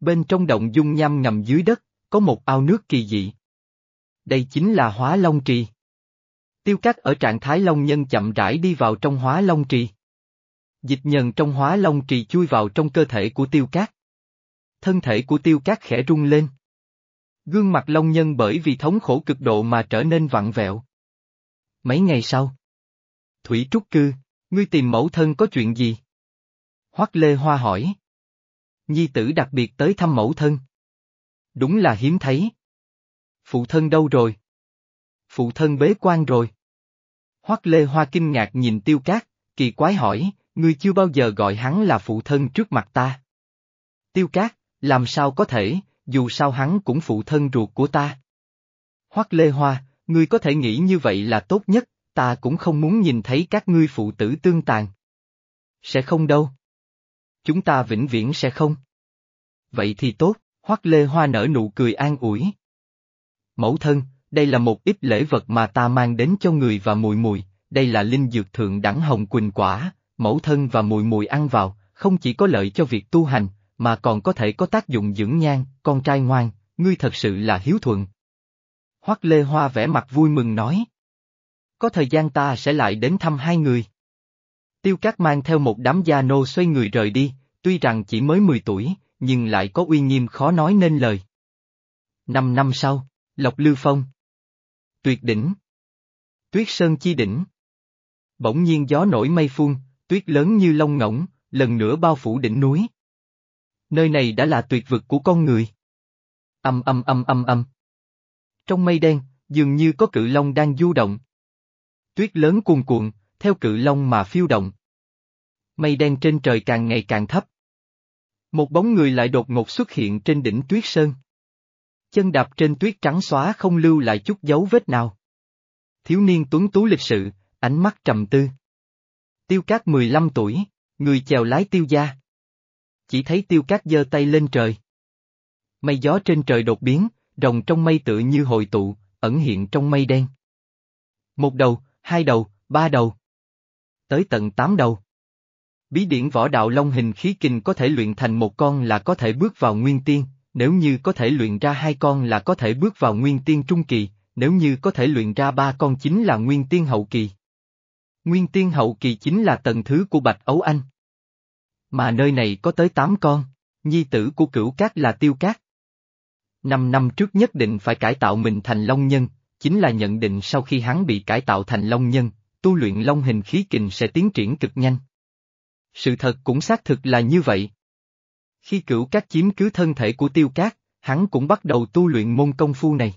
Bên trong động dung nham ngầm dưới đất, có một ao nước kỳ dị. Đây chính là hóa long trì. Tiêu cát ở trạng thái long nhân chậm rãi đi vào trong hóa long trì. Dịch nhân trong hóa long trì chui vào trong cơ thể của tiêu cát. Thân thể của tiêu cát khẽ rung lên. Gương mặt long nhân bởi vì thống khổ cực độ mà trở nên vặn vẹo. Mấy ngày sau. Thủy Trúc Cư, ngươi tìm mẫu thân có chuyện gì? Hoắc Lê Hoa hỏi. Nhi tử đặc biệt tới thăm mẫu thân. Đúng là hiếm thấy. Phụ thân đâu rồi? Phụ thân bế quan rồi. Hoắc Lê Hoa kinh ngạc nhìn Tiêu Cát, kỳ quái hỏi, ngươi chưa bao giờ gọi hắn là phụ thân trước mặt ta. Tiêu Cát, làm sao có thể, dù sao hắn cũng phụ thân ruột của ta. Hoắc Lê Hoa, ngươi có thể nghĩ như vậy là tốt nhất, ta cũng không muốn nhìn thấy các ngươi phụ tử tương tàn. Sẽ không đâu. Chúng ta vĩnh viễn sẽ không. Vậy thì tốt, Hoắc Lê Hoa nở nụ cười an ủi. Mẫu thân, đây là một ít lễ vật mà ta mang đến cho người và mùi mùi, đây là linh dược thượng đẳng hồng quỳnh quả, mẫu thân và mùi mùi ăn vào, không chỉ có lợi cho việc tu hành, mà còn có thể có tác dụng dưỡng nhan, con trai ngoan, ngươi thật sự là hiếu thuận. Hoắc Lê Hoa vẻ mặt vui mừng nói. Có thời gian ta sẽ lại đến thăm hai người. Tiêu Cát mang theo một đám gia nô xoay người rời đi, tuy rằng chỉ mới 10 tuổi, nhưng lại có uy nghiêm khó nói nên lời. Năm năm sau, Lộc Lưu Phong. Tuyệt đỉnh. Tuyết Sơn Chi đỉnh. Bỗng nhiên gió nổi mây phun, tuyết lớn như lông ngỗng, lần nữa bao phủ đỉnh núi. Nơi này đã là tuyệt vực của con người. Âm âm âm âm âm. Trong mây đen, dường như có cự long đang du động. Tuyết lớn cuồn cuộn, theo cự long mà phiêu động. Mây đen trên trời càng ngày càng thấp. Một bóng người lại đột ngột xuất hiện trên đỉnh tuyết sơn. Chân đạp trên tuyết trắng xóa không lưu lại chút dấu vết nào. Thiếu niên tuấn tú lịch sự, ánh mắt trầm tư. Tiêu cát 15 tuổi, người chèo lái tiêu gia. Chỉ thấy tiêu cát giơ tay lên trời. Mây gió trên trời đột biến, rồng trong mây tự như hội tụ, ẩn hiện trong mây đen. Một đầu, hai đầu, ba đầu. Tới tận tám đầu. Bí điển võ đạo long hình khí kình có thể luyện thành một con là có thể bước vào nguyên tiên, nếu như có thể luyện ra hai con là có thể bước vào nguyên tiên trung kỳ, nếu như có thể luyện ra ba con chính là nguyên tiên hậu kỳ. Nguyên tiên hậu kỳ chính là tầng thứ của Bạch Ấu Anh. Mà nơi này có tới tám con, nhi tử của cửu cát là tiêu cát. Năm năm trước nhất định phải cải tạo mình thành long nhân, chính là nhận định sau khi hắn bị cải tạo thành long nhân, tu luyện long hình khí kình sẽ tiến triển cực nhanh. Sự thật cũng xác thực là như vậy. Khi cửu cát chiếm cứ thân thể của tiêu cát, hắn cũng bắt đầu tu luyện môn công phu này.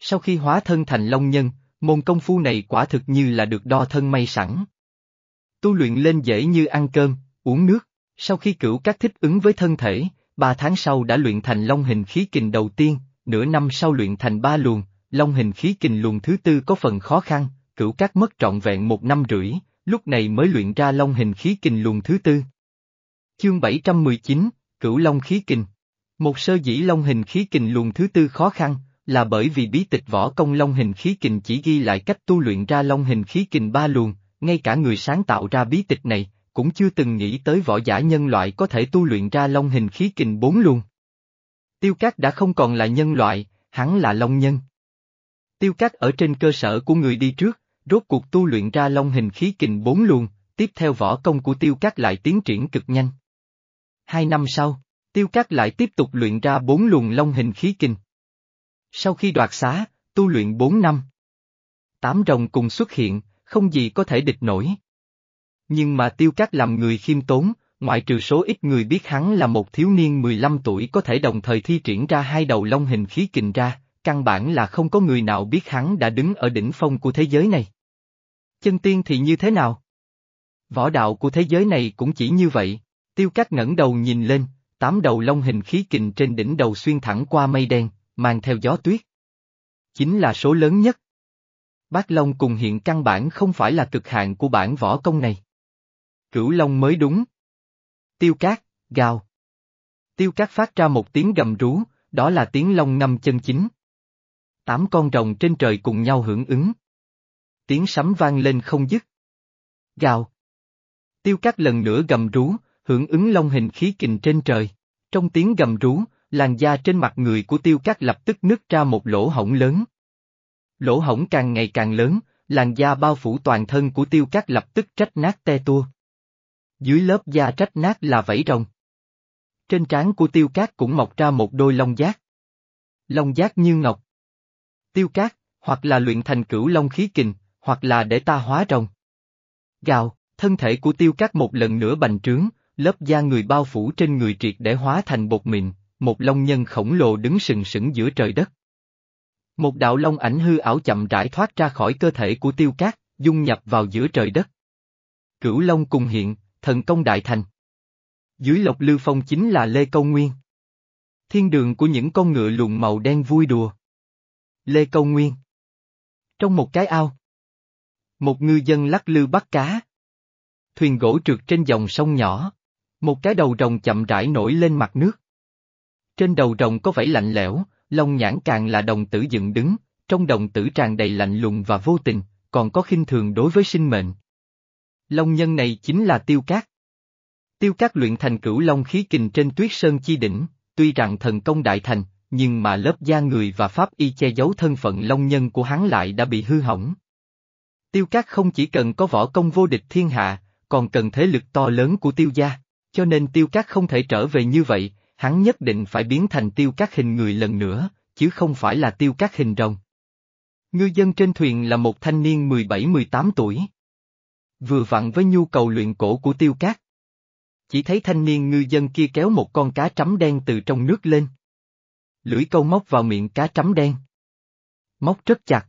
Sau khi hóa thân thành long nhân, môn công phu này quả thực như là được đo thân may sẵn. Tu luyện lên dễ như ăn cơm, uống nước, sau khi cửu cát thích ứng với thân thể, ba tháng sau đã luyện thành long hình khí kình đầu tiên, nửa năm sau luyện thành ba luồng, long hình khí kình luồng thứ tư có phần khó khăn, cửu cát mất trọn vẹn một năm rưỡi, lúc này mới luyện ra long hình khí kình luồng thứ tư. Chương 719, Cửu Long khí kình Một sơ dĩ long hình khí kình luồng thứ tư khó khăn, là bởi vì bí tịch võ công long hình khí kình chỉ ghi lại cách tu luyện ra long hình khí kình ba luồng, ngay cả người sáng tạo ra bí tịch này, cũng chưa từng nghĩ tới võ giả nhân loại có thể tu luyện ra long hình khí kình bốn luồng. Tiêu Cát đã không còn là nhân loại, hắn là long nhân. Tiêu Cát ở trên cơ sở của người đi trước, rốt cuộc tu luyện ra long hình khí kình bốn luồng, tiếp theo võ công của Tiêu Cát lại tiến triển cực nhanh. Hai năm sau, Tiêu Cát lại tiếp tục luyện ra bốn luồng long hình khí kình. Sau khi đoạt xá, tu luyện bốn năm. Tám rồng cùng xuất hiện, không gì có thể địch nổi. Nhưng mà Tiêu Cát làm người khiêm tốn, ngoại trừ số ít người biết hắn là một thiếu niên 15 tuổi có thể đồng thời thi triển ra hai đầu long hình khí kình ra, căn bản là không có người nào biết hắn đã đứng ở đỉnh phong của thế giới này. Chân tiên thì như thế nào? Võ đạo của thế giới này cũng chỉ như vậy, tiêu cát ngẩng đầu nhìn lên, tám đầu long hình khí kình trên đỉnh đầu xuyên thẳng qua mây đen, mang theo gió tuyết. Chính là số lớn nhất. Bát Long cùng hiện căn bản không phải là cực hạn của bản võ công này. Cửu Long mới đúng. Tiêu cát, gào. Tiêu cát phát ra một tiếng gầm rú, đó là tiếng long ngâm chân chính. Tám con rồng trên trời cùng nhau hưởng ứng. Tiếng sấm vang lên không dứt. Gào. Tiêu cát lần nữa gầm rú, hưởng ứng long hình khí kình trên trời. Trong tiếng gầm rú, làn da trên mặt người của tiêu cát lập tức nứt ra một lỗ hổng lớn. Lỗ hổng càng ngày càng lớn, làn da bao phủ toàn thân của tiêu cát lập tức trách nát te tua. Dưới lớp da trách nát là vảy rồng. Trên trán của tiêu cát cũng mọc ra một đôi lông giác. Lông giác như ngọc. Tiêu cát, hoặc là luyện thành cửu long khí kình, hoặc là để ta hóa rồng. Gào, thân thể của tiêu cát một lần nữa bành trướng, lớp da người bao phủ trên người triệt để hóa thành bột mịn, một long nhân khổng lồ đứng sừng sững giữa trời đất. Một đạo long ảnh hư ảo chậm rãi thoát ra khỏi cơ thể của tiêu cát, dung nhập vào giữa trời đất. Cửu long cùng hiện, thần công đại thành. Dưới lộc lư phong chính là Lê Câu Nguyên. Thiên đường của những con ngựa luồn màu đen vui đùa. Lê Câu Nguyên. Trong một cái ao. Một ngư dân lắc lư bắt cá. Thuyền gỗ trượt trên dòng sông nhỏ. Một cái đầu rồng chậm rãi nổi lên mặt nước. Trên đầu rồng có vảy lạnh lẽo, lông nhãn càng là đồng tử dựng đứng, trong đồng tử tràn đầy lạnh lùng và vô tình, còn có khinh thường đối với sinh mệnh. Long nhân này chính là Tiêu Cát. Tiêu Cát luyện thành cửu long khí kình trên tuyết sơn chi đỉnh, tuy rằng thần công đại thành, nhưng mà lớp da người và pháp y che giấu thân phận long nhân của hắn lại đã bị hư hỏng. Tiêu Cát không chỉ cần có võ công vô địch thiên hạ, còn cần thế lực to lớn của tiêu gia, cho nên Tiêu Cát không thể trở về như vậy, hắn nhất định phải biến thành Tiêu Cát hình người lần nữa, chứ không phải là Tiêu Cát hình rồng. Ngư dân trên thuyền là một thanh niên 17-18 tuổi. Vừa vặn với nhu cầu luyện cổ của Tiêu Cát. Chỉ thấy thanh niên ngư dân kia kéo một con cá trắm đen từ trong nước lên. Lưỡi câu móc vào miệng cá trắm đen. Móc rất chặt.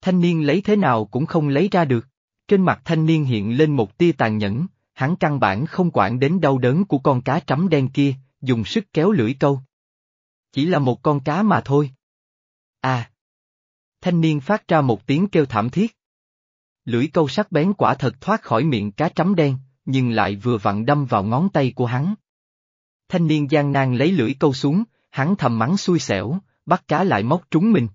Thanh niên lấy thế nào cũng không lấy ra được. Trên mặt thanh niên hiện lên một tia tàn nhẫn, hắn căn bản không quản đến đau đớn của con cá trắm đen kia, dùng sức kéo lưỡi câu. Chỉ là một con cá mà thôi. À! Thanh niên phát ra một tiếng kêu thảm thiết. Lưỡi câu sắc bén quả thật thoát khỏi miệng cá trắm đen, nhưng lại vừa vặn đâm vào ngón tay của hắn. Thanh niên gian nan lấy lưỡi câu xuống, hắn thầm mắng xui xẻo, bắt cá lại móc trúng mình.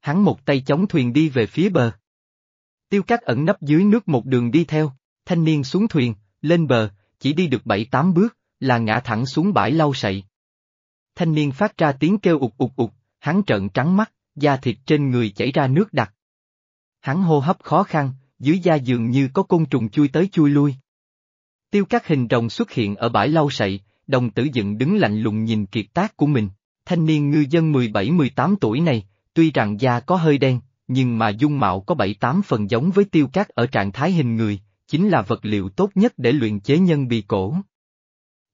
Hắn một tay chống thuyền đi về phía bờ. Tiêu cát ẩn nấp dưới nước một đường đi theo, thanh niên xuống thuyền, lên bờ, chỉ đi được bảy tám bước, là ngã thẳng xuống bãi lau sậy. Thanh niên phát ra tiếng kêu ụt ụt ụt, hắn trợn trắng mắt, da thịt trên người chảy ra nước đặc. Hắn hô hấp khó khăn, dưới da dường như có côn trùng chui tới chui lui. Tiêu các hình rồng xuất hiện ở bãi lau sậy, đồng tử dựng đứng lạnh lùng nhìn kiệt tác của mình. Thanh niên ngư dân 17-18 tuổi này, tuy rằng da có hơi đen, nhưng mà dung mạo có 7-8 phần giống với tiêu cát ở trạng thái hình người, chính là vật liệu tốt nhất để luyện chế nhân bị cổ.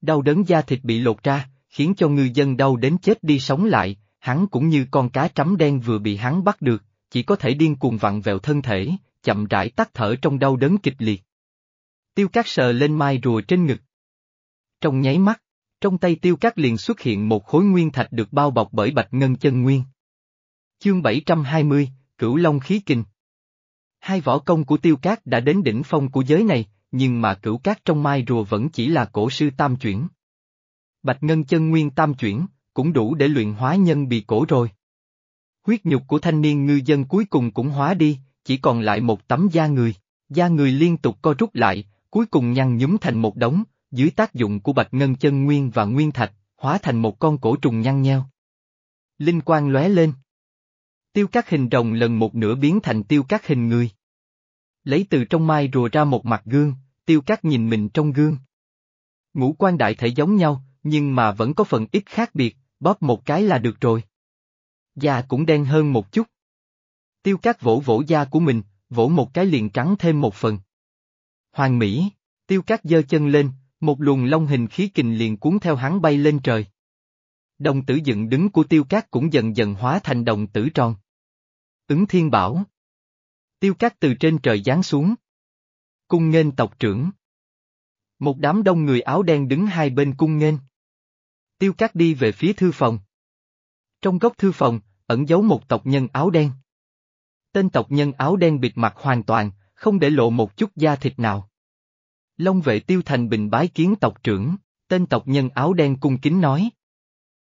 Đau đớn da thịt bị lột ra, khiến cho ngư dân đau đến chết đi sống lại, hắn cũng như con cá trắm đen vừa bị hắn bắt được, chỉ có thể điên cuồng vặn vẹo thân thể, chậm rãi tắt thở trong đau đớn kịch liệt. Tiêu cát sờ lên mai rùa trên ngực. Trong nháy mắt, trong tay tiêu cát liền xuất hiện một khối nguyên thạch được bao bọc bởi bạch ngân chân nguyên. Chương 720, Cửu Long Khí Kinh Hai võ công của tiêu cát đã đến đỉnh phong của giới này, nhưng mà cửu cát trong mai rùa vẫn chỉ là cổ sư tam chuyển. Bạch ngân chân nguyên tam chuyển, cũng đủ để luyện hóa nhân bị cổ rồi. Huyết nhục của thanh niên ngư dân cuối cùng cũng hóa đi, chỉ còn lại một tấm da người. Da người liên tục co rút lại, cuối cùng nhăn nhúm thành một đống, dưới tác dụng của bạch ngân chân nguyên và nguyên thạch, hóa thành một con cổ trùng nhăn nheo. Linh quang lóe lên. Tiêu các hình rồng lần một nửa biến thành tiêu các hình người. Lấy từ trong mai rùa ra một mặt gương, tiêu các nhìn mình trong gương. Ngũ quan đại thể giống nhau, nhưng mà vẫn có phần ít khác biệt, bóp một cái là được rồi. Da cũng đen hơn một chút. Tiêu các vỗ vỗ da của mình, vỗ một cái liền trắng thêm một phần. Hoàng Mỹ, tiêu các giơ chân lên, một luồng long hình khí kình liền cuốn theo hắn bay lên trời. Đồng tử dựng đứng của tiêu cát cũng dần dần hóa thành đồng tử tròn. Ứng thiên bảo. Tiêu cát từ trên trời giáng xuống. Cung nghênh tộc trưởng. Một đám đông người áo đen đứng hai bên cung nghênh. Tiêu cát đi về phía thư phòng. Trong góc thư phòng, ẩn giấu một tộc nhân áo đen. Tên tộc nhân áo đen bịt mặt hoàn toàn, không để lộ một chút da thịt nào. Long vệ tiêu thành bình bái kiến tộc trưởng, tên tộc nhân áo đen cung kính nói.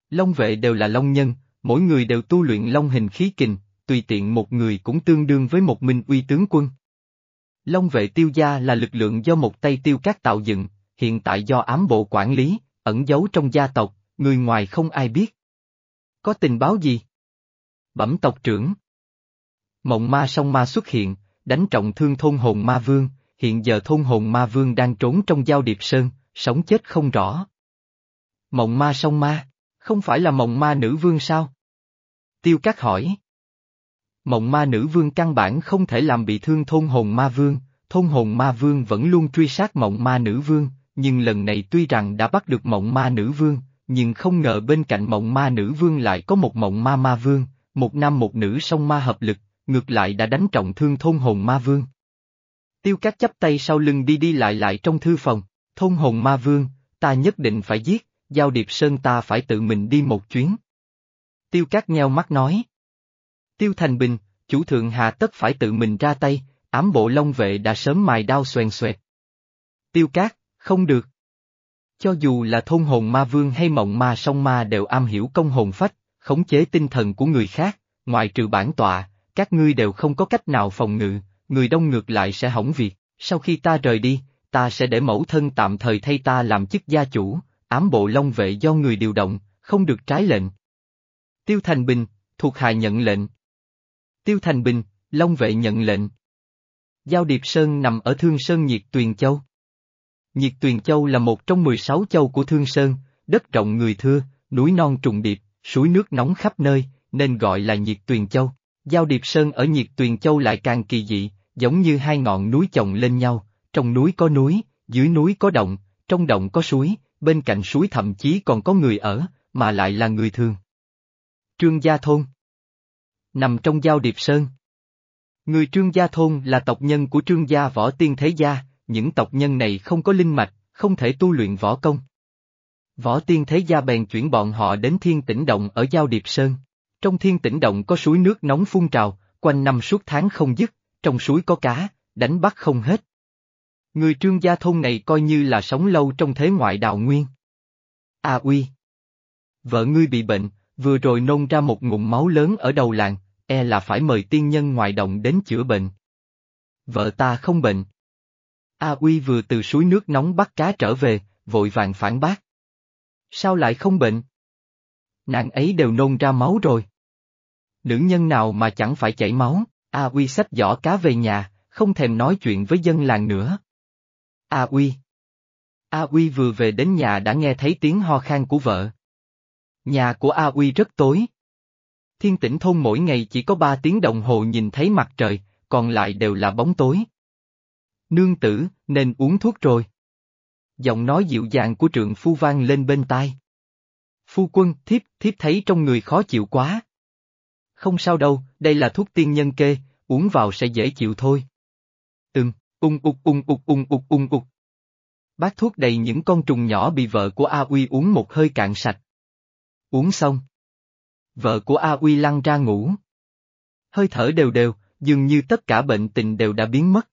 Long vệ đều là long nhân, mỗi người đều tu luyện long hình khí kình, tùy tiện một người cũng tương đương với một minh uy tướng quân. Long vệ tiêu gia là lực lượng do một tay tiêu các tạo dựng, hiện tại do ám bộ quản lý, ẩn giấu trong gia tộc, người ngoài không ai biết. Có tình báo gì? Bẩm tộc trưởng. Mộng ma song ma xuất hiện, đánh trọng thương thôn hồn ma vương, hiện giờ thôn hồn ma vương đang trốn trong giao điệp sơn, sống chết không rõ. Mộng ma song ma, không phải là mộng ma nữ vương sao? Tiêu Cát hỏi. Mộng ma nữ vương căn bản không thể làm bị thương thôn hồn ma vương, thôn hồn ma vương vẫn luôn truy sát mộng ma nữ vương, nhưng lần này tuy rằng đã bắt được mộng ma nữ vương, nhưng không ngờ bên cạnh mộng ma nữ vương lại có một mộng ma ma vương, một nam một nữ song ma hợp lực, ngược lại đã đánh trọng thương thôn hồn ma vương. Tiêu Cát chắp tay sau lưng đi đi lại lại trong thư phòng, thôn hồn ma vương, ta nhất định phải giết, giao điệp sơn ta phải tự mình đi một chuyến. Tiêu Cát nheo mắt nói. Tiêu Thành Bình, chủ thượng hạ tất phải tự mình ra tay, ám bộ long vệ đã sớm mài đao xoèn xoẹt. Tiêu Cát, không được. Cho dù là thôn hồn ma vương hay mộng ma song ma đều am hiểu công hồn phách, khống chế tinh thần của người khác, ngoại trừ bản tọa, các ngươi đều không có cách nào phòng ngự, người đông ngược lại sẽ hỏng việc, sau khi ta rời đi, ta sẽ để mẫu thân tạm thời thay ta làm chức gia chủ, ám bộ long vệ do người điều động, không được trái lệnh. Tiêu Thành Bình, thuộc hạ nhận lệnh. Tiêu Thành Bình, long vệ nhận lệnh. Giao Điệp Sơn nằm ở Thương Sơn Nhiệt Tuyền Châu. Nhiệt Tuyền Châu là một trong 16 châu của Thương Sơn, đất rộng người thưa, núi non trùng điệp, suối nước nóng khắp nơi, nên gọi là Nhiệt Tuyền Châu. Giao Điệp Sơn ở Nhiệt Tuyền Châu lại càng kỳ dị, giống như hai ngọn núi chồng lên nhau, trong núi có núi, dưới núi có động, trong động có suối, bên cạnh suối thậm chí còn có người ở, mà lại là người thường. Trương Gia Thôn Nằm trong Giao Điệp Sơn Người Trương Gia Thôn là tộc nhân của Trương Gia Võ Tiên Thế Gia, những tộc nhân này không có linh mạch, không thể tu luyện võ công. Võ Tiên Thế Gia bèn chuyển bọn họ đến Thiên Tĩnh Động ở Giao Điệp Sơn. Trong thiên tĩnh động có suối nước nóng phun trào, quanh năm suốt tháng không dứt, trong suối có cá, đánh bắt không hết. Người trương gia thôn này coi như là sống lâu trong thế ngoại đạo nguyên. A uy! Vợ ngươi bị bệnh, vừa rồi nôn ra một ngụm máu lớn ở đầu làng, e là phải mời tiên nhân ngoài đồng đến chữa bệnh. Vợ ta không bệnh. A uy vừa từ suối nước nóng bắt cá trở về, vội vàng phản bác. Sao lại không bệnh? nàng ấy đều nôn ra máu rồi. Nữ nhân nào mà chẳng phải chảy máu, A Uy xách giỏ cá về nhà, không thèm nói chuyện với dân làng nữa. A Uy A Uy vừa về đến nhà đã nghe thấy tiếng ho khan của vợ. Nhà của A Uy rất tối. Thiên tĩnh thôn mỗi ngày chỉ có ba tiếng đồng hồ nhìn thấy mặt trời, còn lại đều là bóng tối. Nương tử, nên uống thuốc rồi. Giọng nói dịu dàng của trượng phu vang lên bên tai. Phu quân, thiếp, thiếp thấy trong người khó chịu quá. Không sao đâu, đây là thuốc tiên nhân kê, uống vào sẽ dễ chịu thôi. Ừm, ung ục ung ục ung ục ung ục. Bát thuốc đầy những con trùng nhỏ bị vợ của A Uy uống một hơi cạn sạch. Uống xong. Vợ của A Uy lăn ra ngủ. Hơi thở đều đều, dường như tất cả bệnh tình đều đã biến mất.